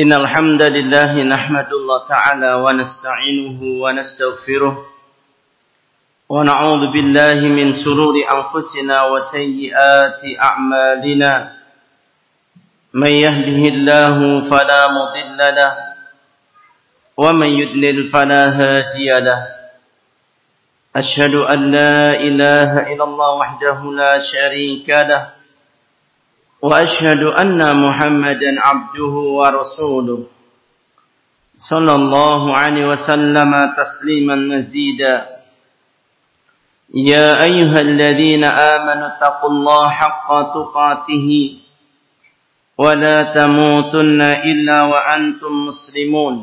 إن الحمد لله نحمد الله تعالى ونستعينه ونستغفره ونعوذ بالله من سرور أنفسنا وسيئات أعمالنا من يهده الله فلا مضل له ومن يدلل فلا هادي له أشهد أن لا إله إلا الله وحده لا شريك له وأشهد أن محمدا عبده ورسوله صلى الله عليه وسلم تسليما مزيدا. يا أيها الذين آمنوا اتقوا الله حق تقاته ولا تموتن إلا وأنتم مسلمون.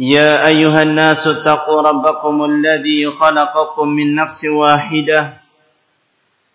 يا أيها الناس اتقوا ربكم الذي خلقكم من نفس واحدة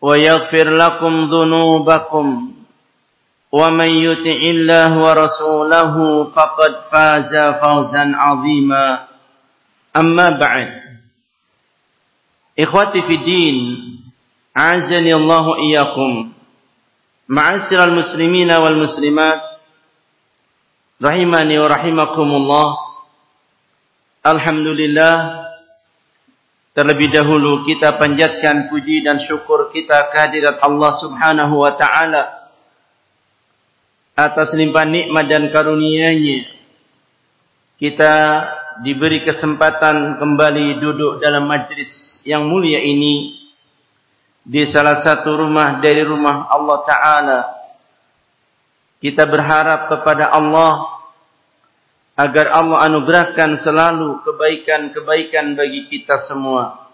ويغفر لكم ذنوبكم ومن يطع الله ورسوله فقد فاز فوزا عظيما. أما بعد إخوتي في الدين أعزني الله إياكم. معاشر المسلمين والمسلمات رحمني ورحمكم الله. Alhamdulillah Terlebih dahulu kita panjatkan puji dan syukur kita kehadirat Allah subhanahu wa ta'ala Atas limpahan nikmat dan karunia-Nya. Kita diberi kesempatan kembali duduk dalam majlis yang mulia ini Di salah satu rumah dari rumah Allah ta'ala. Kita berharap kepada Allah agar Allah anugerahkan selalu kebaikan-kebaikan bagi kita semua.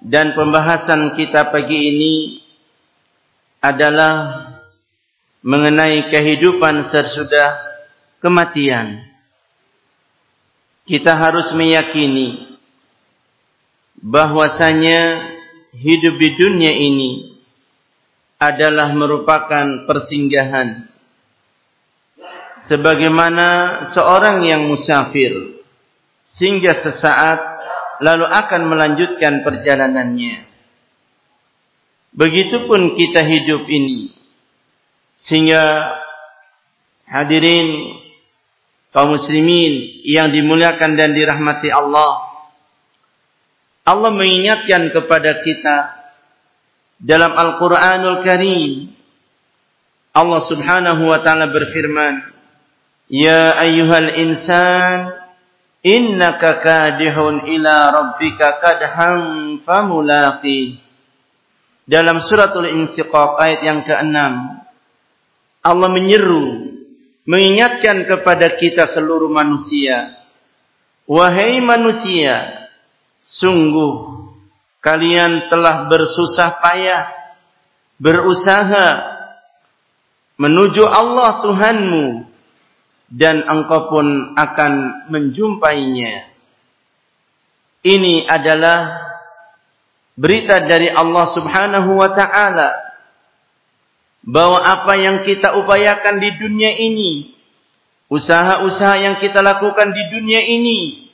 Dan pembahasan kita pagi ini adalah mengenai kehidupan sesudah kematian. Kita harus meyakini bahwasanya hidup di dunia ini adalah merupakan persinggahan sebagaimana seorang yang musafir sehingga sesaat lalu akan melanjutkan perjalanannya. Begitupun kita hidup ini sehingga hadirin kaum muslimin yang dimuliakan dan dirahmati Allah Allah mengingatkan kepada kita dalam Al-Qur'anul Karim Allah Subhanahu wa taala berfirman Ya ayyuhal insan innaka kadihun ila rabbika kadhan famulaqi. Dalam suratul Insiqaq ayat yang ke-6 Allah menyeru mengingatkan kepada kita seluruh manusia Wahai manusia sungguh kalian telah bersusah payah berusaha menuju Allah Tuhanmu dan engkau pun akan menjumpainya. Ini adalah berita dari Allah Subhanahu wa taala bahwa apa yang kita upayakan di dunia ini, usaha-usaha yang kita lakukan di dunia ini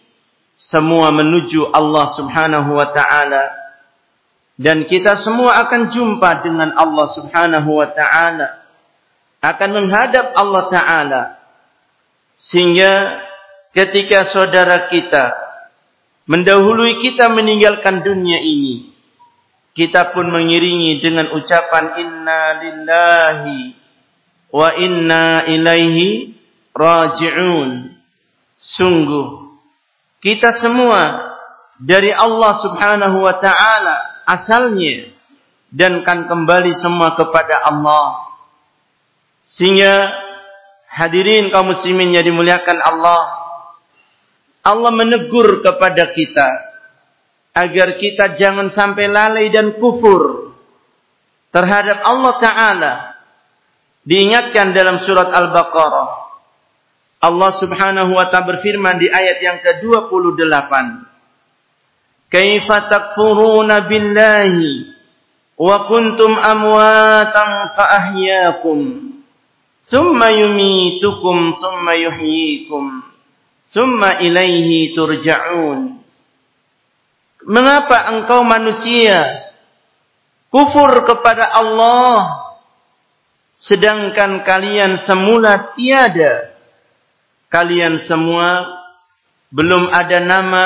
semua menuju Allah Subhanahu wa taala. Dan kita semua akan jumpa dengan Allah Subhanahu wa taala. Akan menghadap Allah taala sehingga ketika saudara kita mendahului kita meninggalkan dunia ini, kita pun mengiringi dengan ucapan inna lillahi wa inna ilaihi raji'un. Sungguh kita semua dari Allah Subhanahu wa taala asalnya dan kan kembali semua kepada Allah. Sehingga Hadirin kaum muslimin yang dimuliakan Allah. Allah menegur kepada kita agar kita jangan sampai lalai dan kufur terhadap Allah taala Diingatkan dalam surat Al-Baqarah. Allah Subhanahu wa taala berfirman di ayat yang ke-28. Kaifa takfuruna billahi wa kuntum amwatan fa ahyaakum summa yumitukum summa yuhyikum summa ilaihi turja'un. Mengapa engkau manusia kufur kepada Allah sedangkan kalian semula tiada? Kalian semua belum ada nama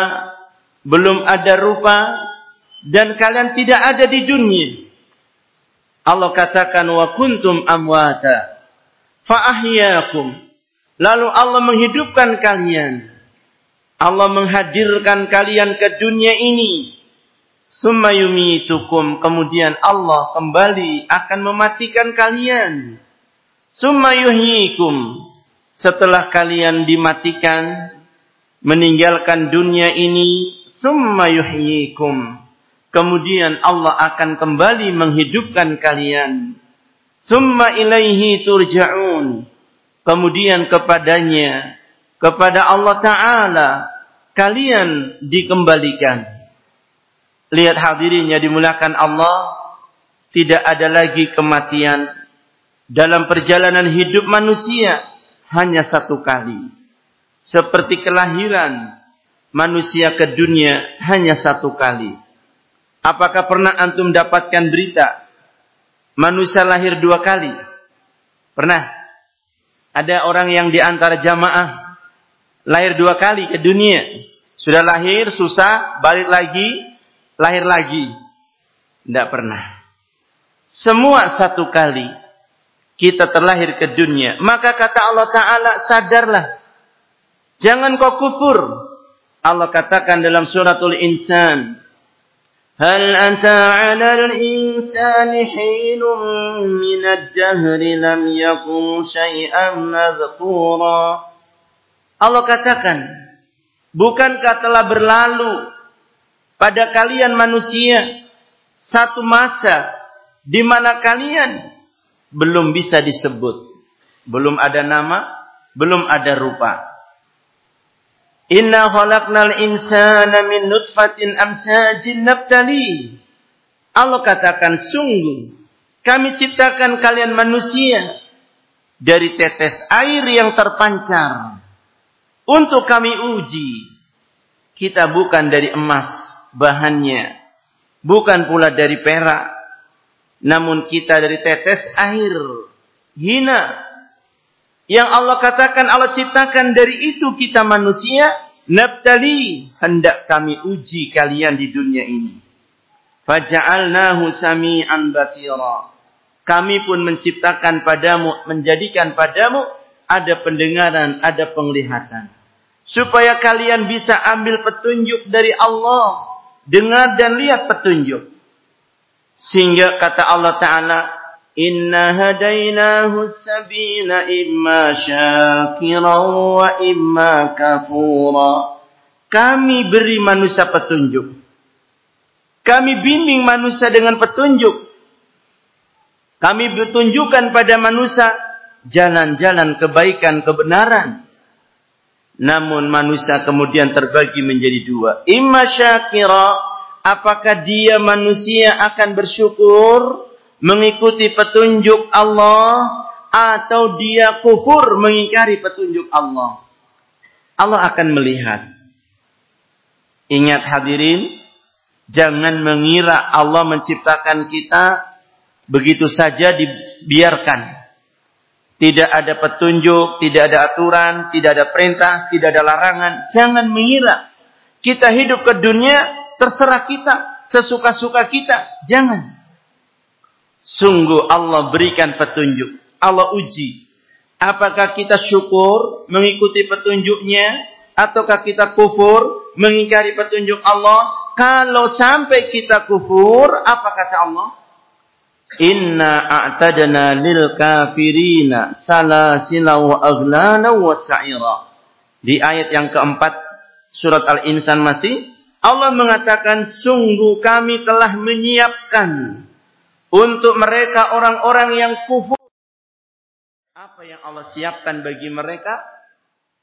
belum ada rupa dan kalian tidak ada di dunia. Allah katakan wa kuntum amwata fa ahyakum lalu Allah menghidupkan kalian Allah menghadirkan kalian ke dunia ini Summa yumitukum. Kemudian Allah kembali akan mematikan kalian. Summa yuhyikum. Setelah kalian dimatikan, meninggalkan dunia ini, summa yuhyikum. Kemudian Allah akan kembali menghidupkan kalian. Summa ilaihi turja'un. Kemudian kepadanya, kepada Allah Ta'ala, kalian dikembalikan. Lihat hadirin yang dimulakan Allah, tidak ada lagi kematian dalam perjalanan hidup manusia hanya satu kali. Seperti kelahiran manusia ke dunia hanya satu kali. Apakah pernah antum dapatkan berita manusia lahir dua kali? Pernah? Ada orang yang di antara jamaah lahir dua kali ke dunia. Sudah lahir, susah, balik lagi, lahir lagi. Tidak pernah. Semua satu kali kita terlahir ke dunia. Maka kata Allah Ta'ala, sadarlah. Jangan kau kufur. Allah katakan dalam suratul insan. Hal anta ala al-insani hinum minad jahri lam yakun syai'an madhkura. Allah katakan, bukankah telah berlalu pada kalian manusia satu masa di mana kalian belum bisa disebut, belum ada nama, belum ada rupa. Inna khalaqnal insana min nutfatin amsajin nabtali. Allah katakan sungguh kami ciptakan kalian manusia dari tetes air yang terpancar untuk kami uji. Kita bukan dari emas, bahannya. Bukan pula dari perak. Namun kita dari tetes air. Hina. Yang Allah katakan Allah ciptakan dari itu kita manusia. Nabtali. Hendak kami uji kalian di dunia ini. Faja'alnahu sami'an basira. Kami pun menciptakan padamu, menjadikan padamu ada pendengaran, ada penglihatan. Supaya kalian bisa ambil petunjuk dari Allah dengar dan lihat petunjuk. Sehingga kata Allah Ta'ala, Hadainahu sabila imma syakira wa imma kafura. Kami beri manusia petunjuk. Kami bimbing manusia dengan petunjuk. Kami bertunjukkan pada manusia jalan-jalan kebaikan, kebenaran. Namun manusia kemudian terbagi menjadi dua. Imma syakira, apakah dia manusia akan bersyukur mengikuti petunjuk Allah atau dia kufur mengingkari petunjuk Allah. Allah akan melihat. Ingat hadirin, jangan mengira Allah menciptakan kita begitu saja dibiarkan. Tidak ada petunjuk, tidak ada aturan, tidak ada perintah, tidak ada larangan. Jangan mengira kita hidup ke dunia terserah kita, sesuka-suka kita. Jangan. Sungguh Allah berikan petunjuk. Allah uji. Apakah kita syukur mengikuti petunjuknya? Ataukah kita kufur mengingkari petunjuk Allah? Kalau sampai kita kufur, apa kata Allah? Inna a'tadna lil kafirina salasila wa aghlana wa sa'ira. Di ayat yang keempat surat Al-Insan masih Allah mengatakan sungguh kami telah menyiapkan untuk mereka orang-orang yang kufur Apa yang Allah siapkan bagi mereka?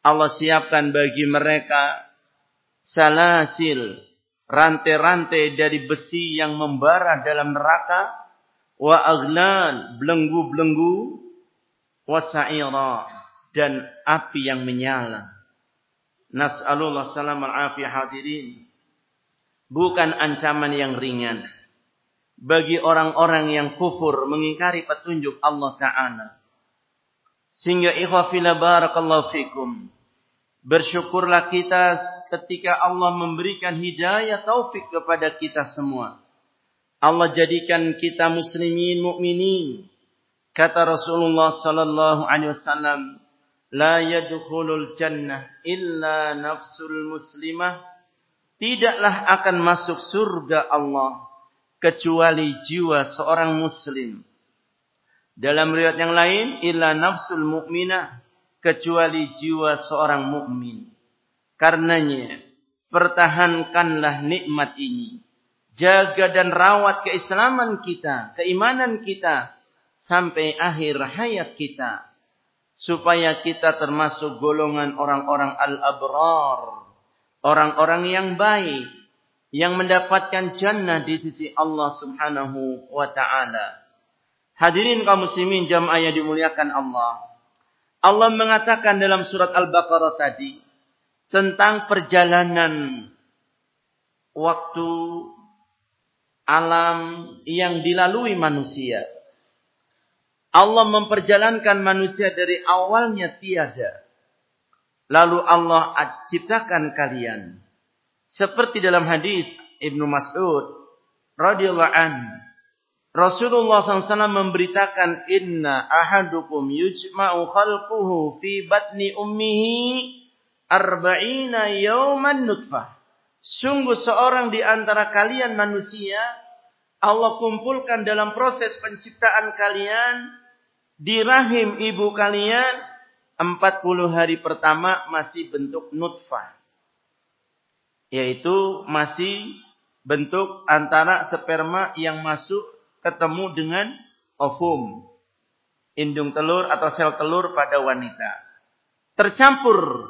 Allah siapkan bagi mereka salasil, rantai-rantai dari besi yang membara dalam neraka, wa aglan, belenggu-belenggu, wa sa'ira, dan api yang menyala. Nas'alullah salam al-afiyah hadirin. Bukan ancaman yang ringan. Bagi orang-orang yang kufur mengingkari petunjuk Allah Ta'ala. Sehingga ikhwafila barakallahu fikum. Bersyukurlah kita ketika Allah memberikan hidayah taufik kepada kita semua. Allah jadikan kita muslimin mukminin. Kata Rasulullah sallallahu alaihi wasallam, "La yadkhulul jannah illa nafsul muslimah." Tidaklah akan masuk surga Allah kecuali jiwa seorang muslim. Dalam riwayat yang lain, illa nafsul mu'minah kecuali jiwa seorang mukmin. Karenanya, pertahankanlah nikmat ini. Jaga dan rawat keislaman kita, keimanan kita sampai akhir hayat kita. Supaya kita termasuk golongan orang-orang al-abrar. Orang-orang yang baik. Yang mendapatkan jannah di sisi Allah subhanahu wa ta'ala. Hadirin kaum muslimin jamaah yang dimuliakan Allah. Allah mengatakan dalam surat Al-Baqarah tadi tentang perjalanan waktu alam yang dilalui manusia. Allah memperjalankan manusia dari awalnya tiada. Lalu Allah ciptakan kalian. Seperti dalam hadis Ibnu Mas'ud radhiyallahu anhu Rasulullah SAW memberitakan inna ahadukum yujma'u khalquhu fi batni ummihi arba'ina yawman nutfah. Sungguh seorang di antara kalian manusia Allah kumpulkan dalam proses penciptaan kalian di rahim ibu kalian 40 hari pertama masih bentuk nutfah. Yaitu masih bentuk antara sperma yang masuk ketemu dengan ovum, indung telur atau sel telur pada wanita. Tercampur,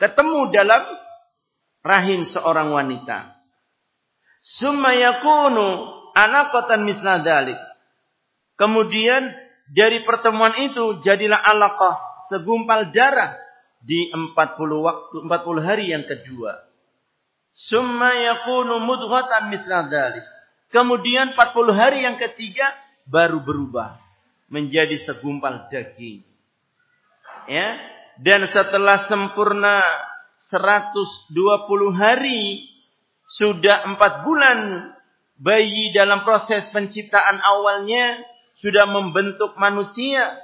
ketemu dalam rahim seorang wanita. Summa yakunu anaqatan misla dalik. Kemudian dari pertemuan itu jadilah alaqah, segumpal darah di 40 waktu 40 hari yang kedua. Summa yakunu mudghatan misla dalik. Kemudian 40 hari yang ketiga baru berubah menjadi segumpal daging. Ya, dan setelah sempurna 120 hari sudah 4 bulan bayi dalam proses penciptaan awalnya sudah membentuk manusia.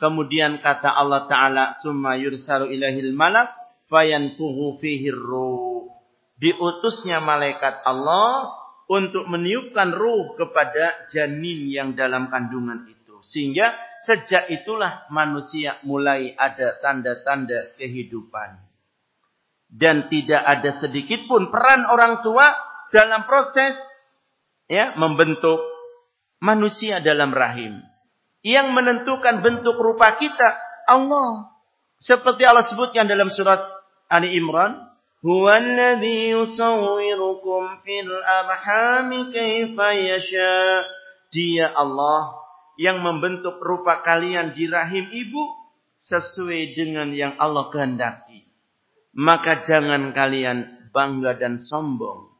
Kemudian kata Allah Ta'ala, Summa yursalu ilahil malak, fayanfuhu fihir ruh. Diutusnya malaikat Allah untuk meniupkan ruh kepada janin yang dalam kandungan itu. Sehingga sejak itulah manusia mulai ada tanda-tanda kehidupan. Dan tidak ada sedikit pun peran orang tua dalam proses ya membentuk manusia dalam rahim. Yang menentukan bentuk rupa kita Allah. Seperti Allah sebutkan dalam surat Ali Imran, هو الذي يصوركم في الأرحام كيف يشاء Dia Allah yang membentuk rupa kalian di rahim ibu sesuai dengan yang Allah kehendaki. Maka jangan kalian bangga dan sombong.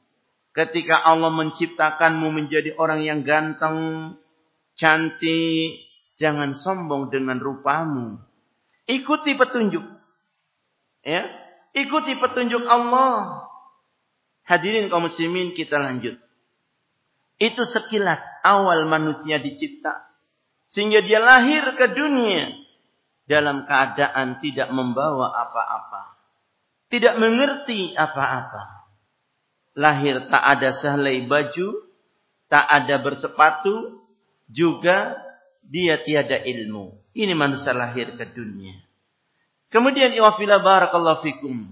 Ketika Allah menciptakanmu menjadi orang yang ganteng, cantik, jangan sombong dengan rupamu. Ikuti petunjuk. Ya, Ikuti petunjuk Allah. Hadirin kaum muslimin kita lanjut. Itu sekilas awal manusia dicipta. Sehingga dia lahir ke dunia. Dalam keadaan tidak membawa apa-apa. Tidak mengerti apa-apa. Lahir tak ada sehelai baju. Tak ada bersepatu. Juga dia tiada ilmu. Ini manusia lahir ke dunia. Kemudian iwafila barakallahu fikum.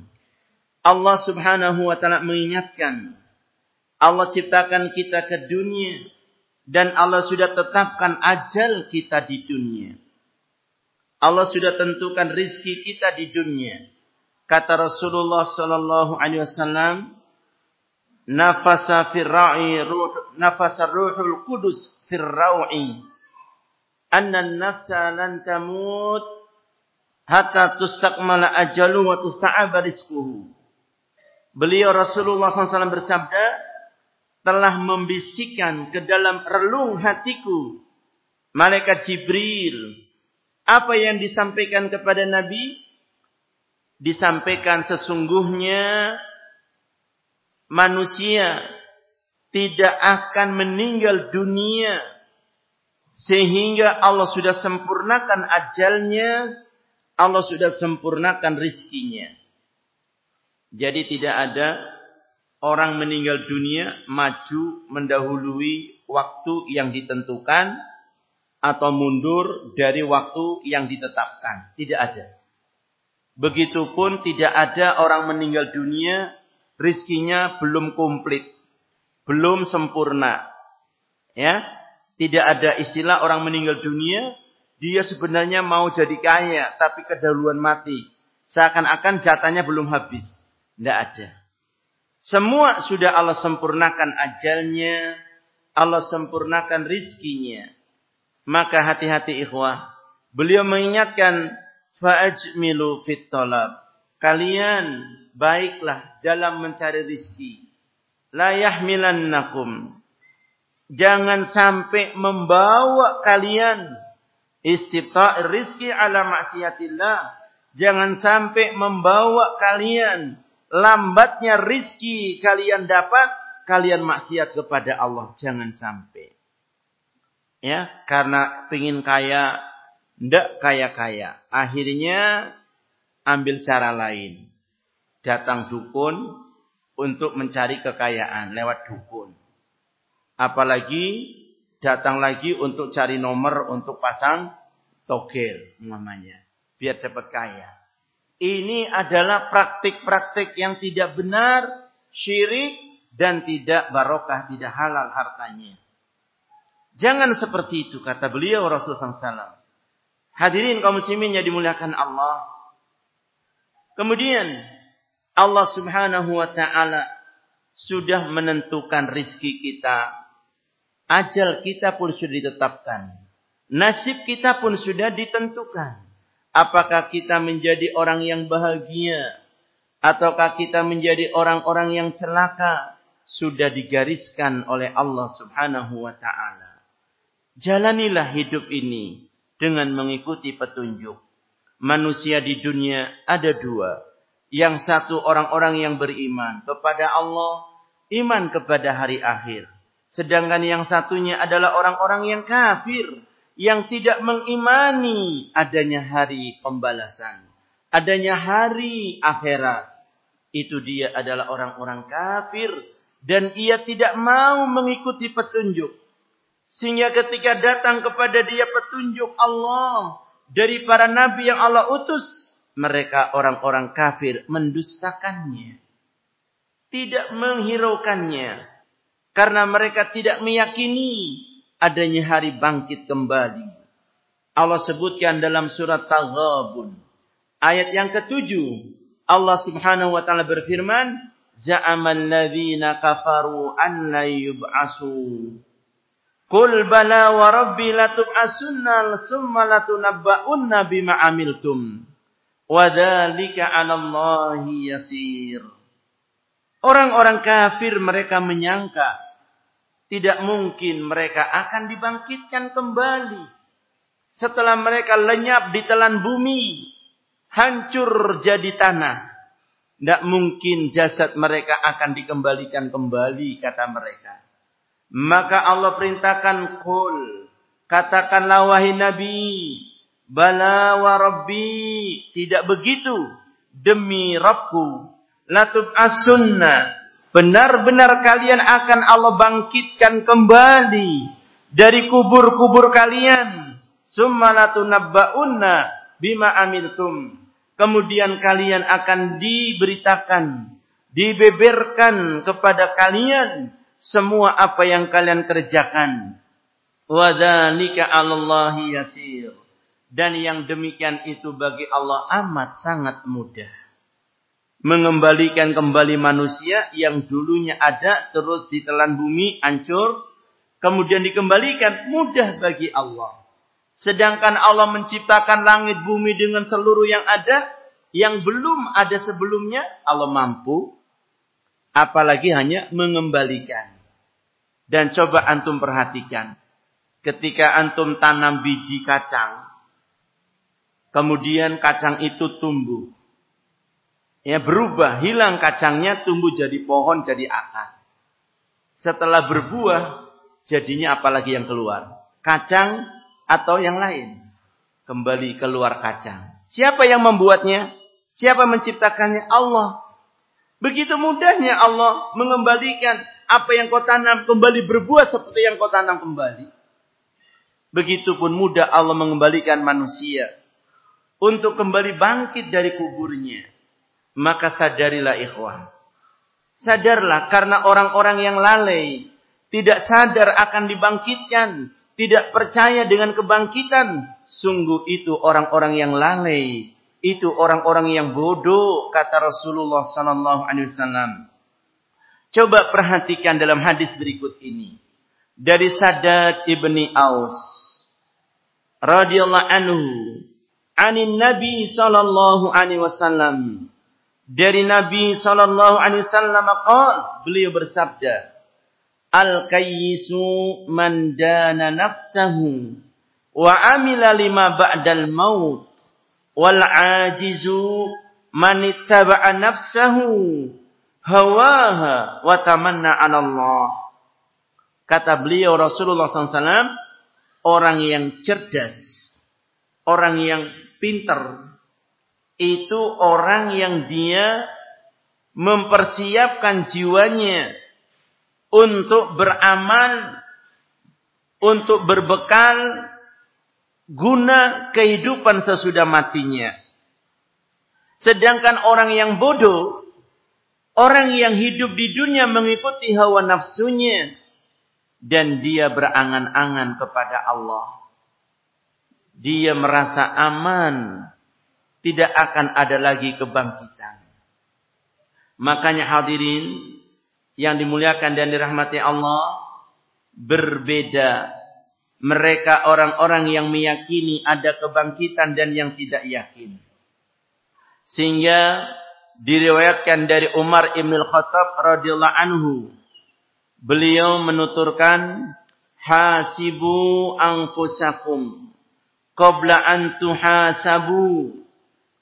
Allah subhanahu wa ta'ala mengingatkan. Allah ciptakan kita ke dunia. Dan Allah sudah tetapkan ajal kita di dunia. Allah sudah tentukan rizki kita di dunia. Kata Rasulullah sallallahu alaihi wasallam, nafasa firra'i ruh nafasa ruhul kudus firra'i anna nafsa lan tamut hatta tustakmala ajalu wa tusta'aba rizquhu. Beliau Rasulullah SAW bersabda, telah membisikkan ke dalam relung hatiku malaikat Jibril. Apa yang disampaikan kepada Nabi? Disampaikan sesungguhnya manusia tidak akan meninggal dunia sehingga Allah sudah sempurnakan ajalnya, Allah sudah sempurnakan rizkinya. Jadi tidak ada orang meninggal dunia maju mendahului waktu yang ditentukan atau mundur dari waktu yang ditetapkan. Tidak ada. Begitupun tidak ada orang meninggal dunia rizkinya belum komplit, belum sempurna. Ya, tidak ada istilah orang meninggal dunia dia sebenarnya mau jadi kaya tapi kedahuluan mati. Seakan-akan jatahnya belum habis. Tidak ada. Semua sudah Allah sempurnakan ajalnya, Allah sempurnakan rizkinya. Maka hati-hati ikhwah. Beliau mengingatkan, fa'ajmilu fit talab. Kalian baiklah dalam mencari rizki. La yahmilannakum. Jangan sampai membawa kalian istifta' rizki ala maksiatillah. Jangan sampai membawa kalian lambatnya rizki kalian dapat, kalian maksiat kepada Allah. Jangan sampai. Ya, karena pingin kaya, ndak kaya-kaya. Akhirnya ambil cara lain. Datang dukun untuk mencari kekayaan lewat dukun. Apalagi datang lagi untuk cari nomor untuk pasang togel namanya. Biar cepat kaya. Ini adalah praktik-praktik yang tidak benar, syirik, dan tidak barokah, tidak halal hartanya. Jangan seperti itu, kata beliau Rasulullah SAW. Hadirin kaum muslimin yang dimuliakan Allah. Kemudian, Allah subhanahu wa ta'ala sudah menentukan rizki kita. Ajal kita pun sudah ditetapkan. Nasib kita pun sudah ditentukan. Apakah kita menjadi orang yang bahagia ataukah kita menjadi orang-orang yang celaka sudah digariskan oleh Allah Subhanahu wa taala. Jalanilah hidup ini dengan mengikuti petunjuk. Manusia di dunia ada dua. Yang satu orang-orang yang beriman kepada Allah, iman kepada hari akhir. Sedangkan yang satunya adalah orang-orang yang kafir yang tidak mengimani adanya hari pembalasan, adanya hari akhirat. Itu dia adalah orang-orang kafir dan ia tidak mau mengikuti petunjuk. Sehingga ketika datang kepada dia petunjuk Allah dari para nabi yang Allah utus, mereka orang-orang kafir mendustakannya. Tidak menghiraukannya. Karena mereka tidak meyakini adanya hari bangkit kembali. Allah sebutkan dalam surat Taghabun. Ayat yang ketujuh. Allah subhanahu wa ta'ala berfirman. Za'aman ladhina kafaru anna yub'asu. Qul bala wa rabbi latub'asunna summa latunabba'unna bima amiltum. Wadhalika ala Allahi yasir. Orang-orang kafir mereka menyangka tidak mungkin mereka akan dibangkitkan kembali. Setelah mereka lenyap di telan bumi. Hancur jadi tanah. Tidak mungkin jasad mereka akan dikembalikan kembali kata mereka. Maka Allah perintahkan kul. Katakanlah wahai Nabi. Bala wa Rabbi. Tidak begitu. Demi Rabbku. Latub as-sunnah Benar-benar kalian akan Allah bangkitkan kembali dari kubur-kubur kalian. Summalatunabba'unna bima amiltum. Kemudian kalian akan diberitakan, dibeberkan kepada kalian semua apa yang kalian kerjakan. Wadzalika 'alallahi yasir. Dan yang demikian itu bagi Allah amat sangat mudah. Mengembalikan kembali manusia yang dulunya ada terus ditelan bumi, hancur. Kemudian dikembalikan mudah bagi Allah. Sedangkan Allah menciptakan langit bumi dengan seluruh yang ada. Yang belum ada sebelumnya Allah mampu. Apalagi hanya mengembalikan. Dan coba antum perhatikan. Ketika antum tanam biji kacang Kemudian kacang itu tumbuh. Ya berubah, hilang kacangnya, tumbuh jadi pohon, jadi akar. Setelah berbuah, jadinya apalagi yang keluar? Kacang atau yang lain? Kembali keluar kacang. Siapa yang membuatnya? Siapa menciptakannya? Allah. Begitu mudahnya Allah mengembalikan apa yang kau tanam kembali berbuah seperti yang kau tanam kembali. Begitupun mudah Allah mengembalikan manusia untuk kembali bangkit dari kuburnya. Maka sadarilah ikhwan. Sadarlah karena orang-orang yang lalai tidak sadar akan dibangkitkan, tidak percaya dengan kebangkitan. Sungguh itu orang-orang yang lalai, itu orang-orang yang bodoh kata Rasulullah sallallahu alaihi wasallam. Coba perhatikan dalam hadis berikut ini. Dari Sadat ibni Aus radhiyallahu anhu anin Nabi sallallahu alaihi wasallam dari Nabi sallallahu alaihi wasallam qol beliau bersabda al kayyisu man dana nafsahu wa amila lima ba'dal maut wal ajizu man ittaba'a nafsahu hawaha wa tamanna 'ala Allah. Kata beliau Rasulullah SAW orang yang cerdas orang yang pinter itu orang yang dia mempersiapkan jiwanya untuk beramal, untuk berbekal guna kehidupan sesudah matinya. Sedangkan orang yang bodoh, orang yang hidup di dunia mengikuti hawa nafsunya, dan dia berangan-angan kepada Allah dia merasa aman, tidak akan ada lagi kebangkitan. Makanya hadirin yang dimuliakan dan dirahmati Allah, berbeda mereka orang-orang yang meyakini ada kebangkitan dan yang tidak yakin. Sehingga diriwayatkan dari Umar Ibn Khattab radhiyallahu anhu, beliau menuturkan hasibu anfusakum qabla an tuhasabu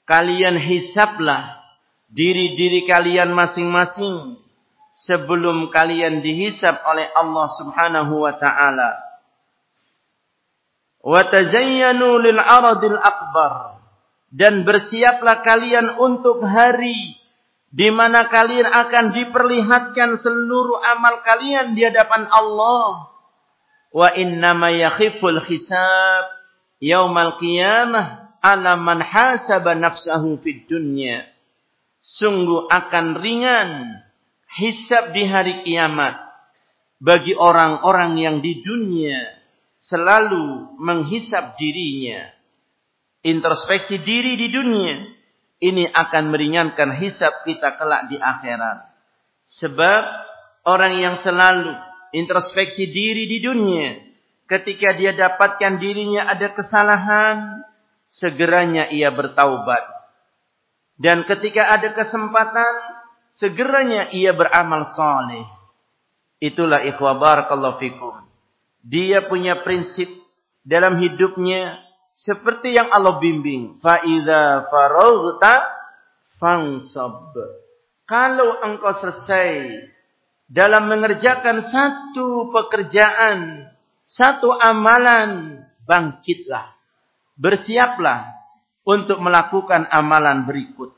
kalian hisablah diri-diri kalian masing-masing sebelum kalian dihisab oleh Allah Subhanahu wa taala. Wa tazayyanu lil aradil akbar. Dan bersiaplah kalian untuk hari di mana kalian akan diperlihatkan seluruh amal kalian di hadapan Allah. Wa innama yakhiful hisab yaumal qiyamah ala man hasaba nafsahu fid dunya. Sungguh akan ringan hisab di hari kiamat bagi orang-orang yang di dunia selalu menghisap dirinya. Introspeksi diri di dunia ini akan meringankan hisab kita kelak di akhirat. Sebab orang yang selalu introspeksi diri di dunia ketika dia dapatkan dirinya ada kesalahan, segeranya ia bertaubat. Dan ketika ada kesempatan, segeranya ia beramal saleh. Itulah ikhwa barakallahu fikum. Dia punya prinsip dalam hidupnya seperti yang Allah bimbing. Fa idza faraghta fansab. Kalau engkau selesai dalam mengerjakan satu pekerjaan satu amalan, bangkitlah. Bersiaplah untuk melakukan amalan berikut.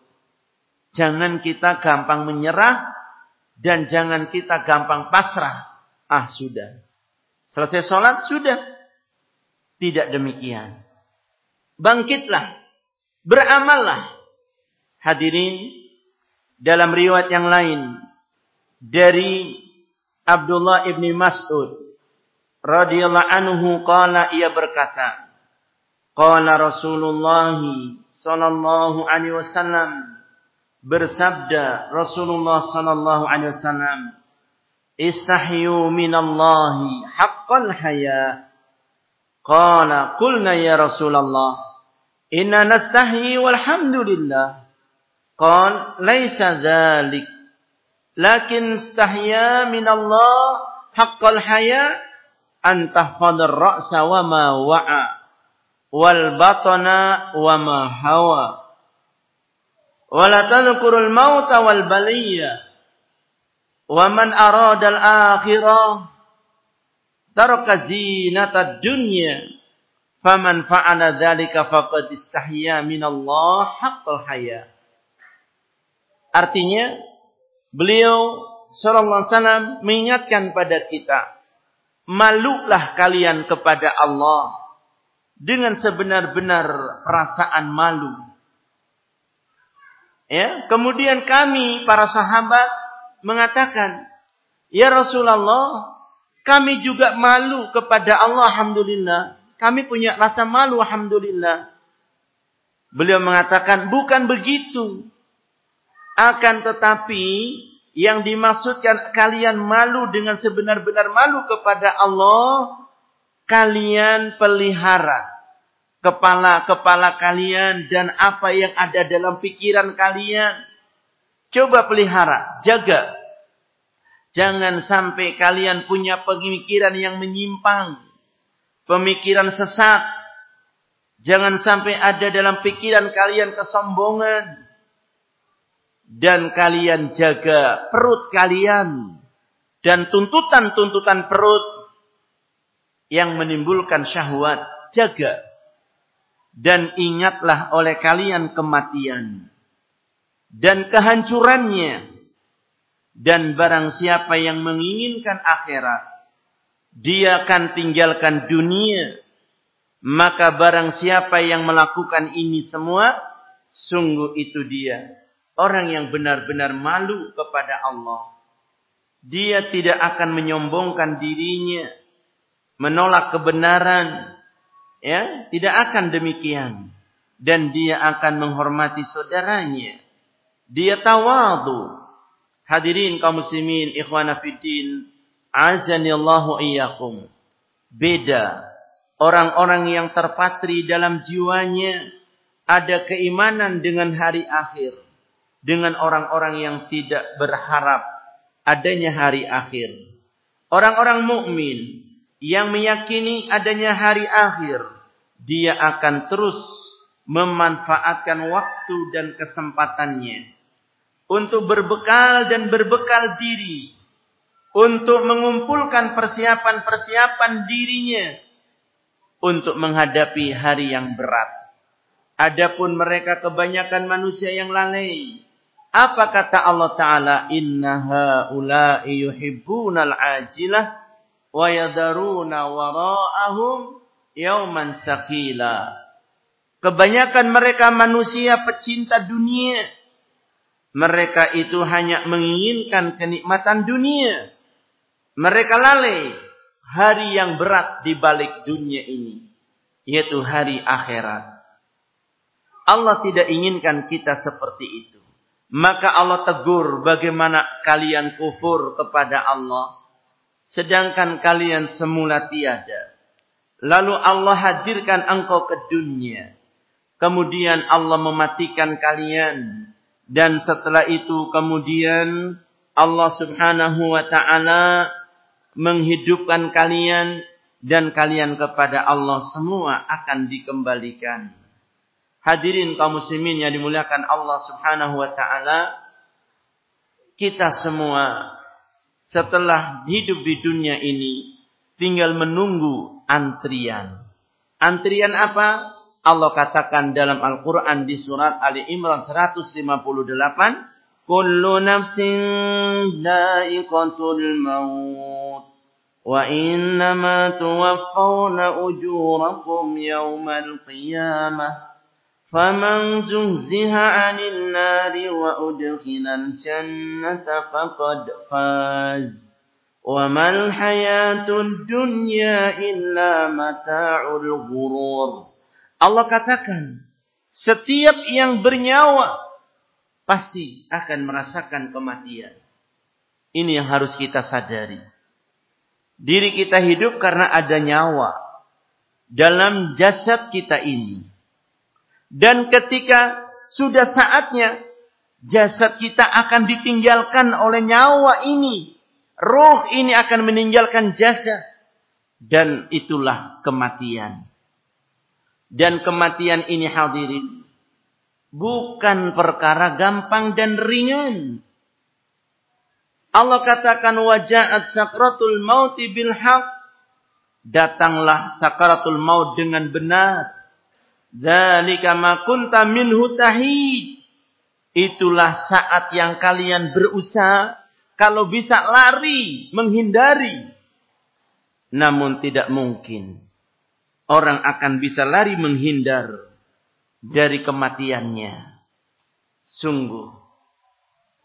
Jangan kita gampang menyerah dan jangan kita gampang pasrah. Ah sudah. Selesai sholat sudah. Tidak demikian. Bangkitlah. Beramallah. Hadirin dalam riwayat yang lain dari Abdullah ibni Mas'ud radhiyallahu anhu qala ia berkata Qala Rasulullah sallallahu alaihi wasallam bersabda Rasulullah sallallahu alaihi wasallam istahyu minallahi haqqal haya. Qala qulna ya Rasulullah inna nastahyi walhamdulillah. Qala laisa dzalik lakin istahya minallah haqqal haya an tahfadar ra'sa wa ma wa'a wal batana wa ma hawa. Wa la tadhkurul mauta wal baliyya wa man arada al akhirah. Taraka zinata dunya. Faman fa'ala dzalika faqad istahya min Allah haqqal haya. Artinya beliau sallallahu alaihi wasallam mengingatkan pada kita malulah kalian kepada Allah dengan sebenar-benar perasaan malu. Ya, kemudian kami para sahabat mengatakan, "Ya Rasulullah, kami juga malu kepada Allah alhamdulillah. Kami punya rasa malu alhamdulillah." Beliau mengatakan, "Bukan begitu. Akan tetapi yang dimaksudkan kalian malu dengan sebenar-benar malu kepada Allah, kalian pelihara kepala-kepala kalian dan apa yang ada dalam pikiran kalian. Coba pelihara, jaga. Jangan sampai kalian punya pemikiran yang menyimpang, pemikiran sesat. Jangan sampai ada dalam pikiran kalian kesombongan, dan kalian jaga perut kalian dan tuntutan-tuntutan perut yang menimbulkan syahwat jaga. Dan ingatlah oleh kalian kematian dan kehancurannya. Dan barang siapa yang menginginkan akhirat dia akan tinggalkan dunia. Maka barang siapa yang melakukan ini semua sungguh itu dia orang yang benar-benar malu kepada Allah. Dia tidak akan menyombongkan dirinya, menolak kebenaran, ya, tidak akan demikian. Dan dia akan menghormati saudaranya. Dia tawadu. Hadirin kaum muslimin, ikhwana fiddin, azanillahu iyyakum. Beda orang-orang yang terpatri dalam jiwanya ada keimanan dengan hari akhir dengan orang-orang yang tidak berharap adanya hari akhir. Orang-orang mukmin yang meyakini adanya hari akhir, dia akan terus memanfaatkan waktu dan kesempatannya untuk berbekal dan berbekal diri untuk mengumpulkan persiapan-persiapan dirinya untuk menghadapi hari yang berat. Adapun mereka kebanyakan manusia yang lalai, apa kata Allah Ta'ala? Inna ha'ulai yuhibbunal ajilah wa yadaruna wara'ahum yauman sakila. Kebanyakan mereka manusia pecinta dunia. Mereka itu hanya menginginkan kenikmatan dunia. Mereka lalai hari yang berat di balik dunia ini. Yaitu hari akhirat. Allah tidak inginkan kita seperti itu. Maka Allah tegur bagaimana kalian kufur kepada Allah. Sedangkan kalian semula tiada. Lalu Allah hadirkan engkau ke dunia. Kemudian Allah mematikan kalian. Dan setelah itu kemudian Allah subhanahu wa ta'ala menghidupkan kalian. Dan kalian kepada Allah semua akan dikembalikan. Hadirin kaum muslimin yang dimuliakan Allah Subhanahu wa taala, kita semua setelah hidup di dunia ini tinggal menunggu antrian. Antrian apa? Allah katakan dalam Al-Qur'an di surat Ali Imran 158, "Kullu nafsin dha'iqatul maut wa innama tuwaffawna ujurakum yawmal qiyamah." فمن زهزها عن النار وأدخل الجنة فقد فاز وما الحياة الدنيا إلا متاع الغرور Allah katakan, setiap yang bernyawa pasti akan merasakan kematian. Ini yang harus kita sadari. Diri kita hidup karena ada nyawa dalam jasad kita ini. Dan ketika sudah saatnya jasad kita akan ditinggalkan oleh nyawa ini. Roh ini akan meninggalkan jasad. Dan itulah kematian. Dan kematian ini hadirin. Bukan perkara gampang dan ringan. Allah katakan wajahat sakratul mauti bil haq. Datanglah sakaratul maut dengan benar. Dzalika ma kunta minhu tahid. Itulah saat yang kalian berusaha kalau bisa lari, menghindari. Namun tidak mungkin orang akan bisa lari menghindar dari kematiannya. Sungguh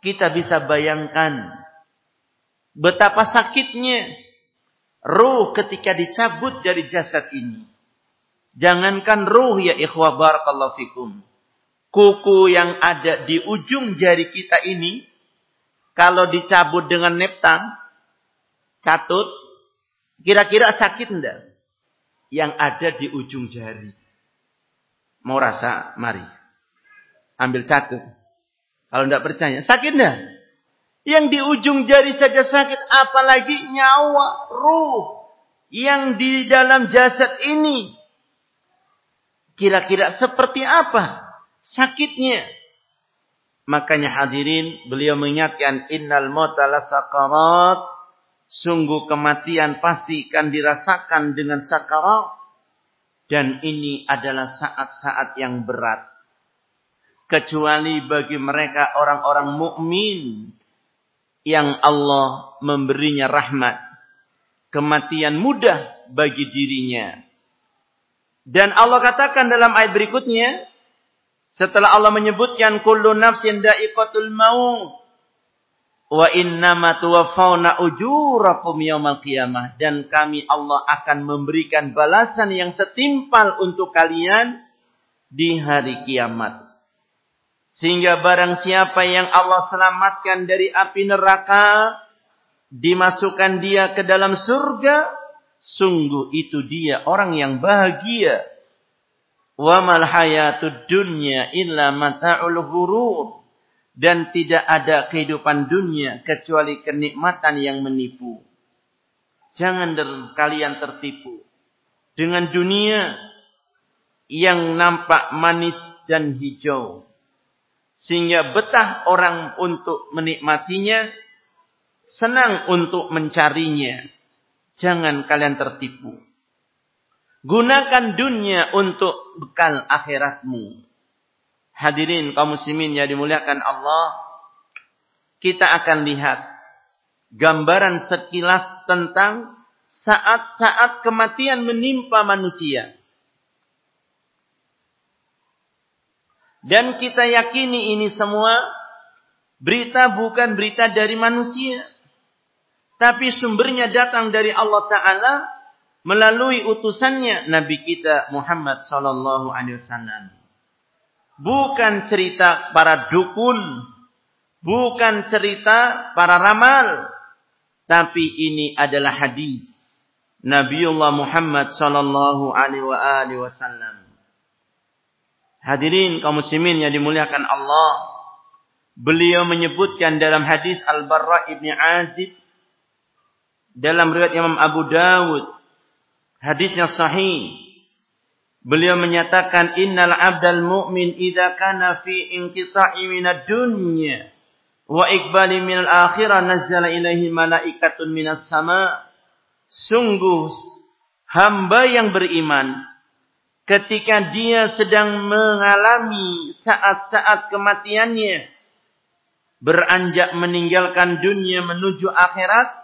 kita bisa bayangkan Betapa sakitnya ruh ketika dicabut dari jasad ini. Jangankan ruh ya ikhwah barakallahu fikum. Kuku yang ada di ujung jari kita ini. Kalau dicabut dengan neptang. Catut. Kira-kira sakit enggak? Yang ada di ujung jari. Mau rasa? Mari. Ambil catut. Kalau enggak percaya. Sakit enggak? Yang di ujung jari saja sakit, apalagi nyawa, ruh yang di dalam jasad ini. Kira-kira seperti apa sakitnya? Makanya hadirin, beliau mengingatkan innal mauta sakarat. Sungguh kematian pasti akan dirasakan dengan sakarat. Dan ini adalah saat-saat yang berat. Kecuali bagi mereka orang-orang mukmin yang Allah memberinya rahmat. Kematian mudah bagi dirinya. Dan Allah katakan dalam ayat berikutnya, setelah Allah menyebutkan kullu nafsin da'iqatul maut wa innama tuwaffawna ujurakum yaumal qiyamah dan kami Allah akan memberikan balasan yang setimpal untuk kalian di hari kiamat. Sehingga barang siapa yang Allah selamatkan dari api neraka, dimasukkan dia ke dalam surga, sungguh itu dia orang yang bahagia. Wa mal hayatud dunya illa mata'ul ghurur. Dan tidak ada kehidupan dunia kecuali kenikmatan yang menipu. Jangan kalian tertipu dengan dunia yang nampak manis dan hijau sehingga betah orang untuk menikmatinya, senang untuk mencarinya. Jangan kalian tertipu. Gunakan dunia untuk bekal akhiratmu. Hadirin kaum muslimin yang dimuliakan Allah, kita akan lihat gambaran sekilas tentang saat-saat kematian menimpa manusia. Dan kita yakini ini semua berita bukan berita dari manusia. Tapi sumbernya datang dari Allah Ta'ala melalui utusannya Nabi kita Muhammad Sallallahu Alaihi Wasallam. Bukan cerita para dukun, bukan cerita para ramal, tapi ini adalah hadis Nabiullah Muhammad Sallallahu Alaihi Wasallam. Hadirin kaum muslimin yang dimuliakan Allah. Beliau menyebutkan dalam hadis Al-Barra ibn Azib dalam riwayat Imam Abu Dawud hadisnya sahih. Beliau menyatakan innal abdal mu'min idza kana fi inqita'i minad dunya wa iqbali minal akhirah nazzala ilaihi malaikatun minas sama. Sungguh hamba yang beriman ketika dia sedang mengalami saat-saat kematiannya beranjak meninggalkan dunia menuju akhirat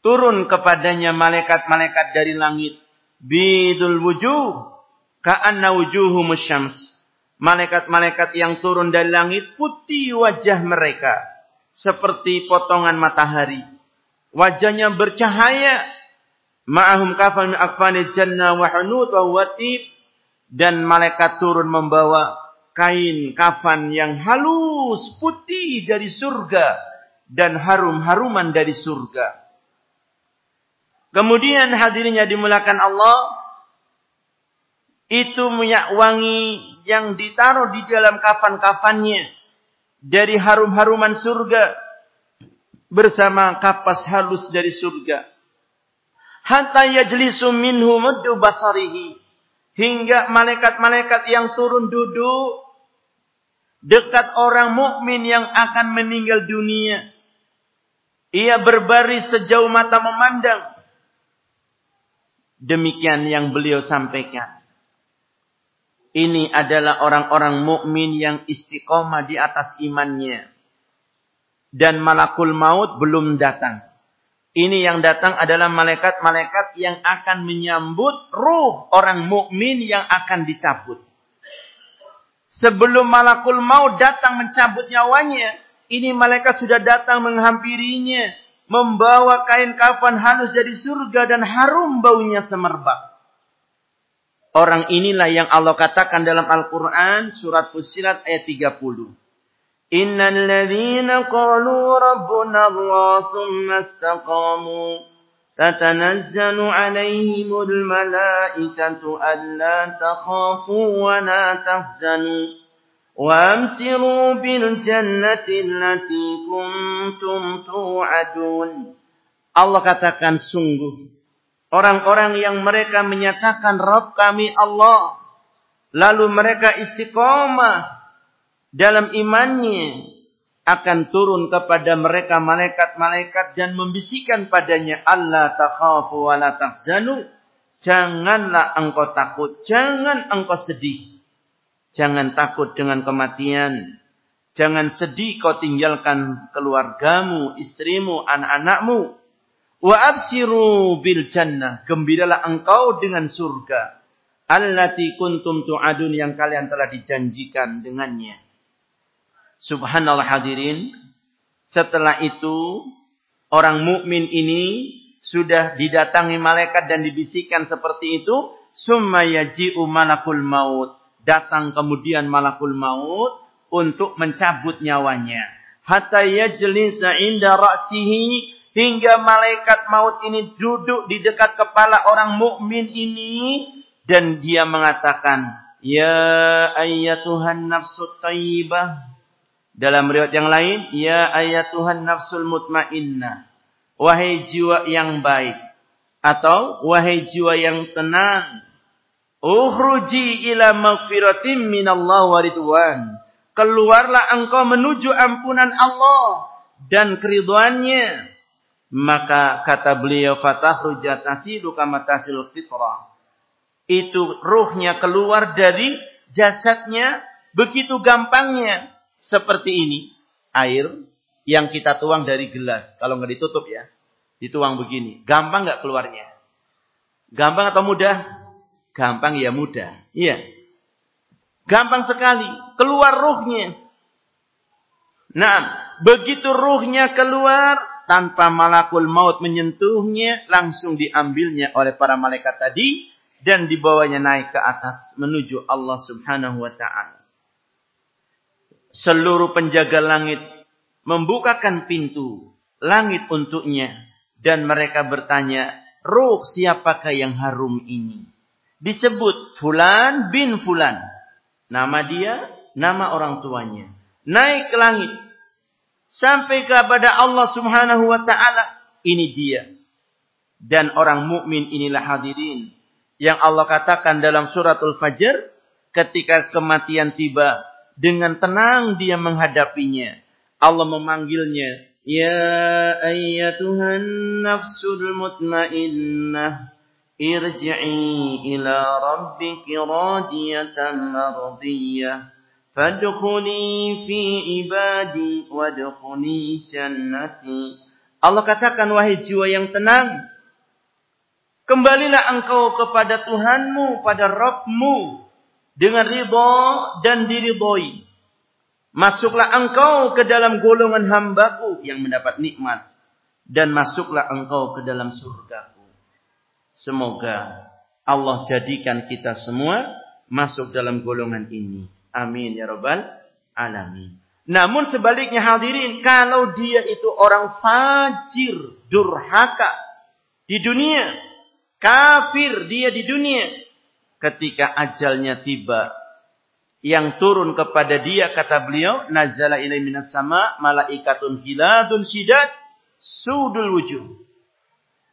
turun kepadanya malaikat-malaikat dari langit. Bidul wujuh ka'anna wujuhum syams. Malaikat-malaikat yang turun dari langit putih wajah mereka. Seperti potongan matahari. Wajahnya bercahaya. Ma'ahum kafan min akfanil jannah wa hunut wa dan malaikat turun membawa kain kafan yang halus putih dari surga dan harum-haruman dari surga. Kemudian hadirnya dimulakan Allah itu minyak wangi yang ditaruh di dalam kafan-kafannya dari harum-haruman surga bersama kapas halus dari surga. Hatta yajlisu minhu muddu basarihi hingga malaikat-malaikat yang turun duduk dekat orang mukmin yang akan meninggal dunia. Ia berbaris sejauh mata memandang Demikian yang beliau sampaikan. Ini adalah orang-orang mukmin yang istiqomah di atas imannya. Dan malakul maut belum datang. Ini yang datang adalah malaikat-malaikat yang akan menyambut ruh orang mukmin yang akan dicabut. Sebelum malakul maut datang mencabut nyawanya, ini malaikat sudah datang menghampirinya membawa kain kafan halus dari surga dan harum baunya semerbak. Orang inilah yang Allah katakan dalam Al-Quran surat Fusilat ayat 30. Innal ladhina qalu rabbuna Allah summa istaqamu tatanazzalu alaihimul malaikatu alla takhafu wa la tahzanu وأمسروا بالجنة التي كنتم توعدون Allah katakan sungguh orang-orang yang mereka menyatakan Rabb kami Allah lalu mereka istiqomah dalam imannya akan turun kepada mereka malaikat-malaikat dan membisikkan padanya Allah takhafu wa la tahzanu janganlah engkau takut jangan engkau sedih Jangan takut dengan kematian. Jangan sedih kau tinggalkan keluargamu, istrimu, anak-anakmu. Wa absiru bil jannah. Gembiralah engkau dengan surga. Allati kuntum tu'adun yang kalian telah dijanjikan dengannya. Subhanallah hadirin. Setelah itu, orang mukmin ini sudah didatangi malaikat dan dibisikkan seperti itu. Summa yaji'u malakul maut datang kemudian malakul maut untuk mencabut nyawanya. Hatta yajlisa inda ra'sihi hingga malaikat maut ini duduk di dekat kepala orang mukmin ini dan dia mengatakan, "Ya ayyatuhan nafsut thayyibah." Dalam riwayat yang lain, "Ya ayyatuhan nafsul mutmainnah." Wahai jiwa yang baik atau wahai jiwa yang tenang, Ukhruji ila maghfiratim minallah wa ridwan. Keluarlah engkau menuju ampunan Allah dan keriduannya. Maka kata beliau fatahruja tasilu kama tasil fitrah. Itu ruhnya keluar dari jasadnya begitu gampangnya. Seperti ini. Air yang kita tuang dari gelas. Kalau nggak ditutup ya. Dituang begini. Gampang nggak keluarnya? Gampang atau mudah? Gampang ya mudah. Iya. Gampang sekali. Keluar ruhnya. Nah, begitu ruhnya keluar, tanpa malakul maut menyentuhnya, langsung diambilnya oleh para malaikat tadi, dan dibawanya naik ke atas menuju Allah subhanahu wa ta'ala. Seluruh penjaga langit membukakan pintu langit untuknya, dan mereka bertanya, ruh siapakah yang harum ini? Disebut Fulan bin Fulan. Nama dia, nama orang tuanya. Naik ke langit. Sampai kepada Allah subhanahu wa ta'ala. Ini dia. Dan orang mukmin inilah hadirin. Yang Allah katakan dalam suratul Fajr. Ketika kematian tiba. Dengan tenang dia menghadapinya. Allah memanggilnya. Ya ayyatuhan nafsul mutmainnah. ارجعي إلى ربك راضية مرضية فادخلي في عبادي وادخلي جنتي Allah katakan wahai jiwa yang tenang kembalilah engkau kepada Tuhanmu pada Rabbmu dengan ridha dan diridhoi masuklah engkau ke dalam golongan hambaku yang mendapat nikmat dan masuklah engkau ke dalam surgaku Semoga Allah jadikan kita semua masuk dalam golongan ini. Amin ya rabbal alamin. Namun sebaliknya hadirin, kalau dia itu orang fajir, durhaka di dunia, kafir dia di dunia, ketika ajalnya tiba, yang turun kepada dia kata beliau, nazala ilai minas sama malaikatun hiladun sidat sudul wujuh.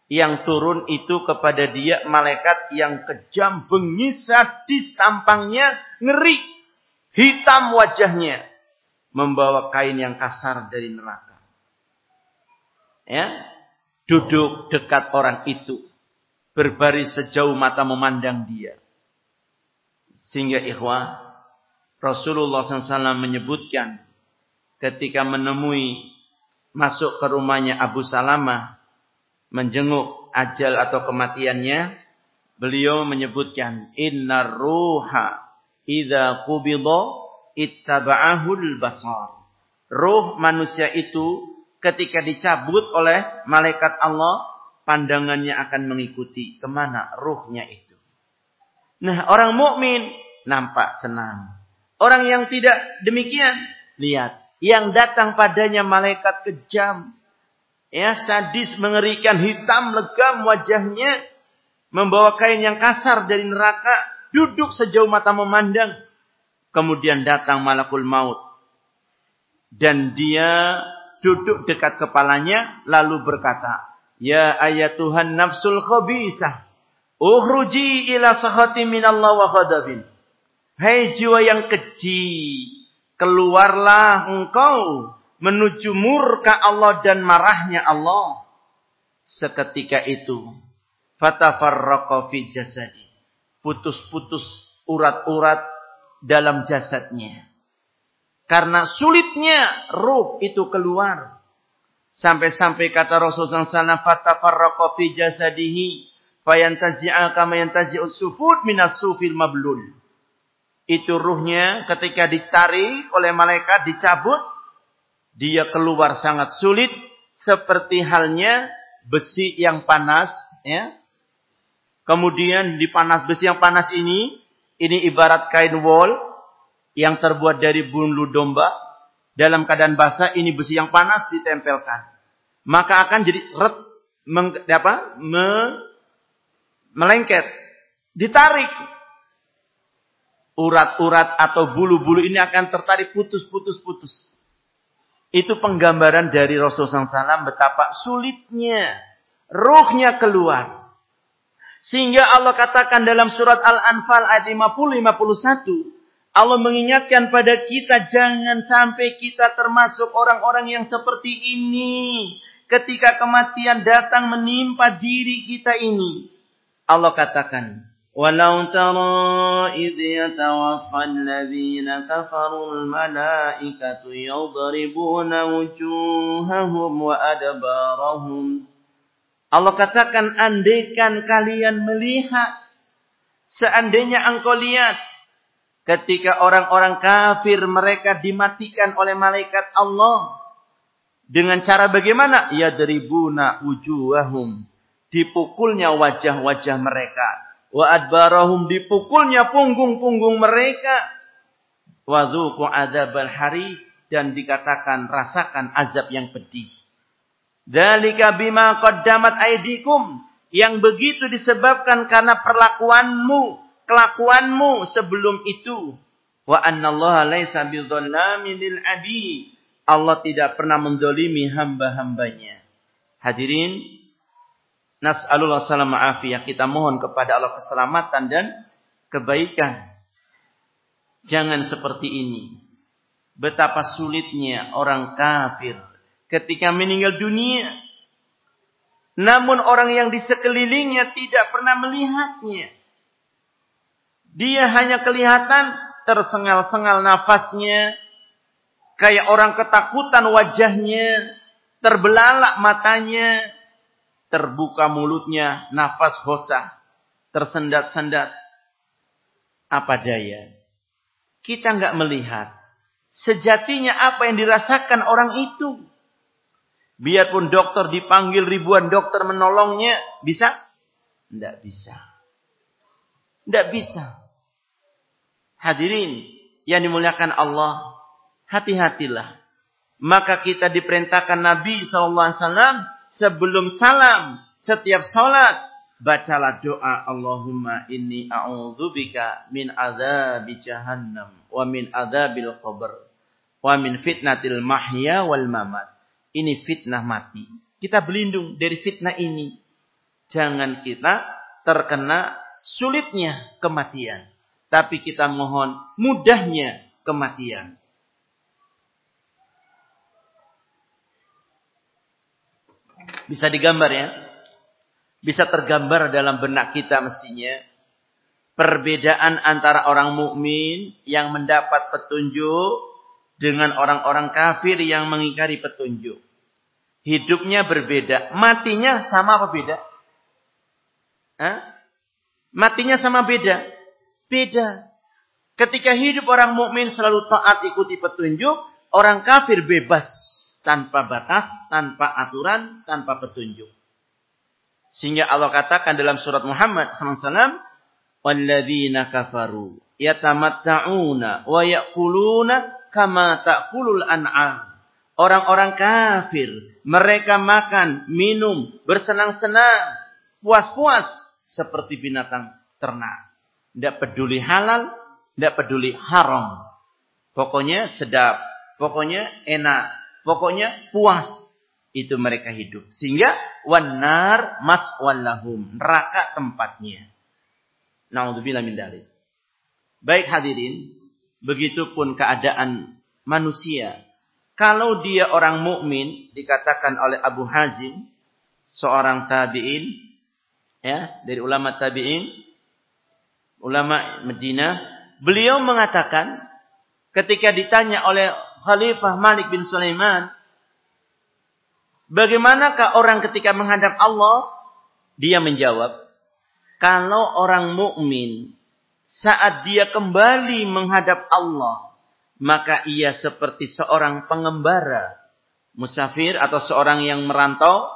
Yang turun itu kepada dia malaikat yang kejam, bengis, sadis tampangnya, ngeri, hitam wajahnya membawa kain yang kasar dari neraka. Ya, duduk dekat orang itu, berbaris sejauh mata memandang dia. Sehingga ikhwah, Rasulullah SAW menyebutkan ketika menemui masuk ke rumahnya Abu Salamah menjenguk ajal atau kematiannya beliau menyebutkan inna ruha idza qubida ittaba'ahul basar. Ruh manusia itu ketika dicabut oleh malaikat Allah, pandangannya akan mengikuti ke mana ruhnya itu. Nah, orang mukmin nampak senang. Orang yang tidak demikian, lihat, yang datang padanya malaikat kejam, ya sadis mengerikan hitam legam wajahnya membawa kain yang kasar dari neraka duduk sejauh mata memandang Kemudian datang malakul maut. Dan dia duduk dekat kepalanya lalu berkata, Ya ayat Tuhan nafsul khabisah. Uhruji ila sahati minallah wa khadabin. Hai jiwa yang keji. Keluarlah engkau menuju murka Allah dan marahnya Allah. Seketika itu. Fatafarraqa fi jasadi. Putus-putus urat-urat dalam jasadnya. Karena sulitnya ruh itu keluar. Sampai-sampai kata Rasulullah SAW, fatafarraqa fi jasadihi, fayantazi'a kama yantazi'u sufud minas sufil mablul. Itu ruhnya ketika ditarik oleh malaikat, dicabut, dia keluar sangat sulit, seperti halnya besi yang panas, ya. Kemudian di panas besi yang panas ini ini ibarat kain wol yang terbuat dari bulu domba. Dalam keadaan basah ini besi yang panas ditempelkan. Maka akan jadi ret meng, apa? Me, melengket, ditarik. Urat-urat atau bulu-bulu ini akan tertarik putus-putus-putus. Itu penggambaran dari Rasulullah SAW betapa sulitnya ruhnya keluar. Sehingga Allah katakan dalam surat Al-Anfal ayat 50-51. Allah mengingatkan pada kita jangan sampai kita termasuk orang-orang yang seperti ini. Ketika kematian datang menimpa diri kita ini. Allah katakan. Tara idh yatawaffa alladhina kafarul malaikatu yadribuna wujuhahum wa adbarahum. Allah katakan andaikan kalian melihat seandainya engkau lihat ketika orang-orang kafir mereka dimatikan oleh malaikat Allah dengan cara bagaimana? Ya deribuna wujuhahum dipukulnya wajah-wajah mereka wa adbarahum dipukulnya punggung-punggung mereka wa dzuqu adzabal hari dan dikatakan rasakan azab yang pedih Dalika bima qaddamat aidikum. Yang begitu disebabkan karena perlakuanmu, kelakuanmu sebelum itu. Wa annallaha laisa bidzallamin abi. Allah tidak pernah mendolimi hamba-hambanya. Hadirin, nas'alullah salam afiyah. Kita mohon kepada Allah keselamatan dan kebaikan. Jangan seperti ini. Betapa sulitnya orang kafir ketika meninggal dunia. Namun orang yang di sekelilingnya tidak pernah melihatnya. Dia hanya kelihatan tersengal-sengal nafasnya. Kayak orang ketakutan wajahnya. Terbelalak matanya. Terbuka mulutnya. Nafas hosah. Tersendat-sendat. Apa daya. Kita nggak melihat. Sejatinya apa yang dirasakan orang itu. Biarpun dokter dipanggil ribuan dokter menolongnya, bisa? Tidak bisa. Tidak bisa. Hadirin yang dimuliakan Allah, hati-hatilah. Maka kita diperintahkan Nabi SAW sebelum salam setiap salat bacalah doa Allahumma inni a'udzubika min azabi jahannam wa min adzabil qabr wa min fitnatil mahya wal mamat. Ini fitnah mati. Kita berlindung dari fitnah ini. Jangan kita terkena sulitnya kematian. Tapi kita mohon mudahnya kematian. Bisa digambar ya? Bisa tergambar dalam benak kita mestinya. Perbedaan antara orang mukmin yang mendapat petunjuk dengan orang-orang kafir yang mengingkari petunjuk. Hidupnya berbeda. Matinya sama apa beda? Hah? Matinya sama beda. Beda. Ketika hidup orang mukmin selalu taat ikuti petunjuk, orang kafir bebas tanpa batas, tanpa aturan, tanpa petunjuk. Sehingga Allah katakan dalam surat Muhammad SAW, "Walladzina kafaru yatamatta'una wa ya'kuluna kama ta'kulul an'am." Orang-orang kafir, mereka makan, minum, bersenang-senang, puas-puas seperti binatang ternak. Tidak peduli halal, tidak peduli haram. Pokoknya sedap, pokoknya enak, pokoknya puas itu mereka hidup. Sehingga wanar maswallahum. Neraka tempatnya. Na'udzubillah min dalik. Baik hadirin, begitupun keadaan manusia. Kalau dia orang mukmin dikatakan oleh Abu Hazim, seorang tabi'in, ya, dari ulama tabi'in, ulama Medina, beliau mengatakan ketika ditanya oleh Khalifah Malik bin Sulaiman, Bagaimanakah orang ketika menghadap Allah? Dia menjawab, kalau orang mukmin saat dia kembali menghadap Allah, maka ia seperti seorang pengembara, musafir atau seorang yang merantau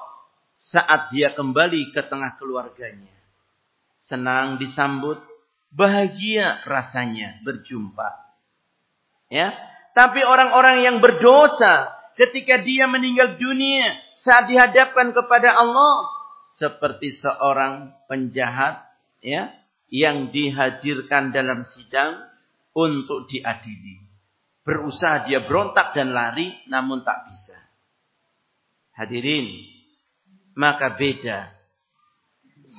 saat dia kembali ke tengah keluarganya. Senang disambut, bahagia rasanya berjumpa. Ya, tapi orang-orang yang berdosa ketika dia meninggal dunia saat dihadapkan kepada Allah seperti seorang penjahat ya yang dihadirkan dalam sidang untuk diadili. Berusaha dia berontak dan lari namun tak bisa. Hadirin, maka beda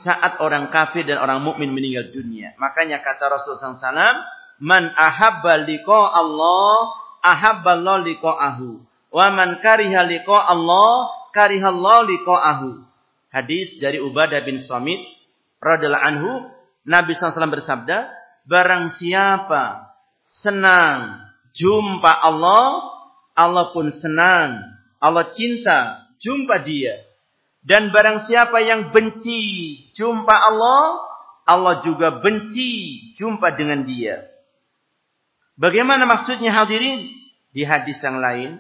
saat orang kafir dan orang mukmin meninggal dunia. Makanya kata Rasulullah SAW, Man ahabba liqa Allah, ahabba Allah liqa'ahu. Wa man kariha liqa Allah, kariha Allah liqa'ahu. Hadis dari Ubadah bin Samit radhiyallahu anhu, Nabi SAW bersabda, barang siapa senang jumpa Allah, Allah pun senang. Allah cinta jumpa dia. Dan barang siapa yang benci jumpa Allah, Allah juga benci jumpa dengan dia. Bagaimana maksudnya hadirin? Di hadis yang lain,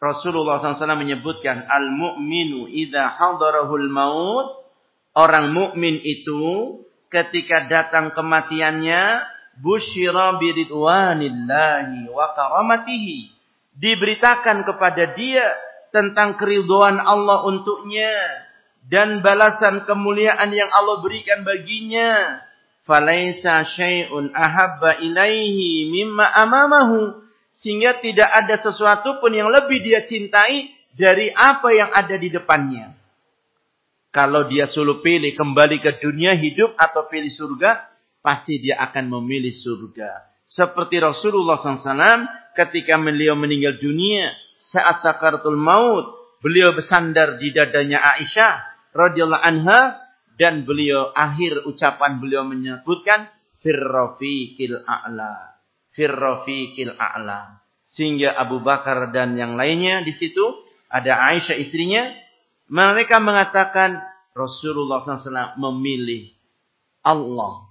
Rasulullah SAW menyebutkan al-mu'minu idha hadarahul maut. Orang mukmin itu ketika datang kematiannya busyira biridwanillahi wa karamatihi. Diberitakan kepada dia tentang keriduan Allah untuknya dan balasan kemuliaan yang Allah berikan baginya. Falaisa syai'un ahabba ilaihi mimma amamahu sehingga tidak ada sesuatu pun yang lebih dia cintai dari apa yang ada di depannya. Kalau dia suruh pilih kembali ke dunia hidup atau pilih surga, pasti dia akan memilih surga. Seperti Rasulullah SAW ketika beliau meninggal dunia saat sakaratul maut, beliau bersandar di dadanya Aisyah radhiyallahu anha dan beliau akhir ucapan beliau menyebutkan firrafiqil a'la firrafiqil a'la. Sehingga Abu Bakar dan yang lainnya di situ ada Aisyah istrinya, mereka mengatakan Rasulullah SAW memilih Allah.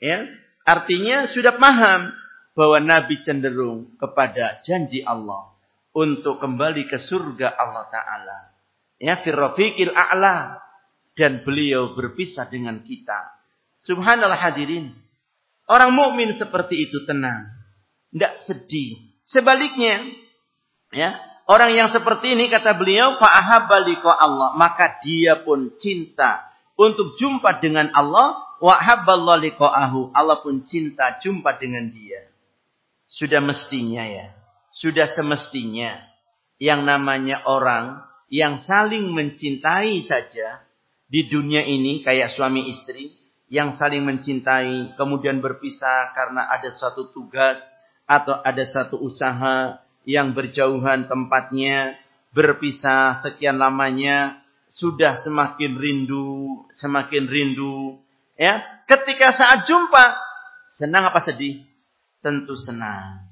Ya, artinya sudah paham bahwa Nabi cenderung kepada janji Allah untuk kembali ke surga Allah Taala. Ya, firrafiqil a'la dan beliau berpisah dengan kita. Subhanallah hadirin. Orang mukmin seperti itu tenang, tidak sedih. Sebaliknya, ya orang yang seperti ini kata beliau, fa'ahabba Allah, maka dia pun cinta untuk jumpa dengan Allah, wa habballahu Allah pun cinta jumpa dengan dia. Sudah mestinya ya, sudah semestinya yang namanya orang yang saling mencintai saja di dunia ini kayak suami istri yang saling mencintai kemudian berpisah karena ada suatu tugas atau ada satu usaha yang berjauhan tempatnya berpisah sekian lamanya sudah semakin rindu semakin rindu ya. Ketika saat jumpa senang apa sedih? Tentu senang.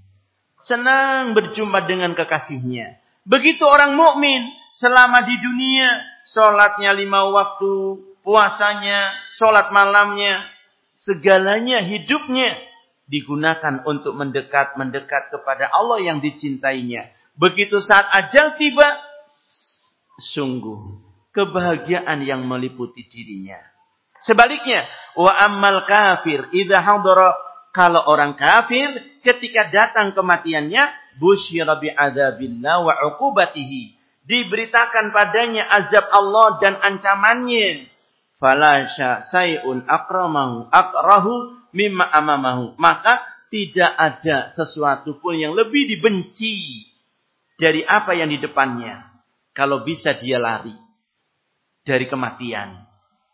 Senang berjumpa dengan kekasihnya. Begitu orang mukmin selama di dunia sholatnya lima waktu puasanya, sholat malamnya, segalanya hidupnya digunakan untuk mendekat-mendekat kepada Allah yang dicintainya. Begitu saat ajal tiba, sungguh kebahagiaan yang meliputi dirinya. Sebaliknya, wa ammal kafir idza hadara kalau orang kafir ketika datang kematiannya busyira bi adzabillah wa uqubatihi diberitakan padanya azab Allah dan ancamannya falasya sayun akramahu akrahu mimma amamahu. Maka tidak ada sesuatu pun yang lebih dibenci dari apa yang di depannya. Kalau bisa dia lari dari kematian.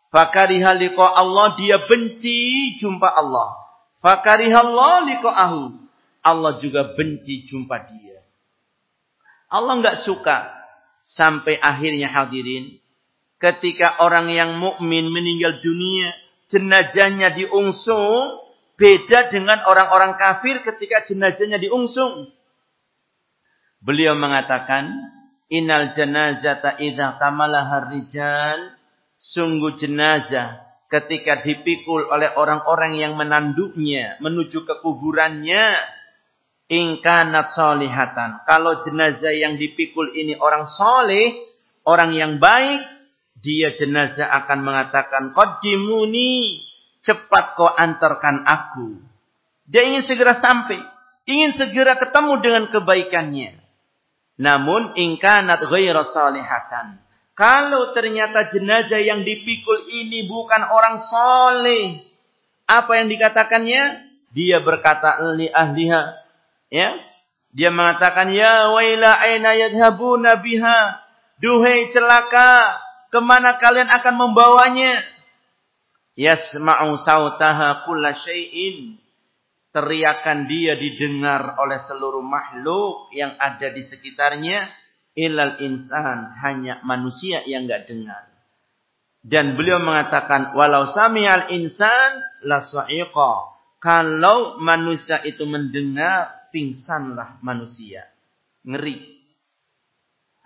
Fakariha liqa Allah dia benci jumpa Allah. Fakariha Allah liqa'ahu. Allah juga benci jumpa dia. Allah nggak suka sampai akhirnya hadirin ketika orang yang mukmin meninggal dunia, jenazahnya diungsung, beda dengan orang-orang kafir ketika jenazahnya diungsung. Beliau mengatakan, Innal janazata idha tamalaha rijal, sungguh jenazah ketika dipikul oleh orang-orang yang menanduknya menuju ke kuburannya, ingkanat solihatan. Kalau jenazah yang dipikul ini orang soleh, orang yang baik, dia jenazah akan mengatakan, Qaddimuni, cepat kau antarkan aku. Dia ingin segera sampai, ingin segera ketemu dengan kebaikannya. Namun, ingkanat ghaira salihatan. Kalau ternyata jenazah yang dipikul ini bukan orang soleh, apa yang dikatakannya? Dia berkata li ahliha, ya. Dia mengatakan, ya waila aina yadhabuna biha. Duhai celaka, Ke mana kalian akan membawanya? Yasma'u sautaha kulla syai'in. Teriakan dia didengar oleh seluruh makhluk yang ada di sekitarnya. Ilal insan. Hanya manusia yang enggak dengar. Dan beliau mengatakan, walau sami'al insan la. Kalau manusia itu mendengar, pingsanlah manusia. Ngeri.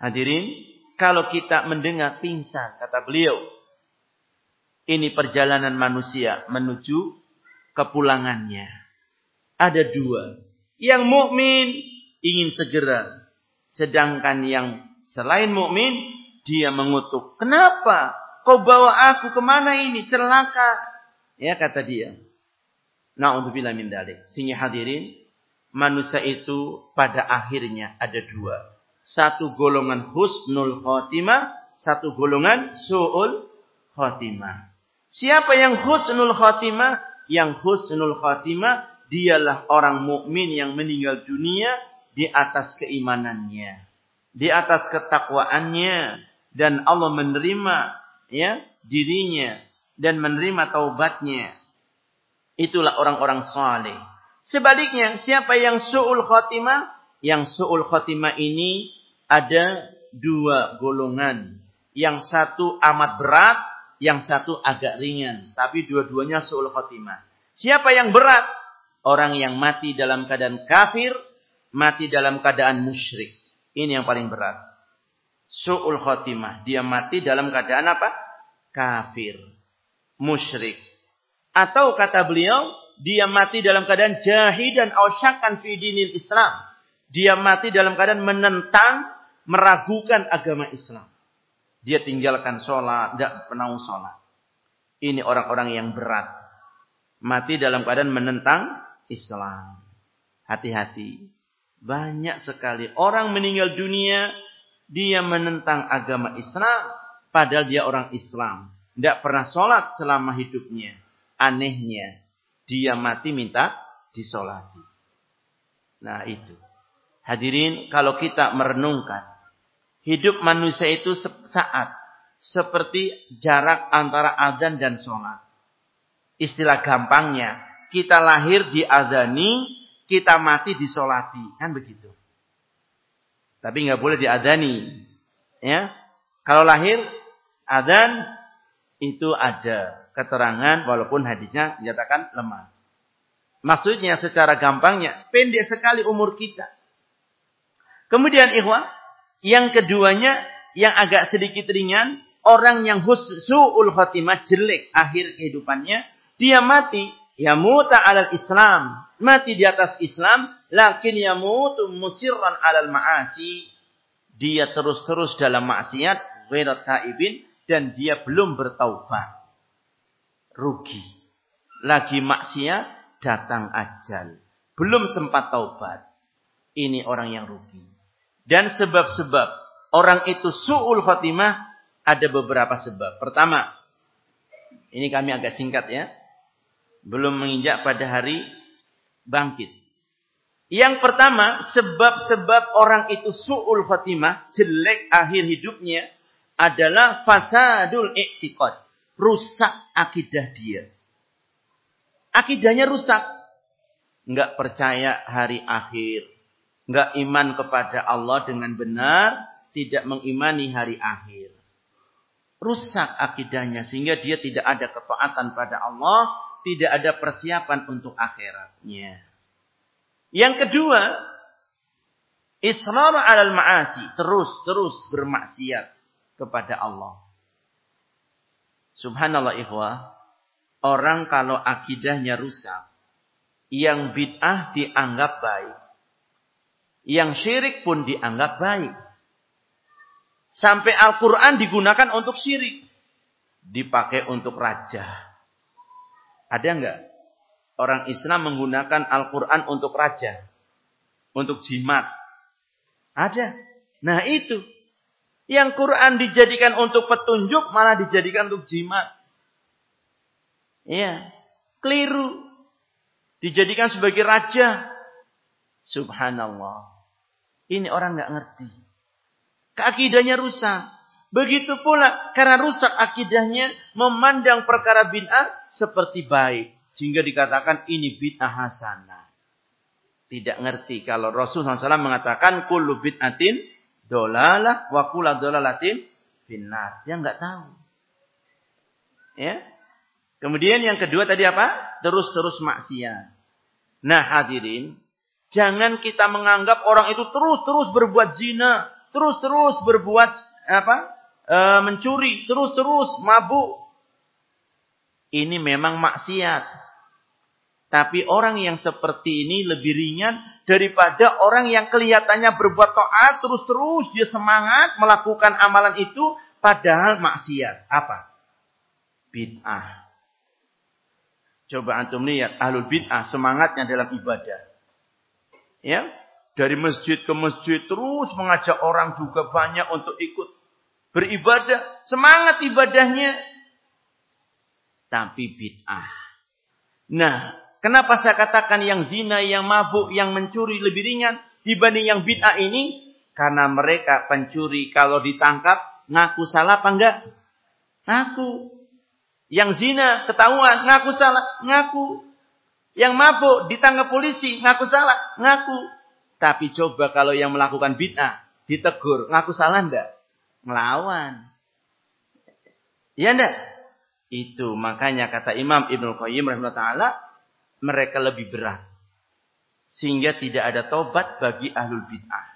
Hadirin, kalau kita mendengar pingsan, kata beliau. Ini perjalanan manusia menuju kepulangannya. Ada dua. Yang mukmin ingin segera. Sedangkan yang selain mukmin dia mengutuk. Kenapa? Kau bawa aku ke mana ini? Celaka. Ya kata dia. Na'udzubillah min dalik. Sehingga hadirin. Manusia itu pada akhirnya ada dua satu golongan husnul khotimah, satu golongan su'ul khotimah. Siapa yang husnul khotimah? Yang husnul khotimah dialah orang mukmin yang meninggal dunia di atas keimanannya, di atas ketakwaannya dan Allah menerima ya dirinya dan menerima taubatnya. Itulah orang-orang saleh. Sebaliknya, siapa yang su'ul khotimah? Yang su'ul khotimah ini ada dua golongan. Yang satu amat berat, yang satu agak ringan. Tapi dua-duanya su'ul khotimah. Siapa yang berat? Orang yang mati dalam keadaan kafir, mati dalam keadaan musyrik. Ini yang paling berat. Su'ul khotimah. Dia mati dalam keadaan apa? Kafir. Musyrik. Atau kata beliau, dia mati dalam keadaan jahid dan ausyakan fi dinil Islam. Dia mati dalam keadaan menentang meragukan agama Islam. Dia tinggalkan sholat, tidak pernah sholat. Ini orang-orang yang berat. Mati dalam keadaan menentang Islam. Hati-hati. Banyak sekali orang meninggal dunia, dia menentang agama Islam, padahal dia orang Islam. Tidak pernah sholat selama hidupnya. Anehnya, dia mati minta disolati. Nah itu. Hadirin, kalau kita merenungkan, hidup manusia itu saat seperti jarak antara adzan dan sholat. Istilah gampangnya, kita lahir di adani, kita mati disolati. Kan begitu. Tapi nggak boleh diadani. Ya. Kalau lahir, adzan itu ada keterangan walaupun hadisnya dinyatakan lemah. Maksudnya secara gampangnya, pendek sekali umur kita. Kemudian ikhwah, yang keduanya yang agak sedikit ringan, orang yang su'ul khatimah jelek akhir kehidupannya, dia mati ya muta alal Islam, mati di atas Islam, lakin yamutu musirran alal ma'asi. Dia terus-terus dalam maksiat, ghairat taibin dan dia belum bertaubat. Rugi. Lagi maksiat, datang ajal. Belum sempat taubat. Ini orang yang rugi. Dan sebab-sebab orang itu su'ul khotimah ada beberapa sebab. Pertama, ini kami agak singkat ya. Belum menginjak pada hari bangkit. Yang pertama, sebab-sebab orang itu su'ul khotimah, jelek akhir hidupnya, adalah fasadul iktikad. Rusak akidah dia. Akidahnya rusak. Enggak percaya hari akhir nggak iman kepada Allah dengan benar, tidak mengimani hari akhir. Rusak akidahnya sehingga dia tidak ada ketaatan pada Allah, tidak ada persiapan untuk akhiratnya. Yang kedua, israr alal ma'asi, terus-terus bermaksiat kepada Allah. Subhanallah ikhwah, orang kalau akidahnya rusak, yang bid'ah dianggap baik. Yang syirik pun dianggap baik. Sampai Al-Quran digunakan untuk syirik. Dipakai untuk raja. Ada enggak? Orang Islam menggunakan Al-Quran untuk raja. Untuk jimat. Ada. Nah itu. Yang Quran dijadikan untuk petunjuk malah dijadikan untuk jimat. Iya. Keliru. Dijadikan sebagai raja. Subhanallah. Ini orang nggak ngerti. Keakidahnya rusak. Begitu pula karena rusak akidahnya memandang perkara bid'ah seperti baik. Sehingga dikatakan ini bid'ah hasanah. Tidak ngerti kalau Rasul SAW mengatakan kullu bid'atin dolalah wa kula dolalatin finnar. Dia nggak tahu. Ya. Kemudian yang kedua tadi apa? Terus-terus maksiat. Nah hadirin, Jangan kita menganggap orang itu terus-terus berbuat zina, terus-terus berbuat apa? E, mencuri, terus-terus mabuk. Ini memang maksiat. Tapi orang yang seperti ini lebih ringan daripada orang yang kelihatannya berbuat taat terus-terus dia semangat melakukan amalan itu padahal maksiat. Apa? Bid'ah. Coba antum lihat ahlul bid'ah semangatnya dalam ibadah ya dari masjid ke masjid terus mengajak orang juga banyak untuk ikut beribadah semangat ibadahnya tapi bid'ah nah kenapa saya katakan yang zina yang mabuk yang mencuri lebih ringan dibanding yang bid'ah ini karena mereka pencuri kalau ditangkap ngaku salah apa enggak ngaku yang zina ketahuan ngaku salah ngaku yang mabuk ditangkap polisi, ngaku salah, ngaku. Tapi coba kalau yang melakukan bid'ah ditegur, ngaku salah ndak? Ngelawan. Iya ndak? Itu makanya kata Imam Ibnu Qayyim rahimahullah mereka lebih berat. Sehingga tidak ada tobat bagi ahlul bid'ah.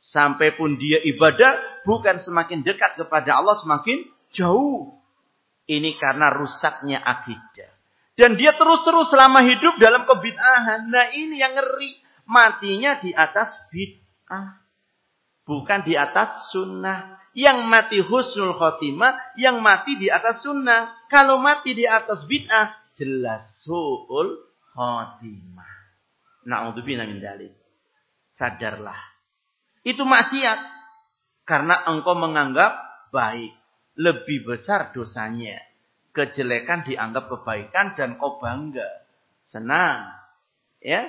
Sampai pun dia ibadah bukan semakin dekat kepada Allah semakin jauh. Ini karena rusaknya akidah. Dan dia terus-terus selama hidup dalam kebid'ahan. Nah ini yang ngeri. Matinya di atas bid'ah. Bukan di atas sunnah. Yang mati husnul khotimah. Yang mati di atas sunnah. Kalau mati di atas bid'ah. Jelas su'ul khotimah. Na'udzubillah min dalik. Sadarlah. Itu maksiat. Karena engkau menganggap baik. Lebih besar dosanya. Kejelekan dianggap kebaikan dan kau bangga. Senang. Ya.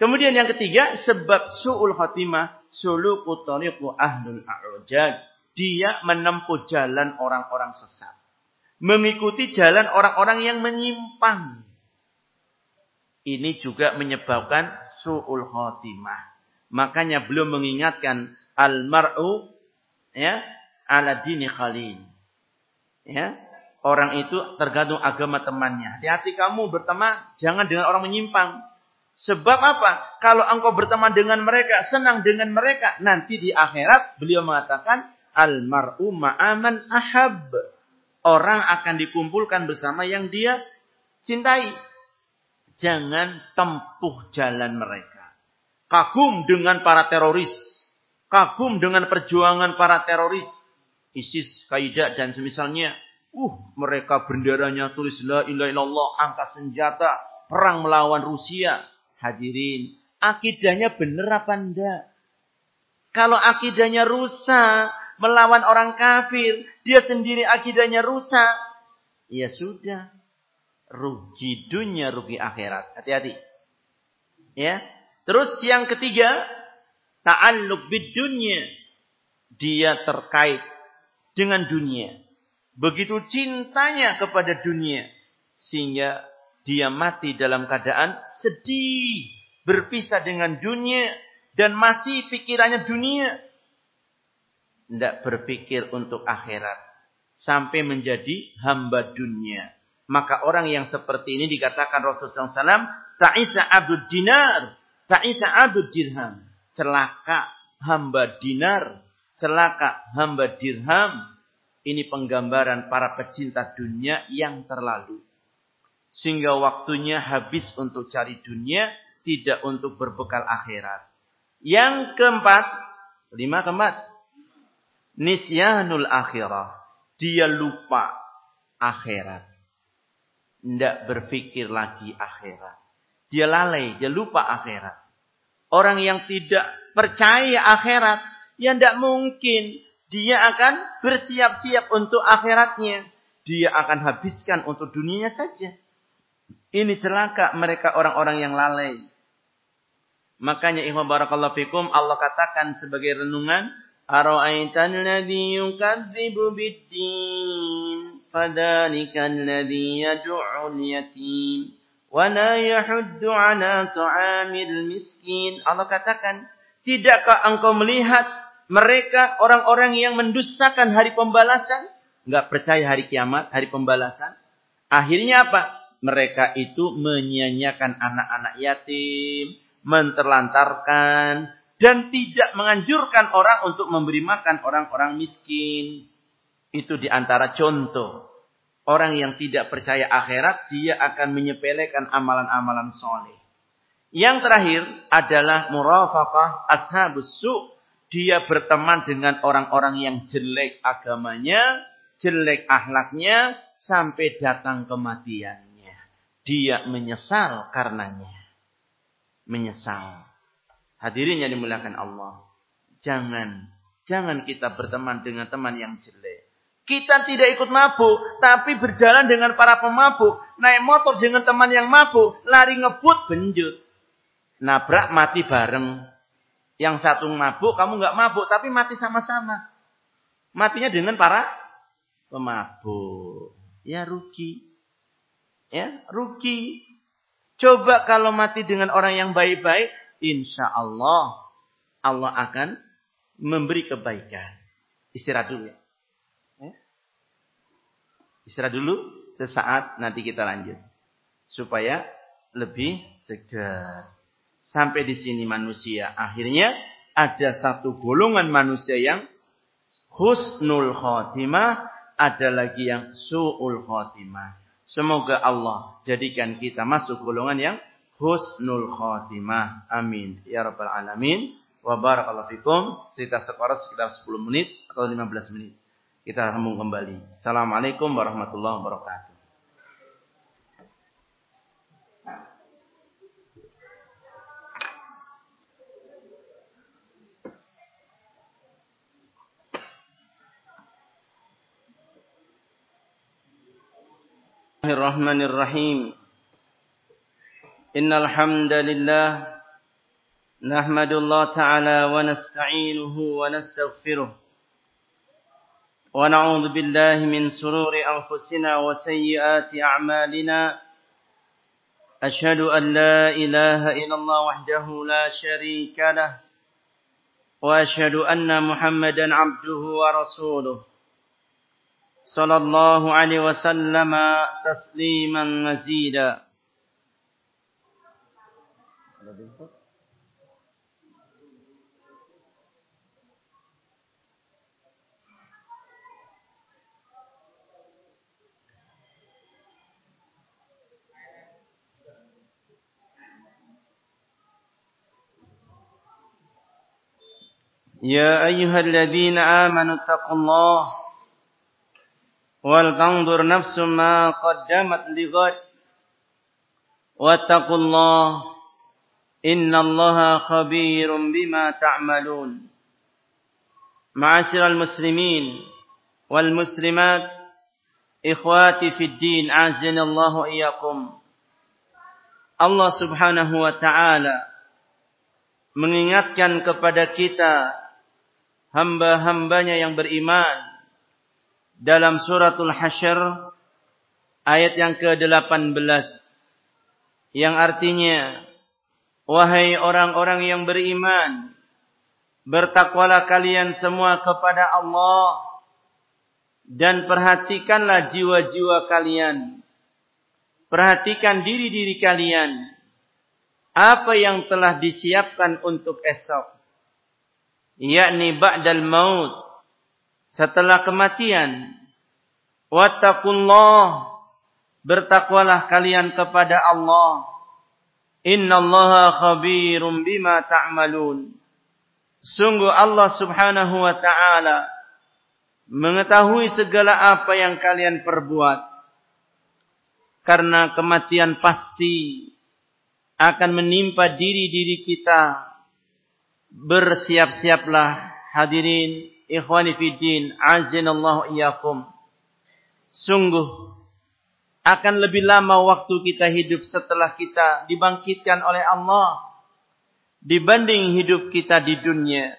Kemudian yang ketiga, sebab su'ul khotimah, suluku tariqu ahlul a'ujaj. Dia menempuh jalan orang-orang sesat. Mengikuti jalan orang-orang yang menyimpang. Ini juga menyebabkan su'ul khotimah. Makanya belum mengingatkan al-mar'u ya ala dini khalil. Ya, orang itu tergantung agama temannya. Hati-hati kamu berteman, jangan dengan orang menyimpang. Sebab apa? Kalau engkau berteman dengan mereka, senang dengan mereka, nanti di akhirat beliau mengatakan al-mar'u ma'aman ahab. Orang akan dikumpulkan bersama yang dia cintai. Jangan tempuh jalan mereka. Kagum dengan para teroris. Kagum dengan perjuangan para teroris. ISIS, Kaidah dan semisalnya. Uh, mereka benderanya tulis la ilaha illallah, angkat senjata, perang melawan Rusia. Hadirin, akidahnya benar apa enggak? Kalau akidahnya rusak, melawan orang kafir, dia sendiri akidahnya rusak, ya sudah. Rugi dunia, rugi akhirat. Hati-hati. Ya. Terus yang ketiga, ta'alluq bid dunia. Dia terkait dengan dunia. Begitu cintanya kepada dunia. Sehingga dia mati dalam keadaan sedih. Berpisah dengan dunia. Dan masih pikirannya dunia tidak berpikir untuk akhirat sampai menjadi hamba dunia. Maka orang yang seperti ini dikatakan Rasulullah SAW, ta'isa abdul dinar, ta'isa abdul dirham. Celaka hamba dinar, celaka hamba dirham. Ini penggambaran para pecinta dunia yang terlalu. Sehingga waktunya habis untuk cari dunia, tidak untuk berbekal akhirat. Yang keempat, lima keempat, nisyanul akhirah. Dia lupa akhirat. Tidak berpikir lagi akhirat. Dia lalai, dia lupa akhirat. Orang yang tidak percaya akhirat, ya tidak mungkin dia akan bersiap-siap untuk akhiratnya. Dia akan habiskan untuk dunianya saja. Ini celaka mereka orang-orang yang lalai. Makanya ikhwan barakallahu fikum Allah katakan sebagai renungan أرأيت الذي يكذب بالدين فذلك الذي يدع اليتيم ولا يحد على طعام المسكين Allah katakan tidakkah engkau melihat mereka orang-orang yang mendustakan hari pembalasan enggak percaya hari kiamat hari pembalasan akhirnya apa mereka itu menyanyiakan anak-anak yatim menterlantarkan dan tidak menganjurkan orang untuk memberi makan orang-orang miskin. Itu di antara contoh. Orang yang tidak percaya akhirat, dia akan menyepelekan amalan-amalan soleh. Yang terakhir adalah murafaqah ashabus su. Dia berteman dengan orang-orang yang jelek agamanya, jelek akhlaknya, sampai datang kematiannya. Dia menyesal karenanya. Menyesal. Hadirin yang dimuliakan Allah. Jangan, jangan kita berteman dengan teman yang jelek. Kita tidak ikut mabuk, tapi berjalan dengan para pemabuk. Naik motor dengan teman yang mabuk, lari ngebut, benjut. Nabrak mati bareng. Yang satu mabuk, kamu nggak mabuk, tapi mati sama-sama. Matinya dengan para pemabuk. Ya rugi. Ya, rugi. Coba kalau mati dengan orang yang baik-baik, insya Allah Allah akan memberi kebaikan. Istirahat dulu ya. ya. Istirahat dulu, sesaat nanti kita lanjut. Supaya lebih segar. Sampai di sini manusia. Akhirnya ada satu golongan manusia yang husnul khotimah. Ada lagi yang su'ul khotimah. Semoga Allah jadikan kita masuk golongan yang husnul khatimah. Amin. Ya Rabbal Alamin. Wa barakallahu fikum. Cerita sekolah sekitar 10 menit atau 15 menit. Kita sambung kembali. Assalamualaikum warahmatullahi wabarakatuh. Bismillahirrahmanirrahim. إن الحمد لله نحمد الله تعالى ونستعينه ونستغفره ونعوذ بالله من سرور أنفسنا وسيئات أعمالنا. أشهد أن لا إله إلا الله وحده لا شريك له وأشهد أن محمدا عبده ورسوله صلى الله عليه وسلم تسليما مزيدا. يا أيها الذين آمنوا اتقوا الله ولتنظر نفس ما قدمت لغد واتقوا الله إن الله خبير بما تعملون معاشر المسلمين والمسلمات إخواتي في الدين أعزني الله إياكم Allah subhanahu wa ta'ala mengingatkan kepada kita hamba-hambanya yang beriman dalam suratul Hasyr ayat yang ke-18 yang artinya wahai orang-orang yang beriman bertakwalah kalian semua kepada Allah dan perhatikanlah jiwa-jiwa kalian perhatikan diri-diri kalian apa yang telah disiapkan untuk esok yakni ba'dal maut setelah kematian. Wattaqullah. Bertakwalah kalian kepada Allah. Innallaha khabirum bima ta'malun. Sungguh Allah subhanahu wa ta'ala mengetahui segala apa yang kalian perbuat. Karena kematian pasti akan menimpa diri-diri kita. Bersiap-siaplah hadirin ikhwani fi din, azinallahu iyakum. Sungguh akan lebih lama waktu kita hidup setelah kita dibangkitkan oleh Allah dibanding hidup kita di dunia.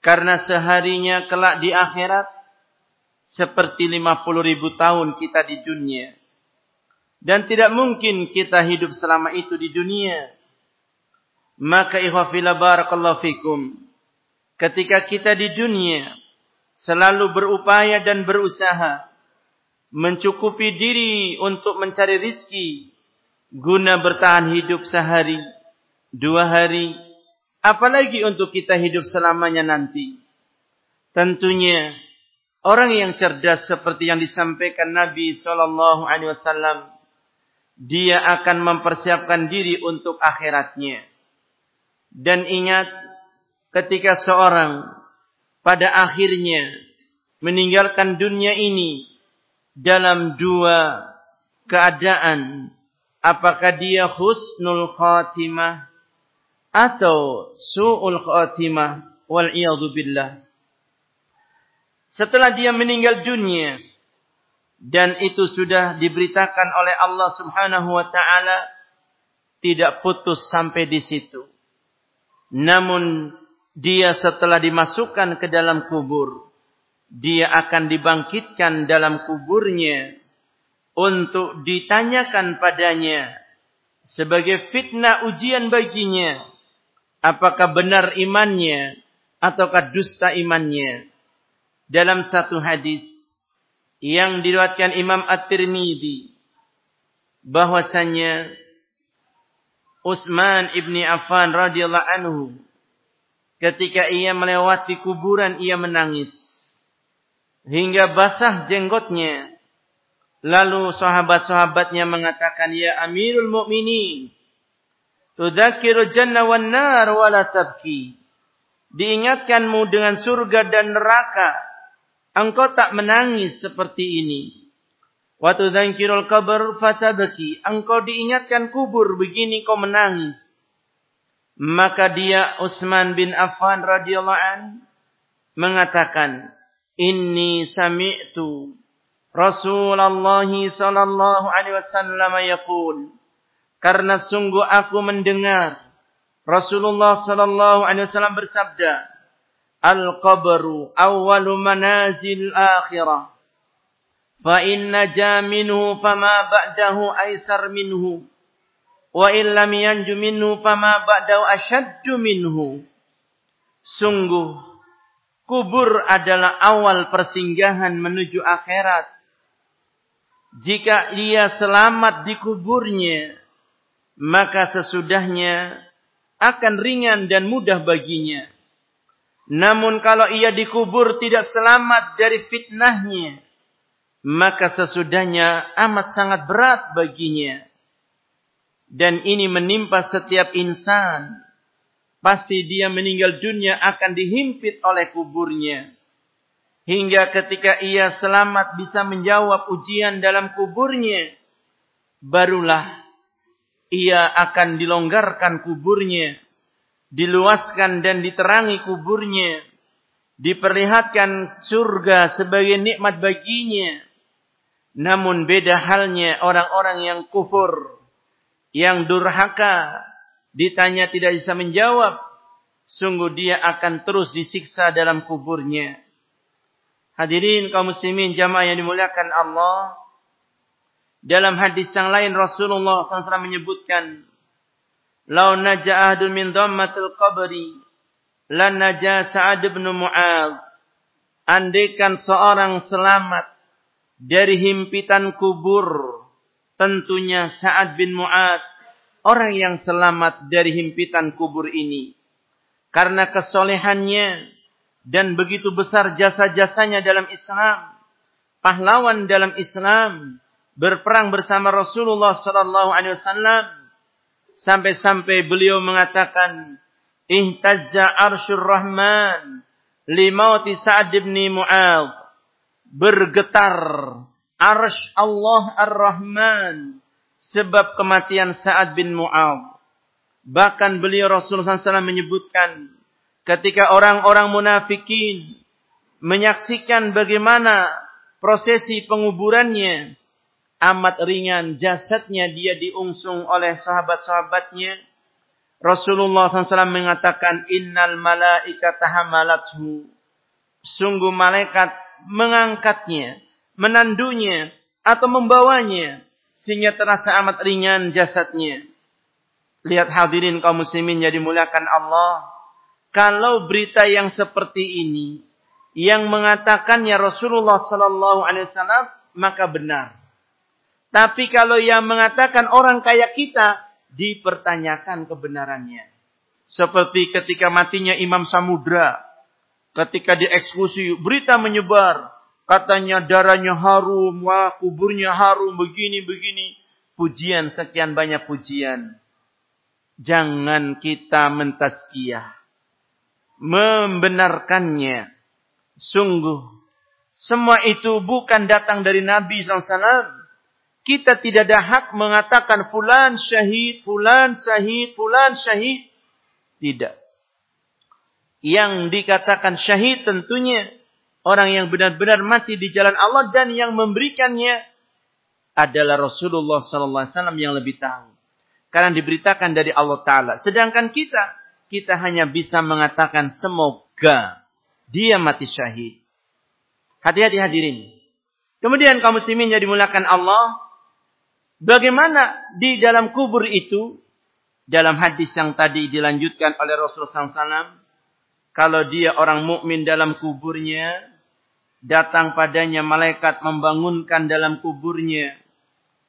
Karena seharinya kelak di akhirat seperti 50 ribu tahun kita di dunia. Dan tidak mungkin kita hidup selama itu di dunia. Maka ikhwafila barakallahu fikum ketika kita di dunia selalu berupaya dan berusaha mencukupi diri untuk mencari rizki guna bertahan hidup sehari, dua hari, apalagi untuk kita hidup selamanya nanti. Tentunya orang yang cerdas seperti yang disampaikan Nabi Shallallahu Alaihi Wasallam, dia akan mempersiapkan diri untuk akhiratnya. Dan ingat ketika seorang pada akhirnya meninggalkan dunia ini dalam dua keadaan. Apakah dia husnul khatimah atau su'ul khatimah? Wal billah. Setelah dia meninggal dunia dan itu sudah diberitakan oleh Allah Subhanahu wa taala tidak putus sampai di situ. Namun dia setelah dimasukkan ke dalam kubur, dia akan dibangkitkan dalam kuburnya untuk ditanyakan padanya sebagai fitnah ujian baginya apakah benar imannya ataukah dusta imannya dalam satu hadis yang diriwayatkan Imam At-Tirmidzi bahwasanya Utsman ibni Affan radhiyallahu anhu Ketika ia melewati kuburan, ia menangis. Hingga basah jenggotnya. Lalu sahabat-sahabatnya mengatakan, Ya Amirul Mukminin, Tudzakiru jannah wan nar wala tabki. Diingatkanmu dengan surga dan neraka. Engkau tak menangis seperti ini. Wa tudzakirul qabr fatabki. Engkau diingatkan kubur begini kau menangis. Maka dia Utsman bin Affan radhiyallahu an mengatakan, "Inni sami'tu Rasulullah sallallahu alaihi wasallam yaqul. Karena sungguh aku mendengar Rasulullah sallallahu alaihi wasallam bersabda Al-qabru awwalu manazil akhirah. Fa inna jaminhu fama ba'dahu aisar minhu. Wa illam yanju minhu fama ba'dahu ashaddu minhu. Sungguh kubur adalah awal persinggahan menuju akhirat jika ia selamat di kuburnya, maka sesudahnya akan ringan dan mudah baginya. Namun kalau ia dikubur tidak selamat dari fitnahnya, maka sesudahnya amat sangat berat baginya. Dan ini menimpa setiap insan. Pasti dia meninggal dunia akan dihimpit oleh kuburnya. Hingga ketika ia selamat bisa menjawab ujian dalam kuburnya. Barulah ia akan dilonggarkan kuburnya. Diluaskan dan diterangi kuburnya. Diperlihatkan surga sebagai nikmat baginya. Namun beda halnya orang-orang yang kufur. Yang durhaka. Ditanya tidak bisa menjawab. Sungguh dia akan terus disiksa dalam kuburnya Hadirin kaum muslimin jamaah yang dimuliakan Allah. Dalam hadis yang lain Rasulullah SAW menyebutkan. Lau naja ahdun min dhammatil qabri. Lan naja Sa'ad bin Mu'ad. Andaikan seorang selamat dari himpitan kubur. Tentunya Sa'ad bin Mu'ad. Orang yang selamat dari himpitan kubur ini. Karena kesolehannya dan begitu besar jasa-jasanya dalam Islam, pahlawan dalam Islam, berperang bersama Rasulullah sallallahu alaihi wasallam sampai-sampai beliau mengatakan ihtazza arsyur rahman limauti Sa'ad bin Mu'adh bergetar arsh Allah ar-Rahman sebab kematian Sa'ad bin Mu'adh. Bahkan beliau Rasulullah SAW menyebutkan ketika orang-orang munafikin menyaksikan bagaimana prosesi penguburannya amat ringan jasadnya dia diungsung oleh sahabat-sahabatnya Rasulullah SAW mengatakan innal malaikata hamalathu. Sungguh malaikat mengangkatnya menandunya atau membawanya sehingga terasa amat ringan jasadnya lihat hadirin kaum muslimin yang dimuliakan Allah kalau berita yang seperti ini yang mengatakannya Rasulullah sallallahu alaihi wasallam maka benar. Tapi kalau yang mengatakan orang kaya kita dipertanyakan kebenarannya. Seperti ketika matinya Imam Samudra. Ketika dieksekusi, berita menyebar. Katanya darahnya harum, wah kuburnya harum, begini-begini. Pujian, sekian banyak pujian. Jangan kita mentaskiyah membenarkannya. Sungguh, semua itu bukan datang dari Nabi SAW. Kita tidak ada hak mengatakan fulan syahid, fulan syahid, fulan syahid. Tidak. Yang dikatakan syahid tentunya orang yang benar-benar mati di jalan Allah dan yang memberikannya adalah Rasulullah SAW yang lebih tahu. Karena diberitakan dari Allah Ta'ala. Sedangkan kita kita hanya bisa mengatakan semoga dia mati syahid. Hati-hati hadirin. Kemudian kaum muslimin yang dimulakan Allah, bagaimana di dalam kubur itu dalam hadis yang tadi dilanjutkan oleh Rasulullah SAW, kalau dia orang mukmin dalam kuburnya, datang padanya malaikat membangunkan dalam kuburnya,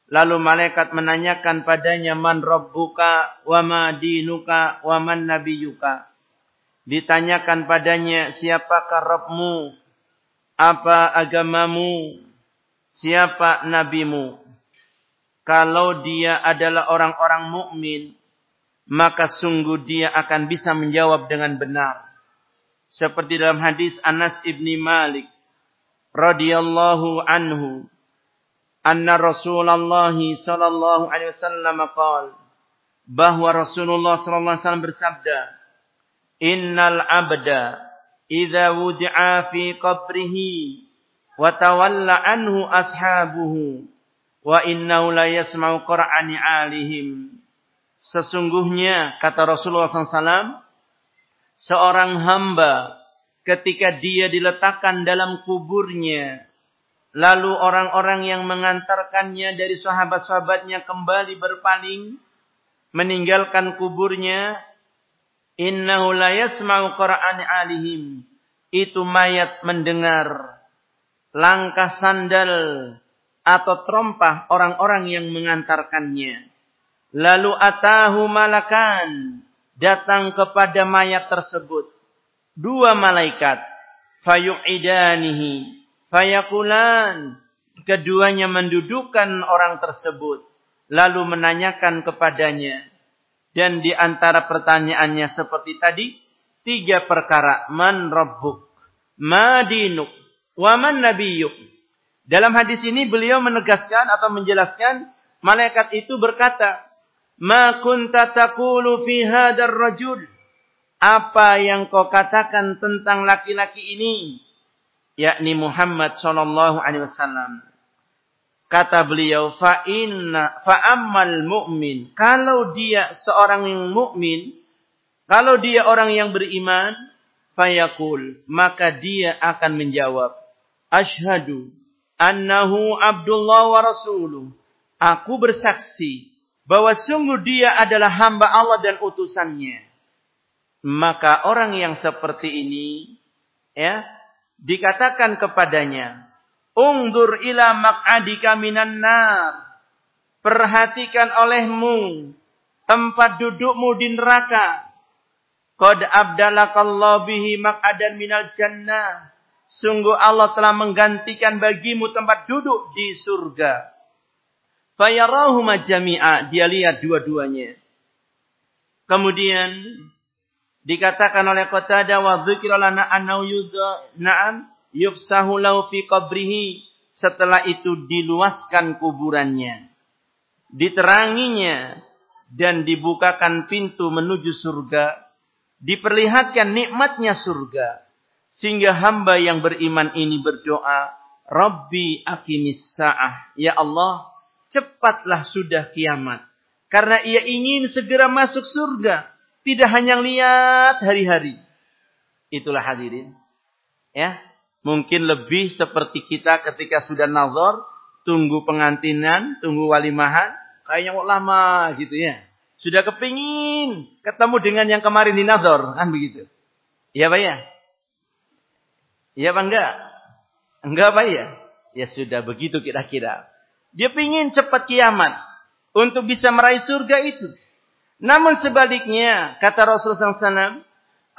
Lalu malaikat menanyakan padanya man rabbuka wa ma dinuka wa man nabiyuka. Ditanyakan padanya siapakah Rabbmu? Apa agamamu? Siapa nabimu? Kalau dia adalah orang-orang mukmin, maka sungguh dia akan bisa menjawab dengan benar. Seperti dalam hadis Anas ibni Malik radhiyallahu anhu anna Rasulullah sallallahu alaihi wasallam qaal bahwa Rasulullah sallallahu alaihi wasallam bersabda innal abda idza wudi'a fi qabrihi wa tawalla anhu ashabuhu wa innahu la yasma'u qur'ani alihim. Sesungguhnya kata Rasulullah SAW seorang hamba ketika dia diletakkan dalam kuburnya lalu orang-orang yang mengantarkannya dari sahabat-sahabatnya kembali berpaling meninggalkan kuburnya innahu la yasma'u qur'ani alihim itu mayat mendengar langkah sandal atau terompah orang-orang yang mengantarkannya. Lalu atahu malakan datang kepada mayat tersebut. Dua malaikat. Fayu'idanihi. Fayakulan. Keduanya mendudukkan orang tersebut. Lalu menanyakan kepadanya. Dan di antara pertanyaannya seperti tadi. Tiga perkara. Man rabbuk. Ma dinuk. Wa man nabiyuk. Dalam hadis ini beliau menegaskan atau menjelaskan. Malaikat itu berkata. Ma kunta taqulu fi hadar rajul. Apa yang kau katakan tentang laki-laki ini? Yakni Muhammad sallallahu alaihi wasallam. Kata beliau, fa inna fa ammal mu'min. Kalau dia seorang yang mukmin, kalau dia orang yang beriman, fayaqul, maka dia akan menjawab, asyhadu annahu Abdullah wa rasuluh. Aku bersaksi bahwa sungguh dia adalah hamba Allah dan utusannya. Maka orang yang seperti ini ya dikatakan kepadanya, "Ungdur ila maq'adika minan nar." Perhatikan olehmu tempat dudukmu di neraka. Qad abdalakallahu bihi maq'adan minal jannah. Sungguh Allah telah menggantikan bagimu tempat duduk di surga. Fayarahuma jami'a. Dia lihat dua-duanya. Kemudian dikatakan oleh Qatada wa dzikra lana annahu na'am yufsahu lahu fi qabrihi setelah itu diluaskan kuburannya diteranginya dan dibukakan pintu menuju surga diperlihatkan nikmatnya surga sehingga hamba yang beriman ini berdoa Rabbi akimis sa'ah ya Allah cepatlah sudah kiamat. Karena ia ingin segera masuk surga. Tidak hanya lihat hari-hari. Itulah hadirin. Ya, Mungkin lebih seperti kita ketika sudah nazar. Tunggu pengantinan, tunggu walimahan. Kayaknya kok lama gitu ya. Sudah kepingin ketemu dengan yang kemarin di nazar. Kan begitu. Iya Pak ya? Iya Pak enggak? Enggak Pak ya? Ya sudah begitu kira-kira. Dia ingin cepat kiamat untuk bisa meraih surga itu. Namun sebaliknya, kata Rasulullah SAW,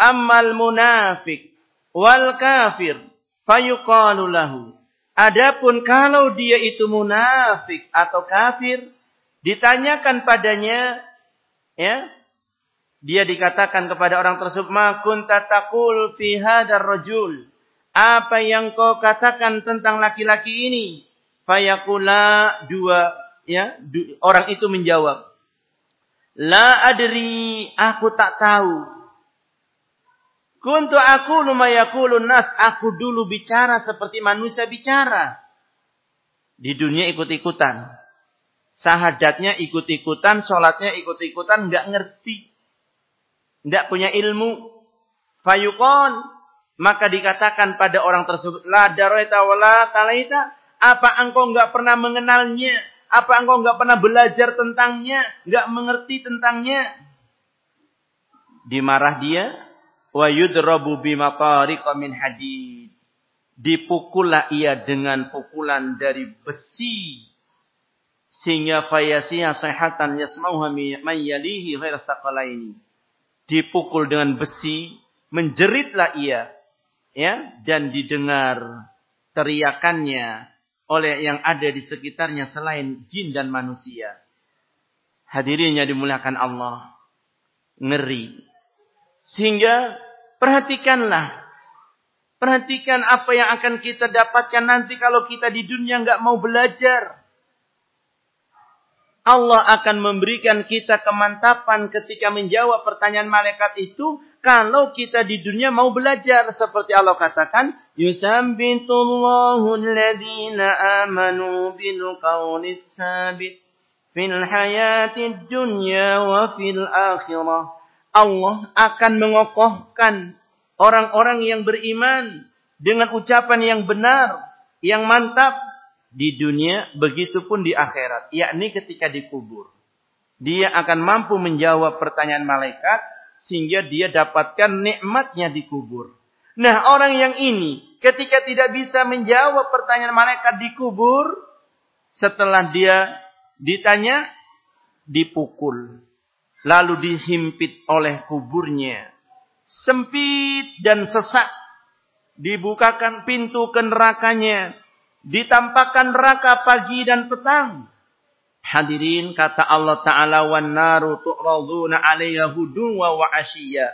Amal munafik wal kafir fayuqalu lahu. Adapun kalau dia itu munafik atau kafir, ditanyakan padanya, ya, dia dikatakan kepada orang tersebut, "Ma kunta taqul fi rajul?" Apa yang kau katakan tentang laki-laki ini? Fayakula dua ya orang itu menjawab, La adri, aku tak tahu. Kuntu aku lumayakulun nas, aku dulu bicara seperti manusia bicara. Di dunia ikut-ikutan. Sahadatnya ikut-ikutan, sholatnya ikut-ikutan, nggak ngerti. Nggak punya ilmu. Fayukon. Maka dikatakan pada orang tersebut, La daroita wala talaita. Apa engkau enggak pernah mengenalnya? Apa engkau enggak pernah belajar tentangnya? Enggak mengerti tentangnya? Dimarah dia. Wa yudrabu bimatariqa min hadid. Dipukullah ia dengan pukulan dari besi. Sehingga fayasiha sayhatan yasmauha mayyalihi ghair ini. Dipukul dengan besi. Menjeritlah ia. ya Dan didengar teriakannya oleh yang ada di sekitarnya selain jin dan manusia. Hadirinnya dimuliakan Allah. Ngeri. Sehingga perhatikanlah. Perhatikan apa yang akan kita dapatkan nanti kalau kita di dunia nggak mau belajar. Allah akan memberikan kita kemantapan ketika menjawab pertanyaan malaikat itu kalau kita di dunia mau belajar seperti Allah katakan yusabbitullahu alladhina amanu bil qawli tsabit fil hayatid dunya wa fil akhirah Allah akan mengokohkan orang-orang yang beriman dengan ucapan yang benar, yang mantap di dunia, begitupun di akhirat, yakni ketika dikubur. Dia akan mampu menjawab pertanyaan malaikat sehingga dia dapatkan nikmatnya dikubur. Nah, orang yang ini ketika tidak bisa menjawab pertanyaan malaikat dikubur, setelah dia ditanya dipukul lalu dihimpit oleh kuburnya. Sempit dan sesak. Dibukakan pintu ke nerakanya. Ditampakkan neraka pagi dan petang. Hadirin kata Allah Ta'ala wan naru tu'raduna hudun wa wa'asyiya.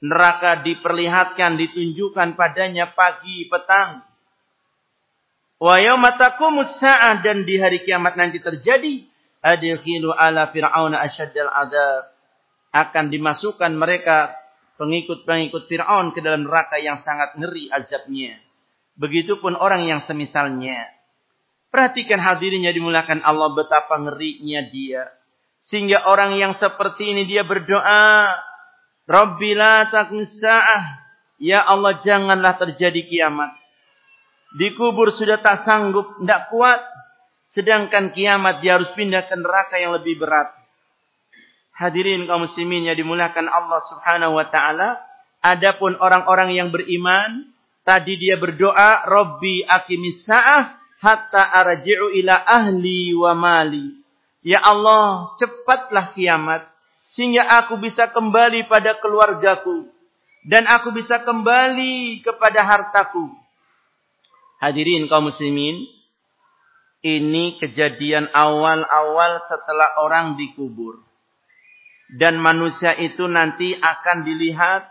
Neraka diperlihatkan, ditunjukkan padanya pagi, petang. Wa yaumatakumus sa'ah dan di hari kiamat nanti terjadi adkhilu ala fir'auna asyaddal adab akan dimasukkan mereka pengikut-pengikut Fir'aun ke dalam neraka yang sangat ngeri azabnya. Begitupun orang yang semisalnya. Perhatikan hadirinnya dimulakan Allah betapa ngerinya dia. Sehingga orang yang seperti ini dia berdoa. Rabbi la. Ya Allah janganlah terjadi kiamat. Dikubur sudah tak sanggup, tidak kuat. Sedangkan kiamat dia harus pindah ke neraka yang lebih berat. Hadirin kaum muslimin yang dimulakan Allah Subhanahu wa taala, adapun orang-orang yang beriman, tadi dia berdoa, "Rabbi aqimis sa'ah hatta arji'u ila ahli wa mali." Ya Allah, cepatlah kiamat sehingga aku bisa kembali pada keluargaku dan aku bisa kembali kepada hartaku. Hadirin kaum muslimin, ini kejadian awal-awal setelah orang dikubur. Dan manusia itu nanti akan dilihat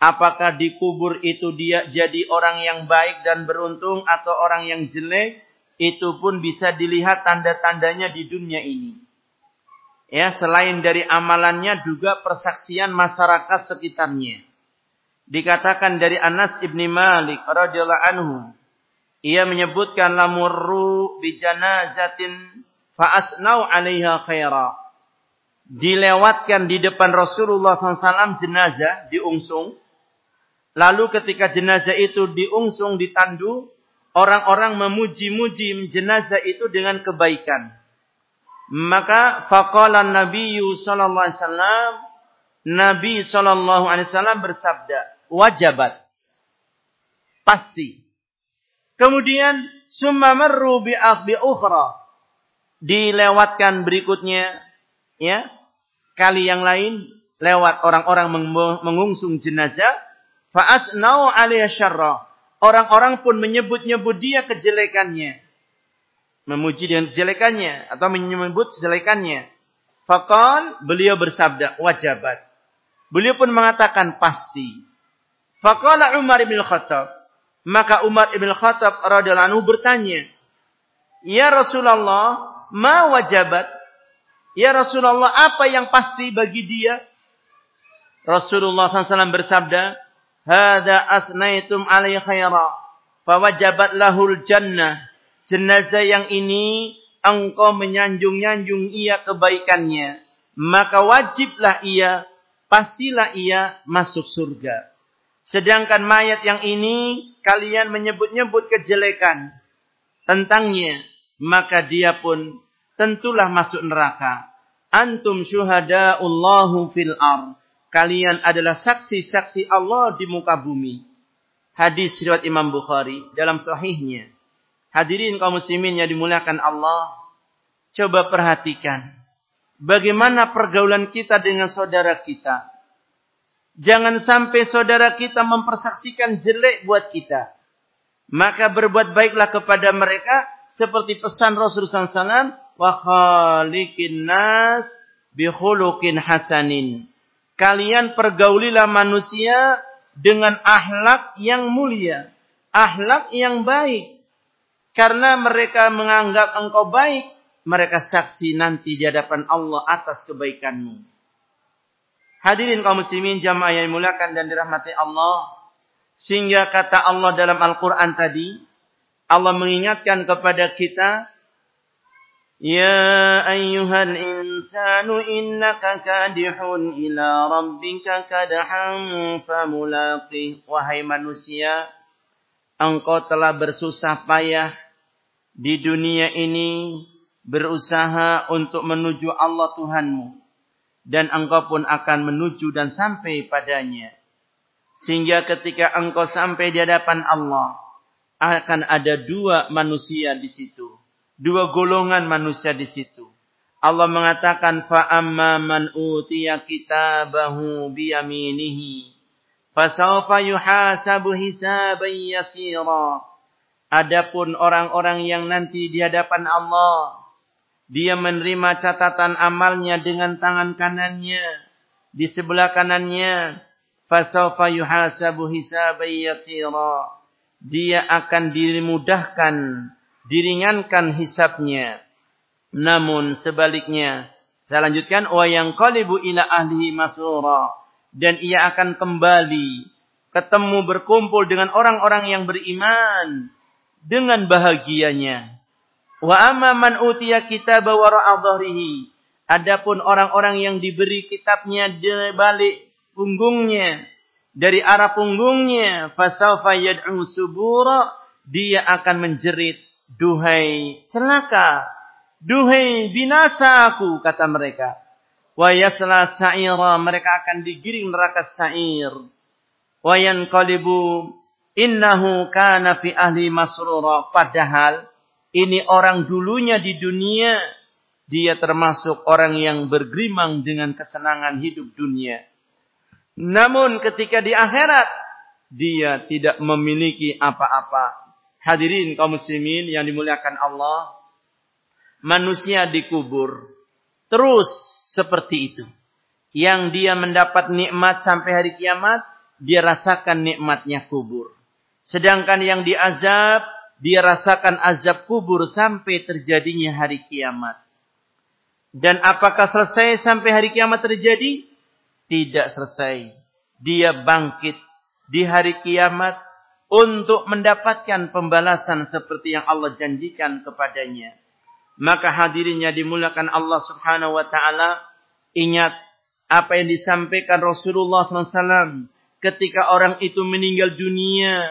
apakah dikubur itu dia jadi orang yang baik dan beruntung atau orang yang jelek. Itu pun bisa dilihat tanda-tandanya di dunia ini. Ya, selain dari amalannya juga persaksian masyarakat sekitarnya. Dikatakan dari Anas ibni Malik radhiyallahu anhu, ia menyebutkan lamurru bi janazatin fa asnau 'alaiha khaira. Dilewatkan di depan Rasulullah SAW jenazah diungsung. Lalu ketika jenazah itu diungsung, ditandu, orang-orang memuji-muji jenazah itu dengan kebaikan. Maka faqala Nabi sallallahu alaihi wasallam Nabi sallallahu alaihi wasallam bersabda, wajabat. Pasti Kemudian summa marru bi ukhra. Dilewatkan berikutnya ya. Kali yang lain lewat orang-orang mengungsung jenazah fa asnau alaihi syarra. Orang-orang pun menyebut-nyebut dia kejelekannya. Memuji dengan kejelekannya atau menyebut kejelekannya. Faqal beliau bersabda wajabat. Beliau pun mengatakan pasti. Faqala Umar bin Khattab maka Umar ibn Khattab radhiyallahu anhu bertanya, "Ya Rasulullah, ma wajabat?" Ya Rasulullah, apa yang pasti bagi dia? Rasulullah SAW bersabda, "Hada asnaitum alaihi khaira, fawajabat lahul jannah." Jenazah yang ini engkau menyanjung-nyanjung ia kebaikannya, maka wajiblah ia, pastilah ia masuk surga. Sedangkan mayat yang ini kalian menyebut-nyebut kejelekan tentangnya, maka dia pun tentulah masuk neraka. Antum syuhada'ullahu fil ar. Kalian adalah saksi-saksi Allah di muka bumi. Hadis riwayat Imam Bukhari dalam sahihnya. Hadirin kaum muslimin yang dimuliakan Allah, coba perhatikan bagaimana pergaulan kita dengan saudara kita. Jangan sampai saudara kita mempersaksikan jelek buat kita. Maka berbuat baiklah kepada mereka seperti pesan Rasulullah SAW. Wa khaliqin nas bihulukin hasanin. Kalian pergaulilah manusia dengan ahlak yang mulia. Ahlak yang baik. Karena mereka menganggap engkau baik. Mereka saksi nanti di hadapan Allah atas kebaikanmu. Hadirin kaum muslimin jamaah yang dimuliakan dan dirahmati Allah. Sehingga kata Allah dalam Al-Quran tadi, Allah mengingatkan kepada kita, Ya ayyuhal insanu innaka kadihun ila rabbika kadahan famulaqih. Wahai manusia, engkau telah bersusah payah di dunia ini berusaha untuk menuju Allah Tuhanmu dan engkau pun akan menuju dan sampai padanya. Sehingga ketika engkau sampai di hadapan Allah, akan ada dua manusia di situ. dua golongan manusia di situ. Allah mengatakan fa amman utiya kitabahu bi yaminihi fasawfa yuhasabu hisaban yasira. Adapun orang-orang yang nanti di hadapan Allah dia menerima catatan amalnya dengan tangan kanannya di sebelah kanannya fasawfa yuhasabu hisaban yasira. Dia akan dimudahkan diringankan hisabnya. Namun sebaliknya, saya lanjutkan wa yang qalibu ila ahlihi masura dan ia akan kembali ketemu berkumpul dengan orang-orang yang beriman dengan bahagianya. Wa amma man utiya kitaba wara'a dhahrihi. Adapun orang-orang yang diberi kitabnya di balik punggungnya, dari arah punggungnya, fasawfa yad'u subura, dia akan menjerit, duhai celaka, duhai binasa aku, kata mereka. Wa yasla sa'ira, mereka akan digiring neraka sa'ir. Wa yanqalibu innahu kana fi ahli masrura, padahal ini orang dulunya di dunia, dia termasuk orang yang bergerimang dengan kesenangan hidup dunia. Namun ketika di akhirat, dia tidak memiliki apa-apa. Hadirin kaum muslimin yang dimuliakan Allah, manusia dikubur terus seperti itu. Yang dia mendapat nikmat sampai hari kiamat, dia rasakan nikmatnya kubur. Sedangkan yang diazab, dia rasakan azab kubur sampai terjadinya hari kiamat. Dan apakah selesai sampai hari kiamat terjadi? Tidak selesai. Dia bangkit di hari kiamat untuk mendapatkan pembalasan seperti yang Allah janjikan kepadanya. Maka hadirinnya dimulakan Allah subhanahu wa ta'ala. Ingat apa yang disampaikan Rasulullah SAW ketika orang itu meninggal dunia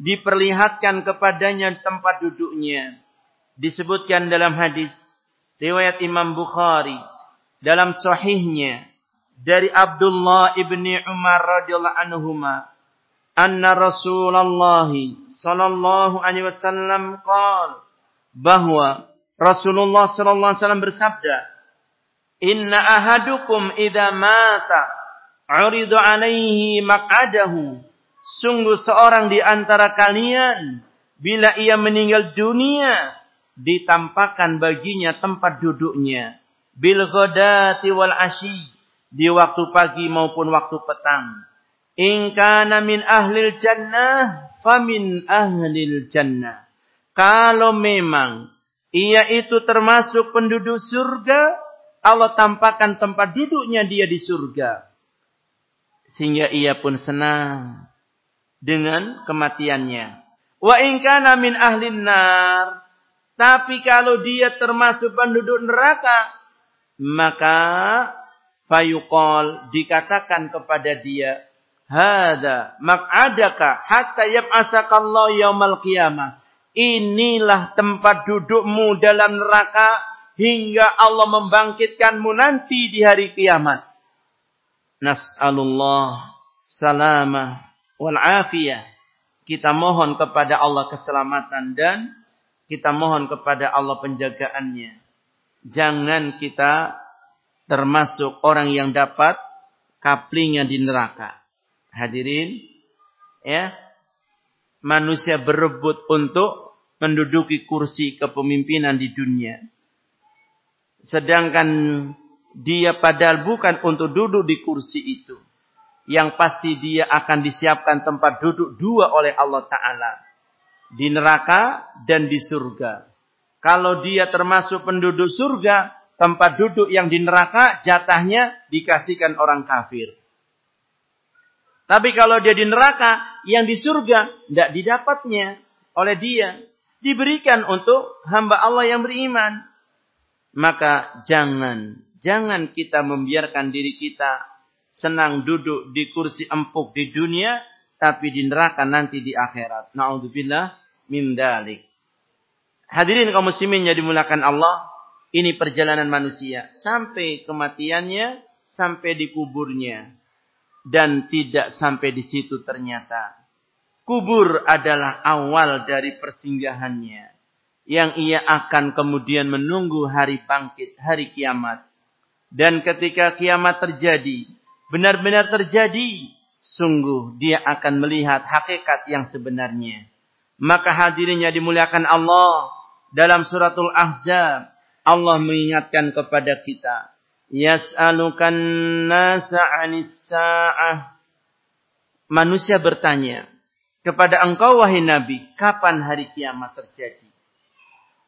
diperlihatkan kepadanya tempat duduknya. Disebutkan dalam hadis riwayat Imam Bukhari dalam sahihnya dari Abdullah ibni Umar radhiyallahu anhuma anna Rasulullah sallallahu alaihi wasallam qala bahwa Rasulullah sallallahu alaihi wasallam bersabda Inna ahadukum idza mata uridu alaihi maq'adahu Sungguh seorang di antara kalian bila ia meninggal dunia ditampakkan baginya tempat duduknya bil ghadati wal asyi di waktu pagi maupun waktu petang. In kana min ahlil jannah famin ahlil jannah. Kalau memang ia itu termasuk penduduk surga, Allah tampakkan tempat duduknya dia di surga. Sehingga ia pun senang dengan kematiannya. Wa in kana min ahlin nar. Tapi kalau dia termasuk penduduk neraka, maka fayuqal dikatakan kepada dia, "Hada maq'adaka hatta yab'asakallahu yaumal qiyamah." Inilah tempat dudukmu dalam neraka hingga Allah membangkitkanmu nanti di hari kiamat. Nas'alullah salamah wal afiyah. Kita mohon kepada Allah keselamatan dan kita mohon kepada Allah penjagaannya. Jangan kita termasuk orang yang dapat kaplingnya di neraka. Hadirin, ya. Manusia berebut untuk menduduki kursi kepemimpinan di dunia. Sedangkan dia padahal bukan untuk duduk di kursi itu yang pasti dia akan disiapkan tempat duduk dua oleh Allah Ta'ala. Di neraka dan di surga. Kalau dia termasuk penduduk surga, tempat duduk yang di neraka jatahnya dikasihkan orang kafir. Tapi kalau dia di neraka, yang di surga tidak didapatnya oleh dia. Diberikan untuk hamba Allah yang beriman. Maka jangan, jangan kita membiarkan diri kita senang duduk di kursi empuk di dunia, tapi di neraka nanti di akhirat. Na'udzubillah min dalik. Hadirin kaum muslimin yang dimulakan Allah, ini perjalanan manusia sampai kematiannya, sampai di kuburnya. Dan tidak sampai di situ ternyata. Kubur adalah awal dari persinggahannya. Yang ia akan kemudian menunggu hari bangkit, hari kiamat. Dan ketika kiamat terjadi, benar-benar terjadi, sungguh dia akan melihat hakikat yang sebenarnya. Maka hadirinnya dimuliakan Allah dalam suratul Ahzab Allah mengingatkan kepada kita. Yas'alukan nasa. Manusia bertanya kepada engkau wahai Nabi, kapan hari kiamat terjadi?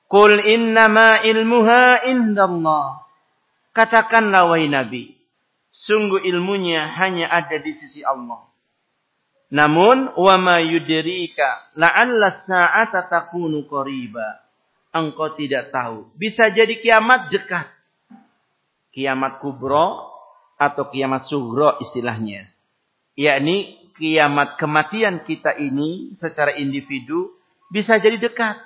Qul innama ilmuha indallah. Katakanlah wahai Nabi, sungguh ilmunya hanya ada di sisi Allah. Namun wa ma yudrika la'alla sa'ata takunu qariba engkau tidak tahu. Bisa jadi kiamat dekat. Kiamat kubro atau kiamat sugro istilahnya. Yakni kiamat kematian kita ini secara individu bisa jadi dekat.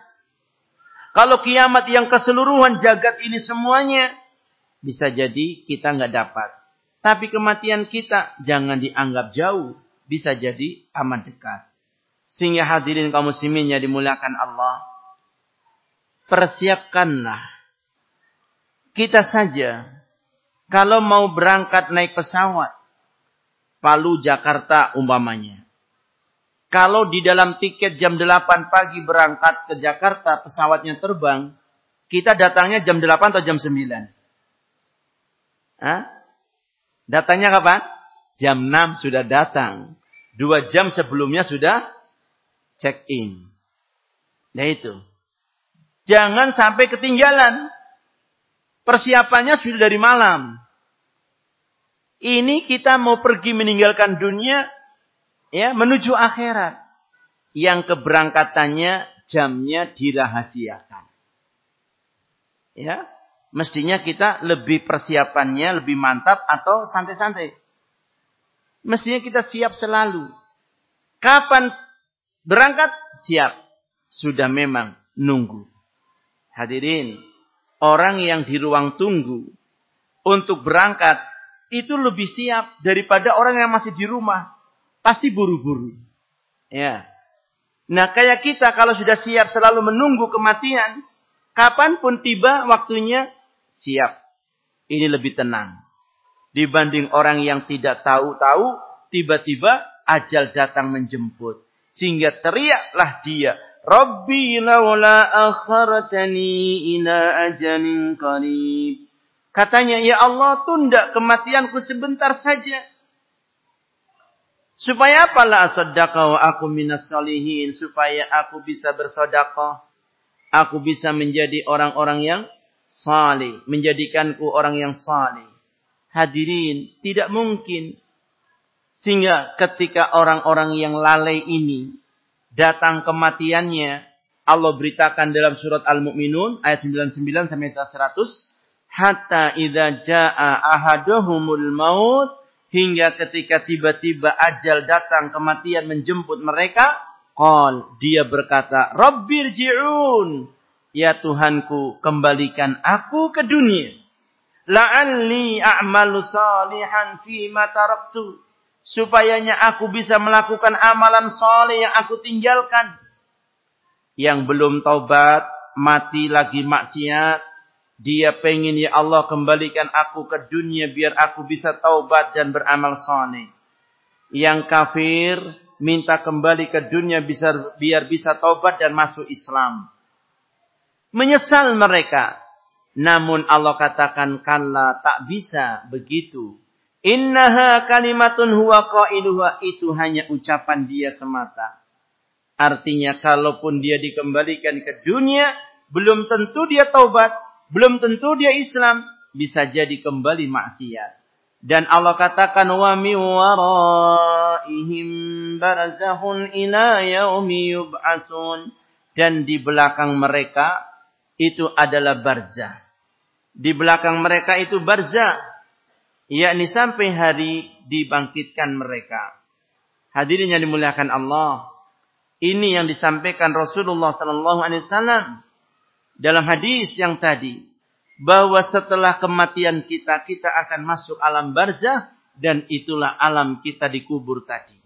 Kalau kiamat yang keseluruhan jagat ini semuanya bisa jadi kita nggak dapat. Tapi kematian kita jangan dianggap jauh, bisa jadi amat dekat. Sehingga hadirin kaum muslimin yang dimuliakan Allah, persiapkanlah. Kita saja, kalau mau berangkat naik pesawat, Palu Jakarta umpamanya. Kalau di dalam tiket jam 8 pagi berangkat ke Jakarta, pesawatnya terbang, kita datangnya jam 8 atau jam 9? Hah? Datangnya kapan? Jam 6 sudah datang. Dua jam sebelumnya sudah check in. Nah itu. Jangan sampai ketinggalan. Persiapannya sudah dari malam. Ini kita mau pergi meninggalkan dunia ya menuju akhirat. Yang keberangkatannya jamnya dirahasiakan. Ya, mestinya kita lebih persiapannya lebih mantap atau santai-santai. Mestinya kita siap selalu. Kapan berangkat? Siap. Sudah memang nunggu. Hadirin, orang yang di ruang tunggu untuk berangkat itu lebih siap daripada orang yang masih di rumah. Pasti buru-buru. Ya. Nah, kayak kita kalau sudah siap selalu menunggu kematian, kapan pun tiba waktunya siap. Ini lebih tenang. Dibanding orang yang tidak tahu-tahu, tiba-tiba ajal datang menjemput. Sehingga teriaklah dia, Rabbi laula akhartani ila ajalin qarib. Katanya, ya Allah tunda kematianku sebentar saja. Supaya apalah wa aku minas salihin. Supaya aku bisa bersedekah. Aku bisa menjadi orang-orang yang salih. Menjadikanku orang yang salih. Hadirin, tidak mungkin. Sehingga ketika orang-orang yang lalai ini datang kematiannya, Allah beritakan dalam surat Al-Mu'minun ayat 99 sampai 100, hatta idza jaa ahaduhumul maut hingga ketika tiba-tiba ajal datang kematian menjemput mereka, qal dia berkata, "Rabbirji'un." Ya Tuhanku, kembalikan aku ke dunia. La'alli a'malu salihan fi ma taraktu supayanya aku bisa melakukan amalan soleh yang aku tinggalkan. Yang belum taubat, mati lagi maksiat, dia pengen ya Allah kembalikan aku ke dunia biar aku bisa taubat dan beramal soleh. Yang kafir minta kembali ke dunia bisa, biar bisa taubat dan masuk Islam. Menyesal mereka. Namun Allah katakan kalla tak bisa begitu. Innaha kalimatun huwa qailuha itu hanya ucapan dia semata. Artinya kalaupun dia dikembalikan ke dunia, belum tentu dia taubat, belum tentu dia Islam, bisa jadi kembali maksiat. Dan Allah katakan wa mi waraihim barzahun ila yaumi yub'atsun dan di belakang mereka itu adalah barzah. Di belakang mereka itu barzah yakni sampai hari dibangkitkan mereka. Hadirin yang dimuliakan Allah, ini yang disampaikan Rasulullah sallallahu alaihi wasallam dalam hadis yang tadi bahwa setelah kematian kita kita akan masuk alam barzah dan itulah alam kita dikubur tadi.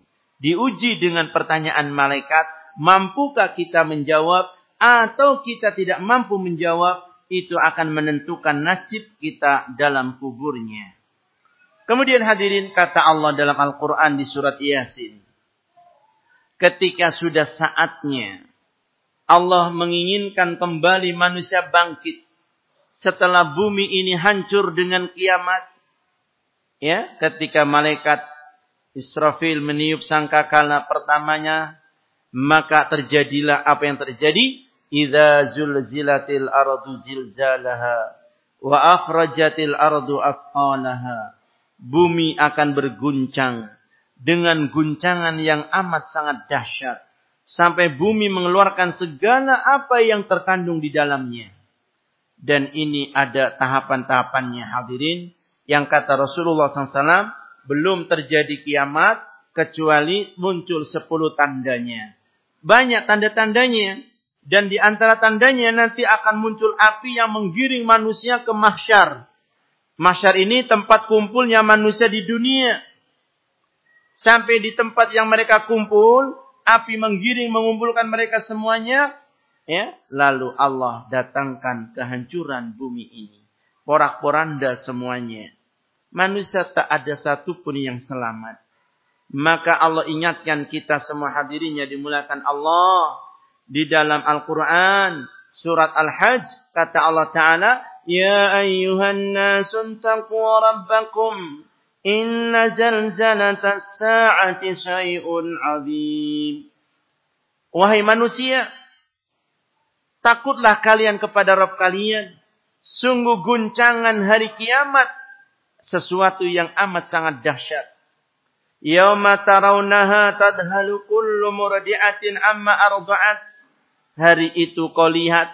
Diuji dengan pertanyaan malaikat, mampukah kita menjawab atau kita tidak mampu menjawab, itu akan menentukan nasib kita dalam kuburnya. Kemudian hadirin kata Allah dalam Al-Quran di surat Yasin. Ketika sudah saatnya Allah menginginkan kembali manusia bangkit setelah bumi ini hancur dengan kiamat. Ya, ketika malaikat Israfil meniup sangkakala pertamanya, maka terjadilah apa yang terjadi? Idza zulzilatil ardu zilzalaha wa akhrajatil ardu asqalaha. Bumi akan berguncang dengan guncangan yang amat sangat dahsyat sampai bumi mengeluarkan segala apa yang terkandung di dalamnya dan ini ada tahapan-tahapannya hadirin yang kata Rasulullah SAW belum terjadi kiamat kecuali muncul sepuluh tandanya. Banyak tanda-tandanya dan di antara tandanya nanti akan muncul api yang menggiring manusia ke mahsyar. Mahsyar ini tempat kumpulnya manusia di dunia. Sampai di tempat yang mereka kumpul, api menggiring mengumpulkan mereka semuanya Ya, lalu Allah datangkan kehancuran bumi ini. Porak-poranda semuanya. Manusia tak ada satupun yang selamat. Maka Allah ingatkan kita semua hadirinya dimulakan Allah di dalam Al-Quran. Surat Al-Hajj kata Allah Ta'ala. Ya ayyuhan nasun taqu rabbakum. Inna zalzalata sa'ati syai'un azim. Wahai manusia, Takutlah kalian kepada Rabb kalian. Sungguh guncangan hari kiamat. Sesuatu yang amat sangat dahsyat. Yawma tarawnaha tadhalu kullu muradi'atin amma arda'at. Hari itu kau lihat.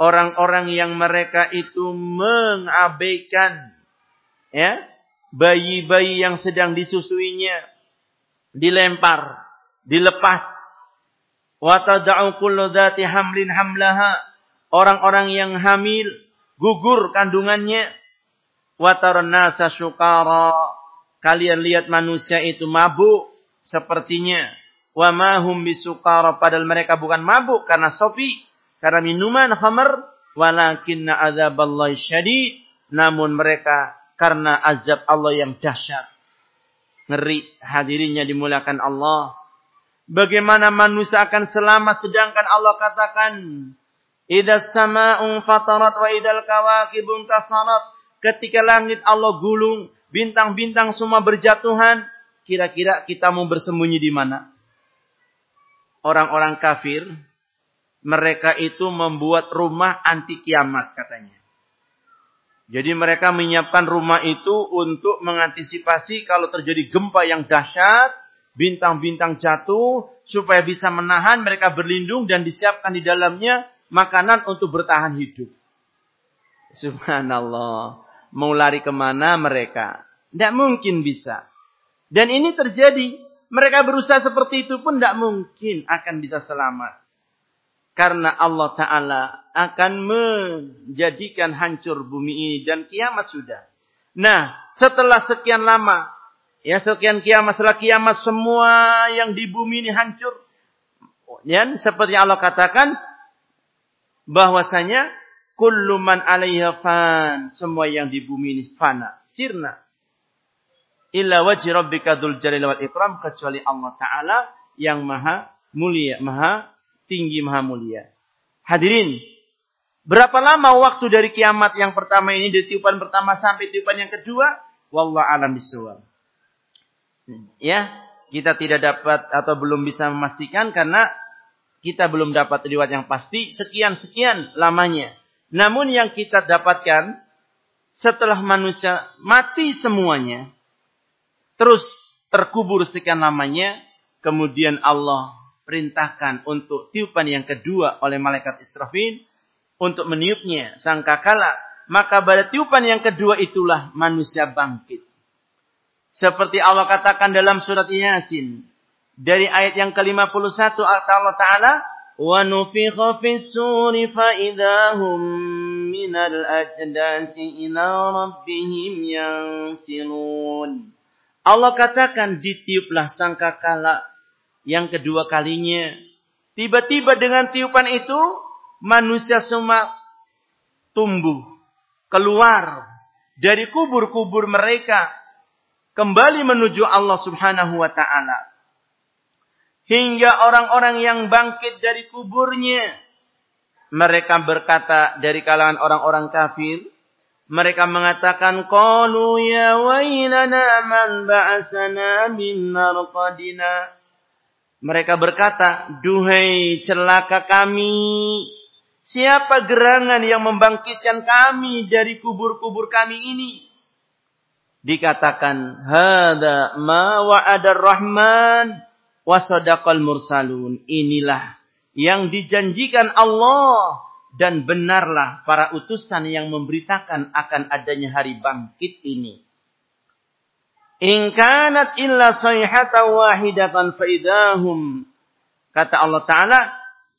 Orang-orang yang mereka itu mengabaikan. Ya. Bayi-bayi yang sedang disusuinya. Dilempar. Dilepas Wa tada'u kullu dhati hamlin hamlaha. Orang-orang yang hamil gugur kandungannya. Wa tarnasa. Kalian lihat manusia itu mabuk sepertinya. Wa mahum bisukara padahal mereka bukan mabuk karena sofi, karena minuman khamar, walakinna adzaballahi syadid. Namun mereka karena azab Allah yang dahsyat. Ngeri hadirinnya dimulakan Allah Bagaimana manusia akan selamat sedangkan Allah katakan Idas sama'un fatarat wa idal kawakibun tasarat. Ketika langit Allah gulung, bintang-bintang semua berjatuhan, kira-kira kita mau bersembunyi di mana? Orang-orang kafir, mereka itu membuat rumah anti kiamat katanya. Jadi mereka menyiapkan rumah itu untuk mengantisipasi kalau terjadi gempa yang dahsyat, bintang-bintang jatuh supaya bisa menahan mereka berlindung dan disiapkan di dalamnya makanan untuk bertahan hidup. Subhanallah. Mau lari ke mana mereka? Tidak mungkin bisa. Dan ini terjadi. Mereka berusaha seperti itu pun tidak mungkin akan bisa selamat. Karena Allah Ta'ala akan menjadikan hancur bumi ini. Dan kiamat sudah. Nah, setelah sekian lama Ya sekian kiamat setelah kiamat semua yang di bumi ini hancur. Ya, seperti Allah katakan bahwasanya kullu man 'alaiha fan, semua yang di bumi ini fana, sirna. Illa wajhi rabbika dzul jalali wal ikram kecuali Allah taala yang maha mulia, maha tinggi, maha mulia. Hadirin, berapa lama waktu dari kiamat yang pertama ini dari tiupan pertama sampai tiupan yang kedua? Wallahu alam bisawab. Ya, kita tidak dapat atau belum bisa memastikan karena kita belum dapat riwayat yang pasti sekian-sekian lamanya. Namun yang kita dapatkan setelah manusia mati semuanya, terus terkubur sekian lamanya, kemudian Allah perintahkan untuk tiupan yang kedua oleh malaikat Israfil untuk meniupnya sangkakala, maka pada tiupan yang kedua itulah manusia bangkit. Seperti Allah katakan dalam surat Yasin dari ayat yang ke-51 Allah Taala wa nufikha fis suri fa idahum minal ajdasi ila rabbihim yansilun. Allah katakan ditiuplah sangkakala yang kedua kalinya. Tiba-tiba dengan tiupan itu manusia semua tumbuh keluar dari kubur-kubur mereka kembali menuju Allah Subhanahu wa taala. Hingga orang-orang yang bangkit dari kuburnya mereka berkata dari kalangan orang-orang kafir mereka mengatakan qalu ya wailana man ba'asana min marqadina. Mereka berkata, duhai celaka kami. Siapa gerangan yang membangkitkan kami dari kubur-kubur kami ini? Dikatakan, hada ma wa'adar rahman wa sadaqal mursalun. Inilah yang dijanjikan Allah dan benarlah para utusan yang memberitakan akan adanya hari bangkit ini. In kanat illa sayhatan wahidatan faidahum. Kata Allah Ta'ala,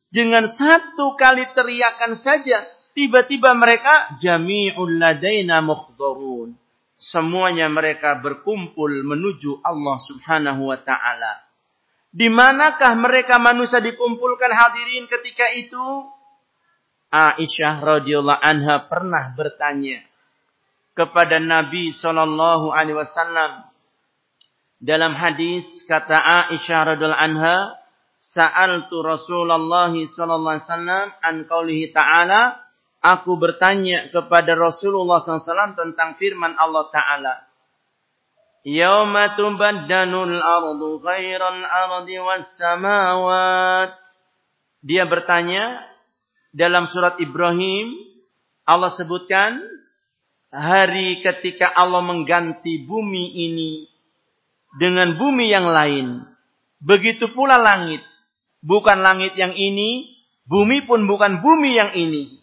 dengan satu kali teriakan saja, tiba-tiba mereka jami'ul ladaina mukhdarun. Semuanya mereka berkumpul menuju Allah Subhanahu wa taala. Di manakah mereka manusia dikumpulkan hadirin ketika itu? Aisyah radhiyallahu anha pernah bertanya kepada Nabi sallallahu alaihi wasallam dalam hadis kata Aisyah radhiyallahu anha sa'altu Rasulullah sallallahu alaihi wasallam an qaulihi ta'ala. Aku bertanya kepada Rasulullah SAW tentang firman Allah Ta'ala. Yawma tubaddanul ardu ghairal ardi was samawat. Dia bertanya dalam surat Ibrahim Allah sebutkan hari ketika Allah mengganti bumi ini dengan bumi yang lain. Begitu pula langit. Bukan langit yang ini, bumi pun bukan bumi yang ini.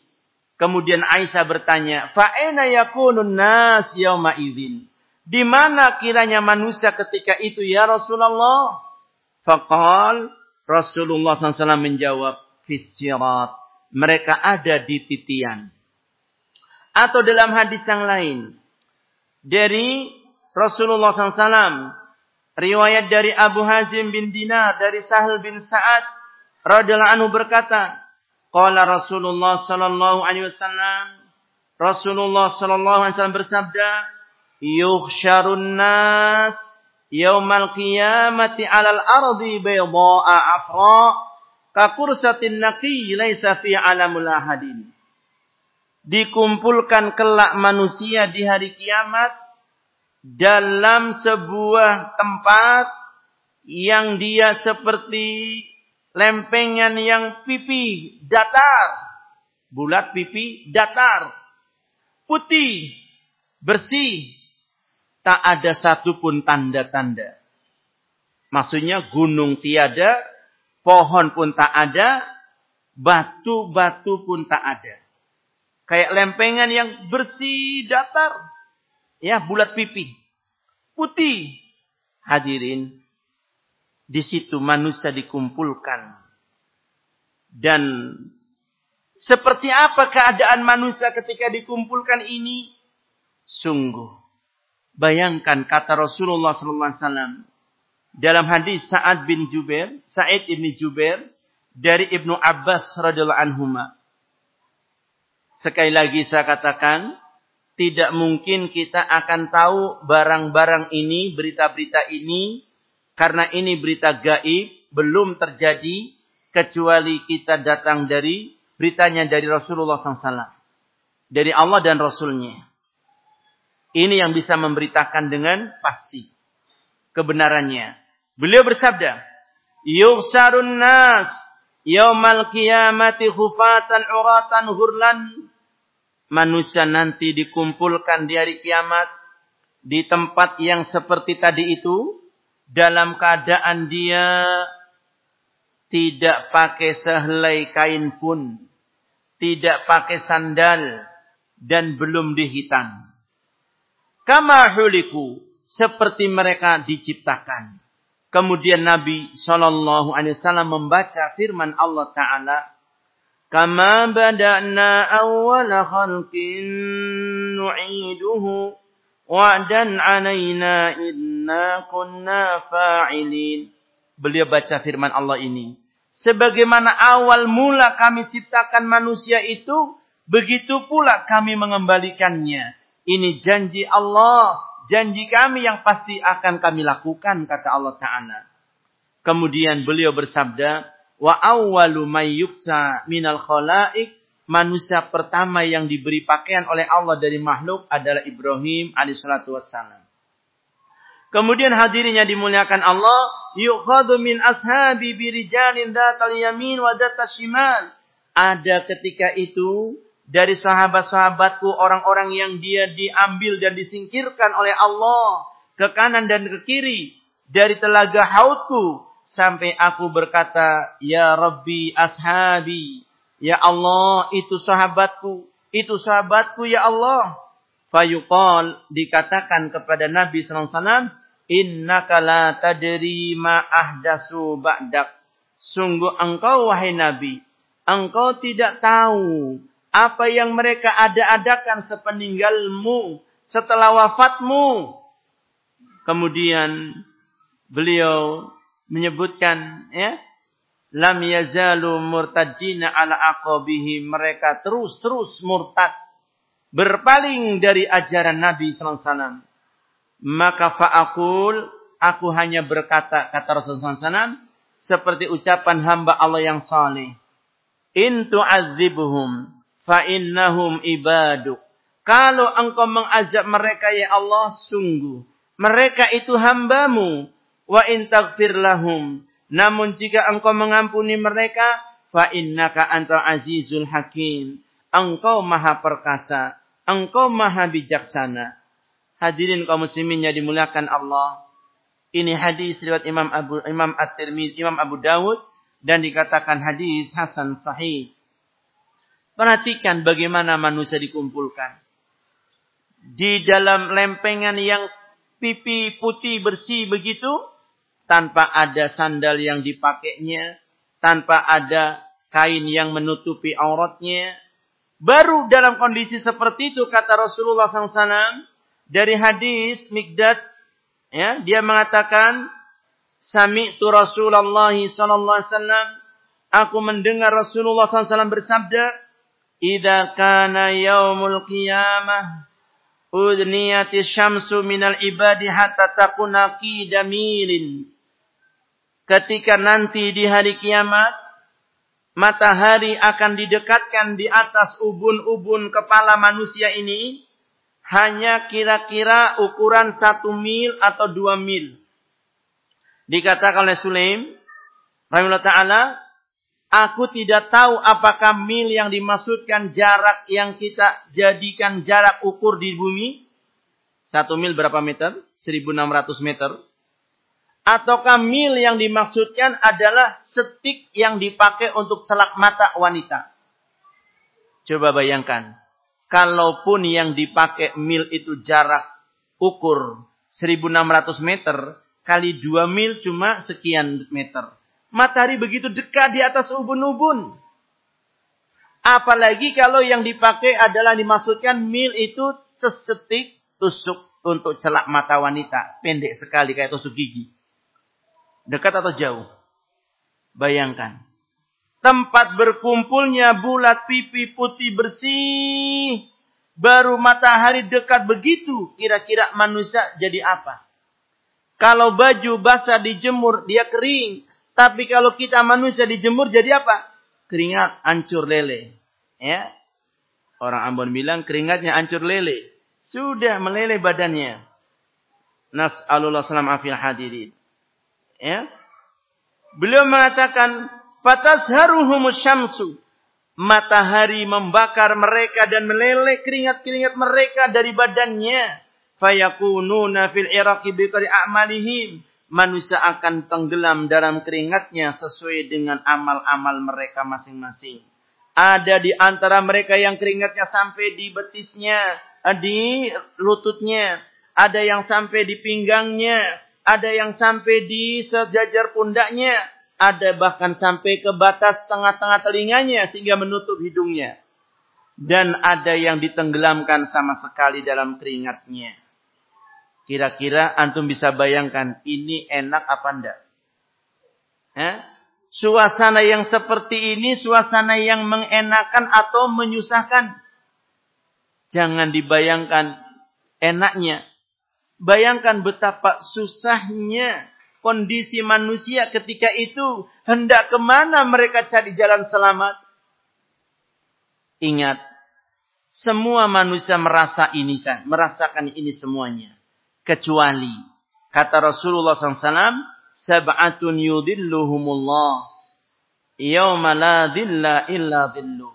Kemudian Aisyah bertanya, "Fa'ena yakunun nas yauma idzin?" Di mana kiranya manusia ketika itu ya Rasulullah? Faqal Rasulullah SAW menjawab, "Fisirat." mereka ada di titian. Atau dalam hadis yang lain. Dari Rasulullah SAW. Riwayat dari Abu Hazim bin Dinar. Dari Sahal bin Sa'ad. Radhiallahu anhu berkata. Qala Rasulullah sallallahu alaihi wasallam. Rasulullah sallallahu alaihi wasallam bersabda. Yukhsharun nas yaumal qiyamati alal ardi bayda'a afra' kakursatin naqi laisa fi alamul ahadin. Dikumpulkan kelak manusia di hari kiamat dalam sebuah tempat yang dia seperti lempengan yang pipi datar. Bulat pipi datar. Putih. Bersih. Tak ada satupun tanda-tanda. Maksudnya gunung tiada, Pohon pun tak ada, batu-batu pun tak ada. Kayak lempengan yang bersih, datar. Ya, bulat pipi. Putih. Hadirin, di situ manusia dikumpulkan. Dan seperti apa keadaan manusia ketika dikumpulkan ini? Sungguh. Bayangkan kata Rasulullah sallallahu alaihi wasallam, dalam hadis Sa'ad bin Jubair, Sa'id bin Jubair dari Ibnu Abbas radhiyallahu anhuma. Sekali lagi saya katakan, tidak mungkin kita akan tahu barang-barang ini, berita-berita ini, karena ini berita gaib, belum terjadi, kecuali kita datang dari beritanya dari Rasulullah SAW. Dari Allah dan Rasulnya. Ini yang bisa memberitakan dengan pasti kebenarannya. Beliau bersabda, "Yughsarun nas yaumal qiyamati khufatan uratan hurlan manusia nanti dikumpulkan di hari kiamat di tempat yang seperti tadi itu dalam keadaan dia tidak pakai sehelai kain pun, tidak pakai sandal dan belum dihitan. Kama huliku seperti mereka diciptakan. Kemudian Nabi Shallallahu Alaihi Wasallam membaca firman Allah Taala, "Kama badana awwala khalqin nu'iduhu wa'dan 'alaina inna kunna fa'ilin." Beliau baca firman Allah ini. Sebagaimana awal mula kami ciptakan manusia itu, begitu pula kami mengembalikannya. Ini janji Allah janji kami yang pasti akan kami lakukan kata Allah Ta'ala. Kemudian beliau bersabda, wa awwalu may yuksa minal khalaik manusia pertama yang diberi pakaian oleh Allah dari makhluk adalah Ibrahim alaihissalatu wassalam. Kemudian hadirinya dimuliakan Allah, yukhadu min ashabi birijalin datal yamin wa shimal. Ada ketika itu dari sahabat-sahabatku orang-orang yang dia diambil dan disingkirkan oleh Allah ke kanan dan ke kiri dari telaga hautku sampai aku berkata ya Rabbi ashabi ya Allah itu sahabatku itu sahabatku ya Allah fayuqal dikatakan kepada Nabi sallallahu alaihi wasallam innaka la tadri ma ahdasu ba'dak sungguh engkau wahai nabi engkau tidak tahu apa yang mereka ada-adakan sepeninggalmu, setelah wafatmu. Kemudian beliau menyebutkan ya, lam yazalu murtadina ala aqabihi mereka terus-terus murtad berpaling dari ajaran Nabi sallallahu alaihi wasallam. Maka fa'akul aku hanya berkata kata Rasulullah SAW seperti ucapan hamba Allah yang saleh. In tu'adzibuhum fa innahum ibaduk. Kalau engkau mengazab mereka ya Allah, sungguh mereka itu hambamu. Wa in taghfir lahum. Namun jika engkau mengampuni mereka, fa innaka antal azizul hakim. Engkau maha perkasa, engkau maha bijaksana. Hadirin kaum muslimin yang dimuliakan Allah. Ini hadis riwayat Imam Abu Imam At-Tirmidzi, Imam Abu Dawud dan dikatakan hadis hasan sahih. Perhatikan bagaimana manusia dikumpulkan. Di dalam lempengan yang pipi putih bersih begitu, tanpa ada sandal yang dipakainya, tanpa ada kain yang menutupi auratnya. Baru dalam kondisi seperti itu kata Rasulullah SAW dari hadis Mikdad, ya, dia mengatakan, Sami'tu Rasulullah SAW, aku mendengar Rasulullah SAW bersabda, idza kana yaumul qiyamah udniyati syamsu minal ibadi hatta takuna qidamilin ketika nanti di hari kiamat matahari akan didekatkan di atas ubun-ubun kepala manusia ini hanya kira-kira ukuran satu mil atau dua mil. Dikatakan oleh Sulaim, rahimahullah ta'ala, Aku tidak tahu apakah mil yang dimaksudkan jarak yang kita jadikan jarak ukur di bumi. Satu mil berapa meter? 1600 meter. Ataukah mil yang dimaksudkan adalah setik yang dipakai untuk celak mata wanita. Coba bayangkan. Kalaupun yang dipakai mil itu jarak ukur 1600 meter. Kali 2 mil cuma sekian meter. Matahari begitu dekat di atas ubun-ubun. Apalagi kalau yang dipakai adalah dimaksudkan mil itu sesetik tusuk untuk celak mata wanita. Pendek sekali kayak tusuk gigi. Dekat atau jauh? Bayangkan. Tempat berkumpulnya bulat pipi putih bersih. Baru matahari dekat begitu. Kira-kira manusia jadi apa? Kalau baju basah dijemur, dia kering. Tapi kalau kita manusia dijemur jadi apa? Keringat hancur lele. Ya. Orang Ambon bilang keringatnya hancur lele. Sudah meleleh badannya. Nas'alullah salam afil hadirin. Ya. Beliau mengatakan, Fatazharuhumus syamsu. matahari membakar mereka dan meleleh keringat-keringat mereka dari badannya. Fayakununa fil iraqi biqari a'malihim. Manusia akan tenggelam dalam keringatnya sesuai dengan amal-amal mereka masing-masing. Ada di antara mereka yang keringatnya sampai di betisnya, di lututnya. Ada yang sampai di pinggangnya. Ada yang sampai di sejajar pundaknya ada bahkan sampai ke batas tengah-tengah telinganya sehingga menutup hidungnya. Dan ada yang ditenggelamkan sama sekali dalam keringatnya. Kira-kira antum bisa bayangkan ini enak apa enggak? Eh? Suasana yang seperti ini suasana yang mengenakan atau menyusahkan. Jangan dibayangkan enaknya. Bayangkan betapa susahnya kondisi manusia ketika itu hendak ke mana mereka cari jalan selamat. Ingat, semua manusia merasa ini kan, merasakan ini semuanya. Kecuali, kata Rasulullah SAW, Sab'atun yudilluhumullah. Yawma la dhilla illa dhillu.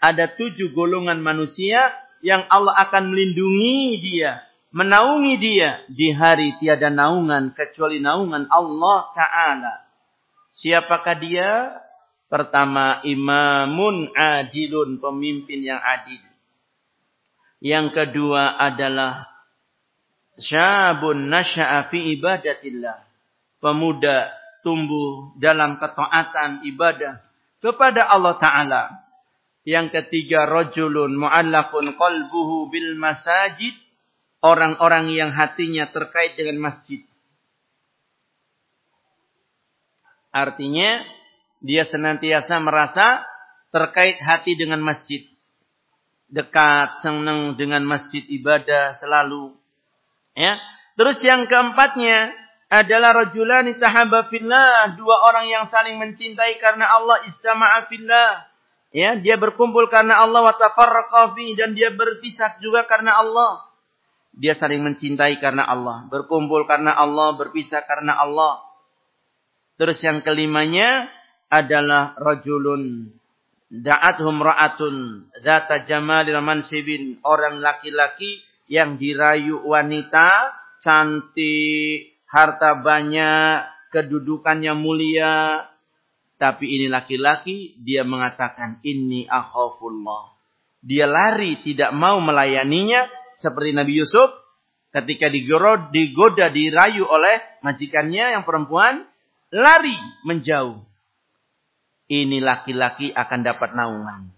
Ada tujuh golongan manusia yang Allah akan melindungi dia menaungi dia di hari tiada naungan kecuali naungan Allah Ta'ala. Siapakah dia? Pertama, imamun adilun, pemimpin yang adil. Yang kedua adalah syabun nasya'a fi ibadatillah. Pemuda tumbuh dalam ketaatan ibadah kepada Allah Ta'ala. Yang ketiga, rojulun mu'allakun qalbuhu bil masajid orang-orang yang hatinya terkait dengan masjid. Artinya dia senantiasa merasa terkait hati dengan masjid. Dekat, senang dengan masjid ibadah selalu. Ya. Terus yang keempatnya adalah rajulani tahaba fillah, dua orang yang saling mencintai karena Allah istama'a fillah. Ya, dia berkumpul karena Allah wa tafarraqa dan dia berpisah juga karena Allah. Dia saling mencintai karena Allah. Berkumpul karena Allah. Berpisah karena Allah. Terus yang kelimanya adalah rajulun. Da'athum ra'atun. Zata jamalil mansibin. Orang laki-laki yang dirayu wanita. Cantik. Harta banyak. Kedudukannya mulia. Tapi ini laki-laki. Dia mengatakan. Inni akhafullah. Dia lari tidak mau melayaninya seperti Nabi Yusuf ketika digoda, digoda dirayu oleh majikannya yang perempuan lari menjauh. Ini laki-laki akan dapat naungan.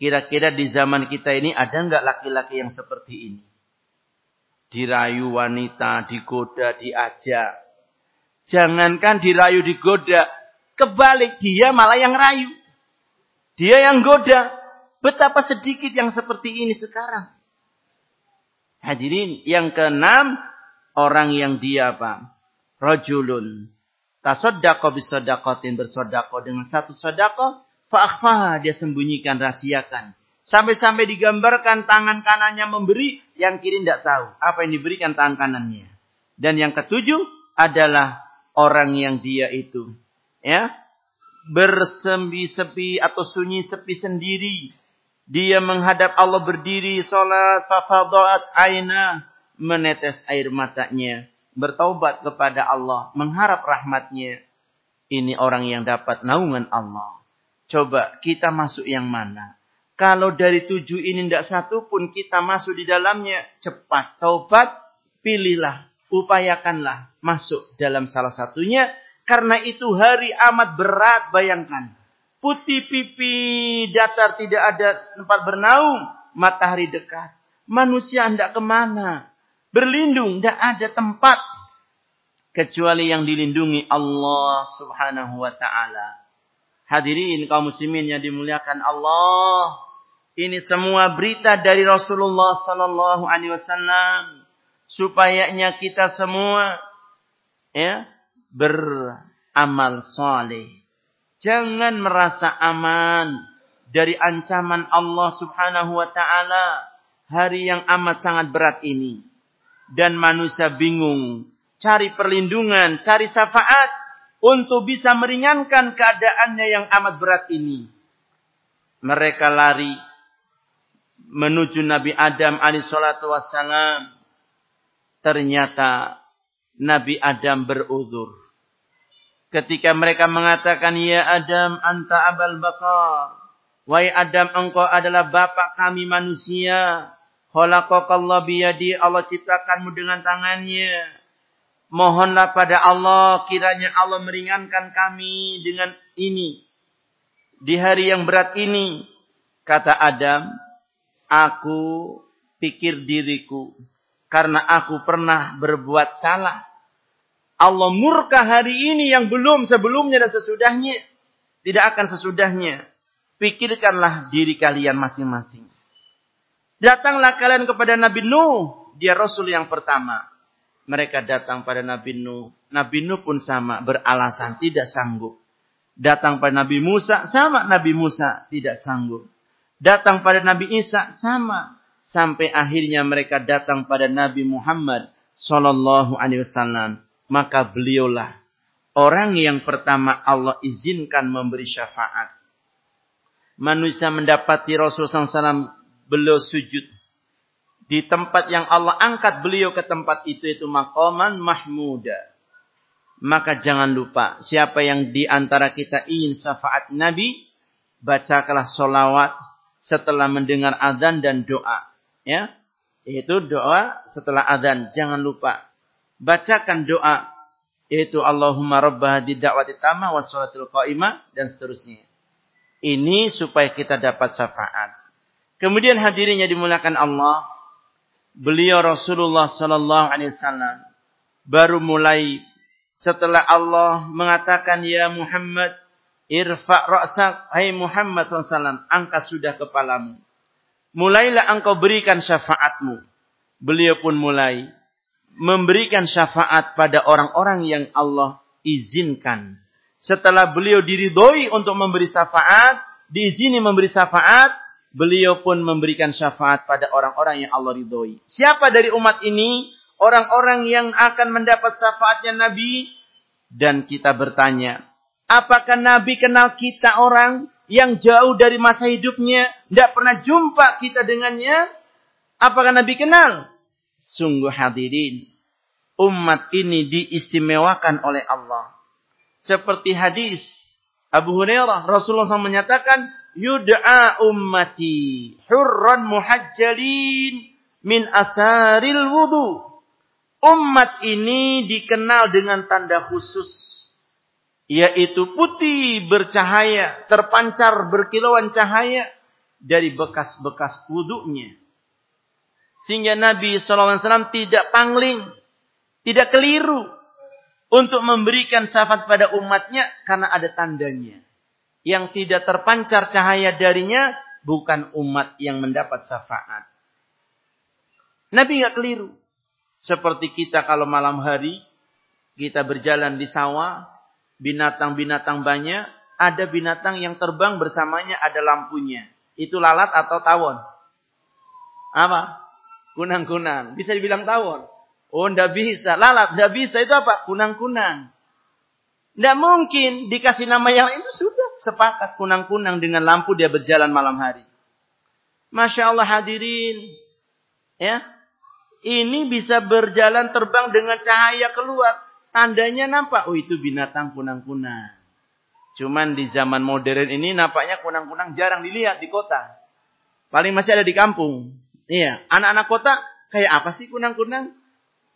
Kira-kira di zaman kita ini ada nggak laki-laki yang seperti ini? Dirayu wanita, digoda, diajak. Jangankan dirayu, digoda. Kebalik, dia malah yang rayu. Dia yang goda. Betapa sedikit yang seperti ini sekarang. Hadirin yang keenam orang yang dia apa? Rajulun tasaddaqa bisadaqatin bersedekah dengan satu sedekah fa'akhfaha dia sembunyikan rahasiakan. Sampai-sampai digambarkan tangan kanannya memberi, yang kiri tidak tahu apa yang diberikan tangan kanannya. Dan yang ketujuh adalah orang yang dia itu ya bersembi-sepi atau sunyi sepi sendiri dia menghadap Allah berdiri salat fafadaat aina menetes air matanya bertaubat kepada Allah mengharap rahmatnya. Ini orang yang dapat naungan Allah. Coba kita masuk yang mana? Kalau dari tujuh ini tidak satu pun kita masuk di dalamnya cepat taubat pilihlah upayakanlah masuk dalam salah satunya. Karena itu hari amat berat bayangkan Putih pipi datar tidak ada tempat bernaung. Matahari dekat. Manusia hendak ke mana? Berlindung, tidak ada tempat. Kecuali yang dilindungi Allah subhanahu wa ta'ala. Hadirin kaum muslimin yang dimuliakan Allah. Ini semua berita dari Rasulullah sallallahu alaihi wasallam supayanya kita semua ya beramal saleh Jangan merasa aman dari ancaman Allah subhanahu wa ta'ala. Hari yang amat sangat berat ini. Dan manusia bingung. Cari perlindungan, cari syafaat. Untuk bisa meringankan keadaannya yang amat berat ini. mereka lari menuju Nabi Adam alaihissalatu wassalam. Ternyata Nabi Adam berudur. Ketika mereka mengatakan, Ya Adam, anta abal basar. Wahai Adam, engkau adalah bapak kami manusia. Khalaqakallah biyadi, Allah ciptakanmu dengan tangannya. Mohonlah pada Allah, kiranya Allah meringankan kami dengan ini. Di hari yang berat ini, kata Adam, aku pikir diriku karena aku pernah berbuat salah. Allah murka hari ini yang belum sebelumnya dan sesudahnya. Tidak akan sesudahnya. Pikirkanlah diri kalian masing-masing. Datanglah kalian kepada Nabi Nuh. Dia Rasul yang pertama. Mereka datang pada Nabi Nuh. Nabi Nuh pun sama. Beralasan tidak sanggup. Datang pada Nabi Musa. Sama Nabi Musa tidak sanggup. Datang pada Nabi Isa. Sama sampai akhirnya mereka datang pada Nabi Muhammad sallallahu alaihi wasallam maka beliaulah orang yang pertama Allah izinkan memberi syafaat. Manusia mendapati Rasulullah SAW beliau sujud. Di tempat yang Allah angkat beliau ke tempat itu itu maqaman mahmuda. Maka jangan lupa siapa yang di antara kita ingin syafaat Nabi bacakanlah solawat setelah mendengar azan dan doa. Ya itu doa setelah adzan jangan lupa bacakan doa yaitu Allahumma rabbah di da'wati tamah was salatul qa'imah dan seterusnya. Ini supaya kita dapat syafaat. Kemudian hadirinnya dimulakan Allah. Beliau Rasulullah sallallahu alaihi wasallam baru mulai setelah Allah mengatakan ya Muhammad irfa ra'sak. Hai Muhammad SAW angkat sudah kepalamu. Mulailah engkau berikan syafaatmu. Beliau pun mulai memberikan syafaat pada orang-orang yang Allah izinkan. Setelah beliau diridhoi untuk memberi syafaat, diizini memberi syafaat, beliau pun memberikan syafaat pada orang-orang yang Allah ridhoi. Siapa dari umat ini orang-orang yang akan mendapat syafaatnya Nabi? Dan kita bertanya, apakah Nabi kenal kita orang? yang jauh dari masa hidupnya, tidak pernah jumpa kita dengannya, apakah Nabi kenal? Sungguh hadirin, umat ini diistimewakan oleh Allah. Seperti hadis Abu Hurairah, Rasulullah SAW menyatakan, Yud'a ummati hurran muhajjalin min asaril wudu. Umat ini dikenal dengan tanda khusus yaitu putih bercahaya, terpancar berkilauan cahaya dari bekas-bekas wudhunya. Sehingga Nabi SAW tidak pangling, tidak keliru untuk memberikan syafaat pada umatnya karena ada tandanya. Yang tidak terpancar cahaya darinya bukan umat yang mendapat syafaat. Nabi nggak keliru. Seperti kita kalau malam hari kita berjalan di sawah, binatang-binatang banyak, ada binatang yang terbang bersamanya ada lampunya. Itu lalat atau tawon? Apa? Kunang-kunang. Bisa dibilang tawon? Oh, ndak bisa. Lalat, ndak bisa. Itu apa? Kunang-kunang. Ndak mungkin dikasih nama yang lain. Itu sudah sepakat kunang-kunang dengan lampu dia berjalan malam hari. Masya Allah hadirin. Ya. Ini bisa berjalan terbang dengan cahaya keluar. Tandanya nampak, oh itu binatang kunang-kunang. Cuman di zaman modern ini nampaknya kunang-kunang jarang dilihat di kota. Paling masih ada di kampung. Iya, anak-anak kota kayak apa sih kunang-kunang?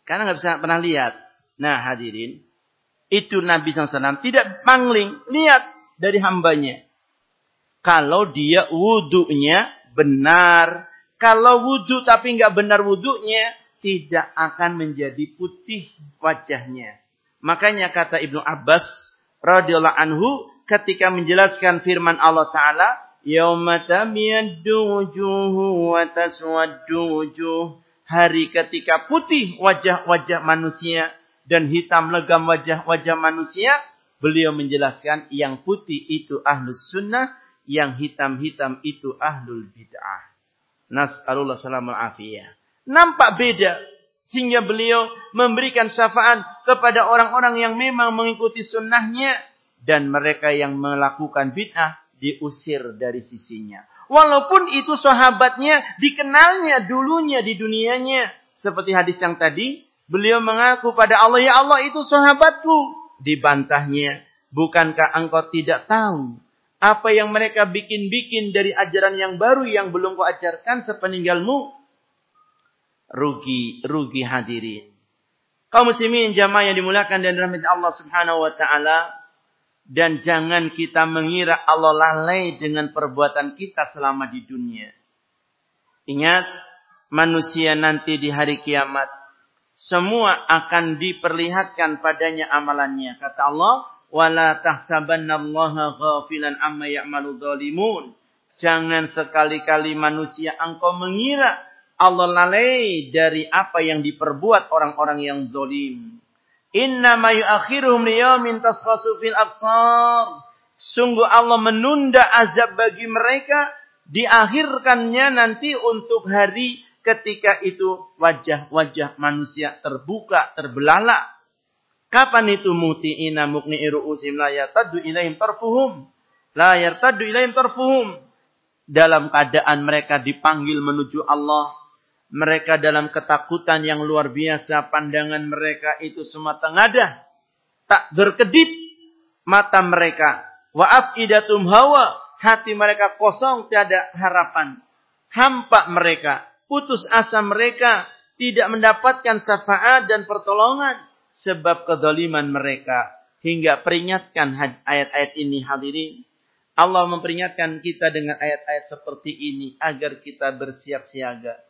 Karena nggak bisa pernah lihat. Nah hadirin, itu Nabi SAW tidak mangling, lihat dari hambanya. Kalau dia wudhunya benar. Kalau wudhu tapi nggak benar wudhunya, tidak akan menjadi putih wajahnya. Makanya kata Ibnu Abbas radhiyallahu anhu ketika menjelaskan firman Allah taala, "Yauma tamyaddu wujuhu wa taswaddu wujuh." Hari ketika putih wajah-wajah manusia dan hitam legam wajah-wajah manusia, beliau menjelaskan yang putih itu ahlus sunnah, yang hitam-hitam itu ahlul bid'ah. Nas'alullah salamul afiyah. Nampak beda sehingga beliau memberikan syafaat kepada orang-orang yang memang mengikuti sunnahnya. Dan mereka yang melakukan bid'ah, diusir dari sisinya. Walaupun itu sahabatnya dikenalnya dulunya di dunianya. Seperti hadis yang tadi, beliau mengaku pada Allah, ya Allah itu sahabatku. Dibantahnya, bukankah engkau tidak tahu apa yang mereka bikin-bikin dari ajaran yang baru yang belum kau ajarkan sepeninggalmu? Rugi, rugi hadirin. Kaum muslimin jamaah yang dimuliakan dan rahmat Allah Subhanahu wa taala dan jangan kita mengira Allah lalai dengan perbuatan kita selama di dunia. Ingat, manusia nanti di hari kiamat semua akan diperlihatkan padanya amalannya. Kata Allah, "Wala tahsabannallaha ghafilan amma ya'malu dzalimun." Jangan sekali-kali manusia engkau mengira Allah lalai dari apa yang diperbuat orang-orang yang zalim. Inna ma yu'akhiruhum liyawmin taskhasu fil absar. Sungguh Allah menunda azab bagi mereka diakhirkannya nanti untuk hari ketika itu wajah-wajah manusia terbuka, terbelalak. Kapan itu muti'ina mukni'i ru'usim la yartaddu ilaihim tarfuhum. La yartaddu ilaihim tarfuhum. Dalam keadaan mereka dipanggil menuju Allah mereka dalam ketakutan yang luar biasa, pandangan mereka itu semua tengadah. Tak berkedip mata mereka. Wa idatum hawa, hati mereka kosong, tiada harapan. Hampa mereka, putus asa mereka, tidak mendapatkan syafaat dan pertolongan sebab kedoliman mereka. Hingga peringatkan ayat-ayat ini hadirin. Allah memperingatkan kita dengan ayat-ayat seperti ini agar kita bersiap siaga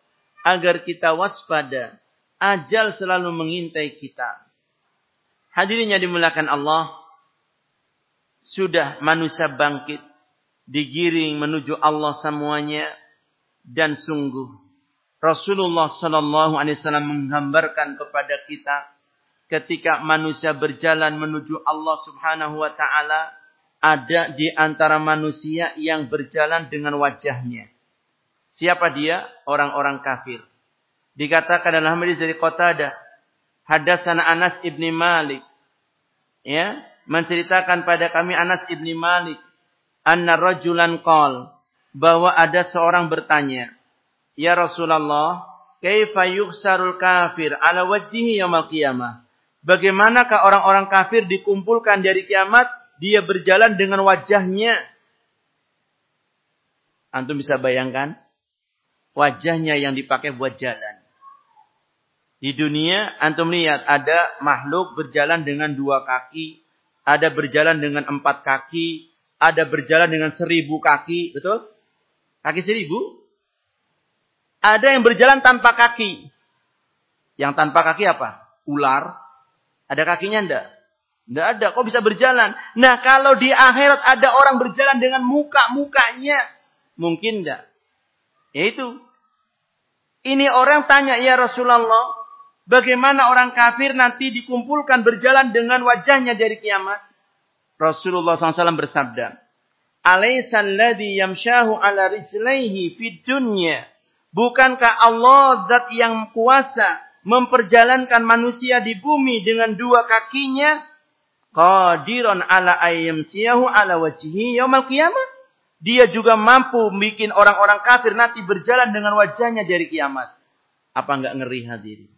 agar kita waspada. Ajal selalu mengintai kita. Hadirin dimulakan Allah, sudah manusia bangkit, digiring menuju Allah semuanya, dan sungguh Rasulullah Sallallahu Alaihi Wasallam menggambarkan kepada kita ketika manusia berjalan menuju Allah Subhanahu Wa Taala ada di antara manusia yang berjalan dengan wajahnya. Siapa dia? Orang-orang kafir. Dikatakan dalam hadis dari Qatadah, Hadatsana Anas ibni Malik. Ya, menceritakan pada kami Anas ibni Malik, anna rajulan qal, bahwa ada seorang bertanya, "Ya Rasulullah, kaifa yuksarul kafir ala wajhihi yaumil qiyamah?" Bagaimanakah orang-orang kafir dikumpulkan dari kiamat, dia berjalan dengan wajahnya? Antum bisa bayangkan? Wajahnya yang dipakai buat jalan. Di dunia, antum lihat ada makhluk berjalan dengan dua kaki, ada berjalan dengan empat kaki, ada berjalan dengan seribu kaki, betul? Kaki seribu? Ada yang berjalan tanpa kaki. Yang tanpa kaki apa? Ular. Ada kakinya enggak? Enggak ada. Kok bisa berjalan? Nah kalau di akhirat ada orang berjalan dengan muka-mukanya. Mungkin enggak? Yaitu ini orang tanya, ya Rasulullah, bagaimana orang kafir nanti dikumpulkan berjalan dengan wajahnya dari kiamat? Rasulullah SAW bersabda, Alaysa alladhi yamshahu ala rijlaihi fid dunya. Bukankah Allah zat yang kuasa memperjalankan manusia di bumi dengan dua kakinya? Qadiran ala ayyamsiyahu ala wajhihi yaumal qiyamah. Dia juga mampu bikin orang-orang kafir nanti berjalan dengan wajahnya dari kiamat. Apa enggak ngeri hadirin?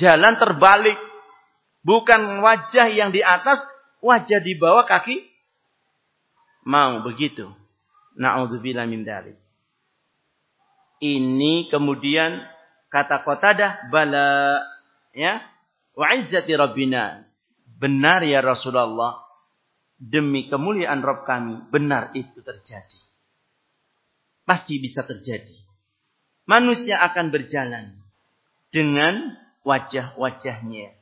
Jalan terbalik. Bukan wajah yang di atas, wajah di bawah kaki. Mau begitu. Na'udzubillah min dalik. Ini kemudian kata Qatadah bala ya wa izzati rabbina. Benar ya Rasulullah demi kemuliaan Rob kami, benar itu terjadi. Pasti bisa terjadi. Manusia akan berjalan dengan wajah-wajahnya.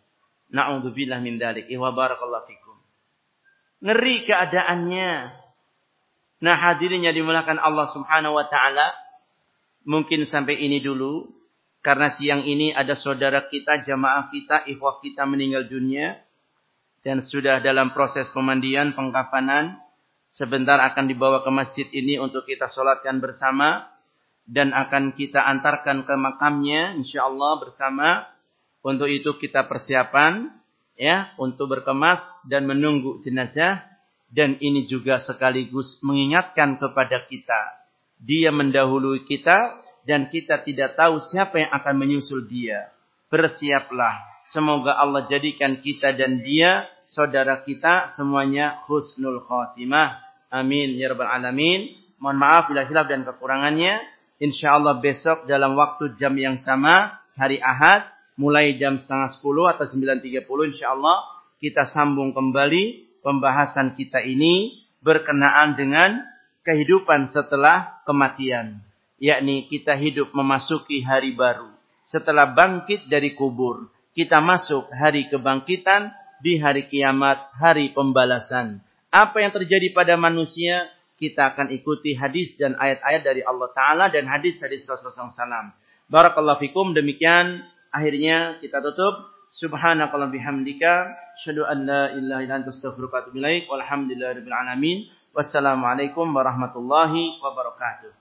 Na'udzubillah min dalik. Wa barakallahu fikum. Ngeri keadaannya. Nah hadirinnya dimulakan Allah subhanahu wa ta'ala. Mungkin sampai ini dulu. Karena siang ini ada saudara kita, jamaah kita, ikhwah kita meninggal dunia dan sudah dalam proses pemandian pengkafanan sebentar akan dibawa ke masjid ini untuk kita solatkan bersama dan akan kita antarkan ke makamnya insyaallah bersama untuk itu kita persiapan ya untuk berkemas dan menunggu jenazah Dan ini juga sekaligus mengingatkan kepada kita. Dia mendahului kita dan kita tidak tahu siapa yang akan menyusul dia. Bersiaplah. Semoga Allah jadikan kita dan dia, saudara kita, semuanya husnul khotimah. Amin. Ya Rabbal Alamin. Mohon maaf bila hilaf dan kekurangannya. InsyaAllah besok dalam waktu jam yang sama, hari Ahad, mulai jam setengah sepuluh atau sembilan tiga puluh, insyaAllah kita sambung kembali pembahasan kita ini berkenaan dengan kehidupan setelah kematian. Yakni kita hidup memasuki hari baru. Setelah bangkit dari kubur, kita masuk hari kebangkitan di hari kiamat, hari pembalasan. Apa yang terjadi pada manusia kita akan ikuti hadis dan ayat-ayat dari Allah Ta'ala dan hadis-hadis Rasulullah SAW. Barakallahu fikum. Demikian akhirnya kita tutup. Subhanakallah bihamdika. Syadu an la ilaha ila anta wa. Walhamdulillahirabbil alamin. Wassalamualaikum warahmatullahi wabarakatuh.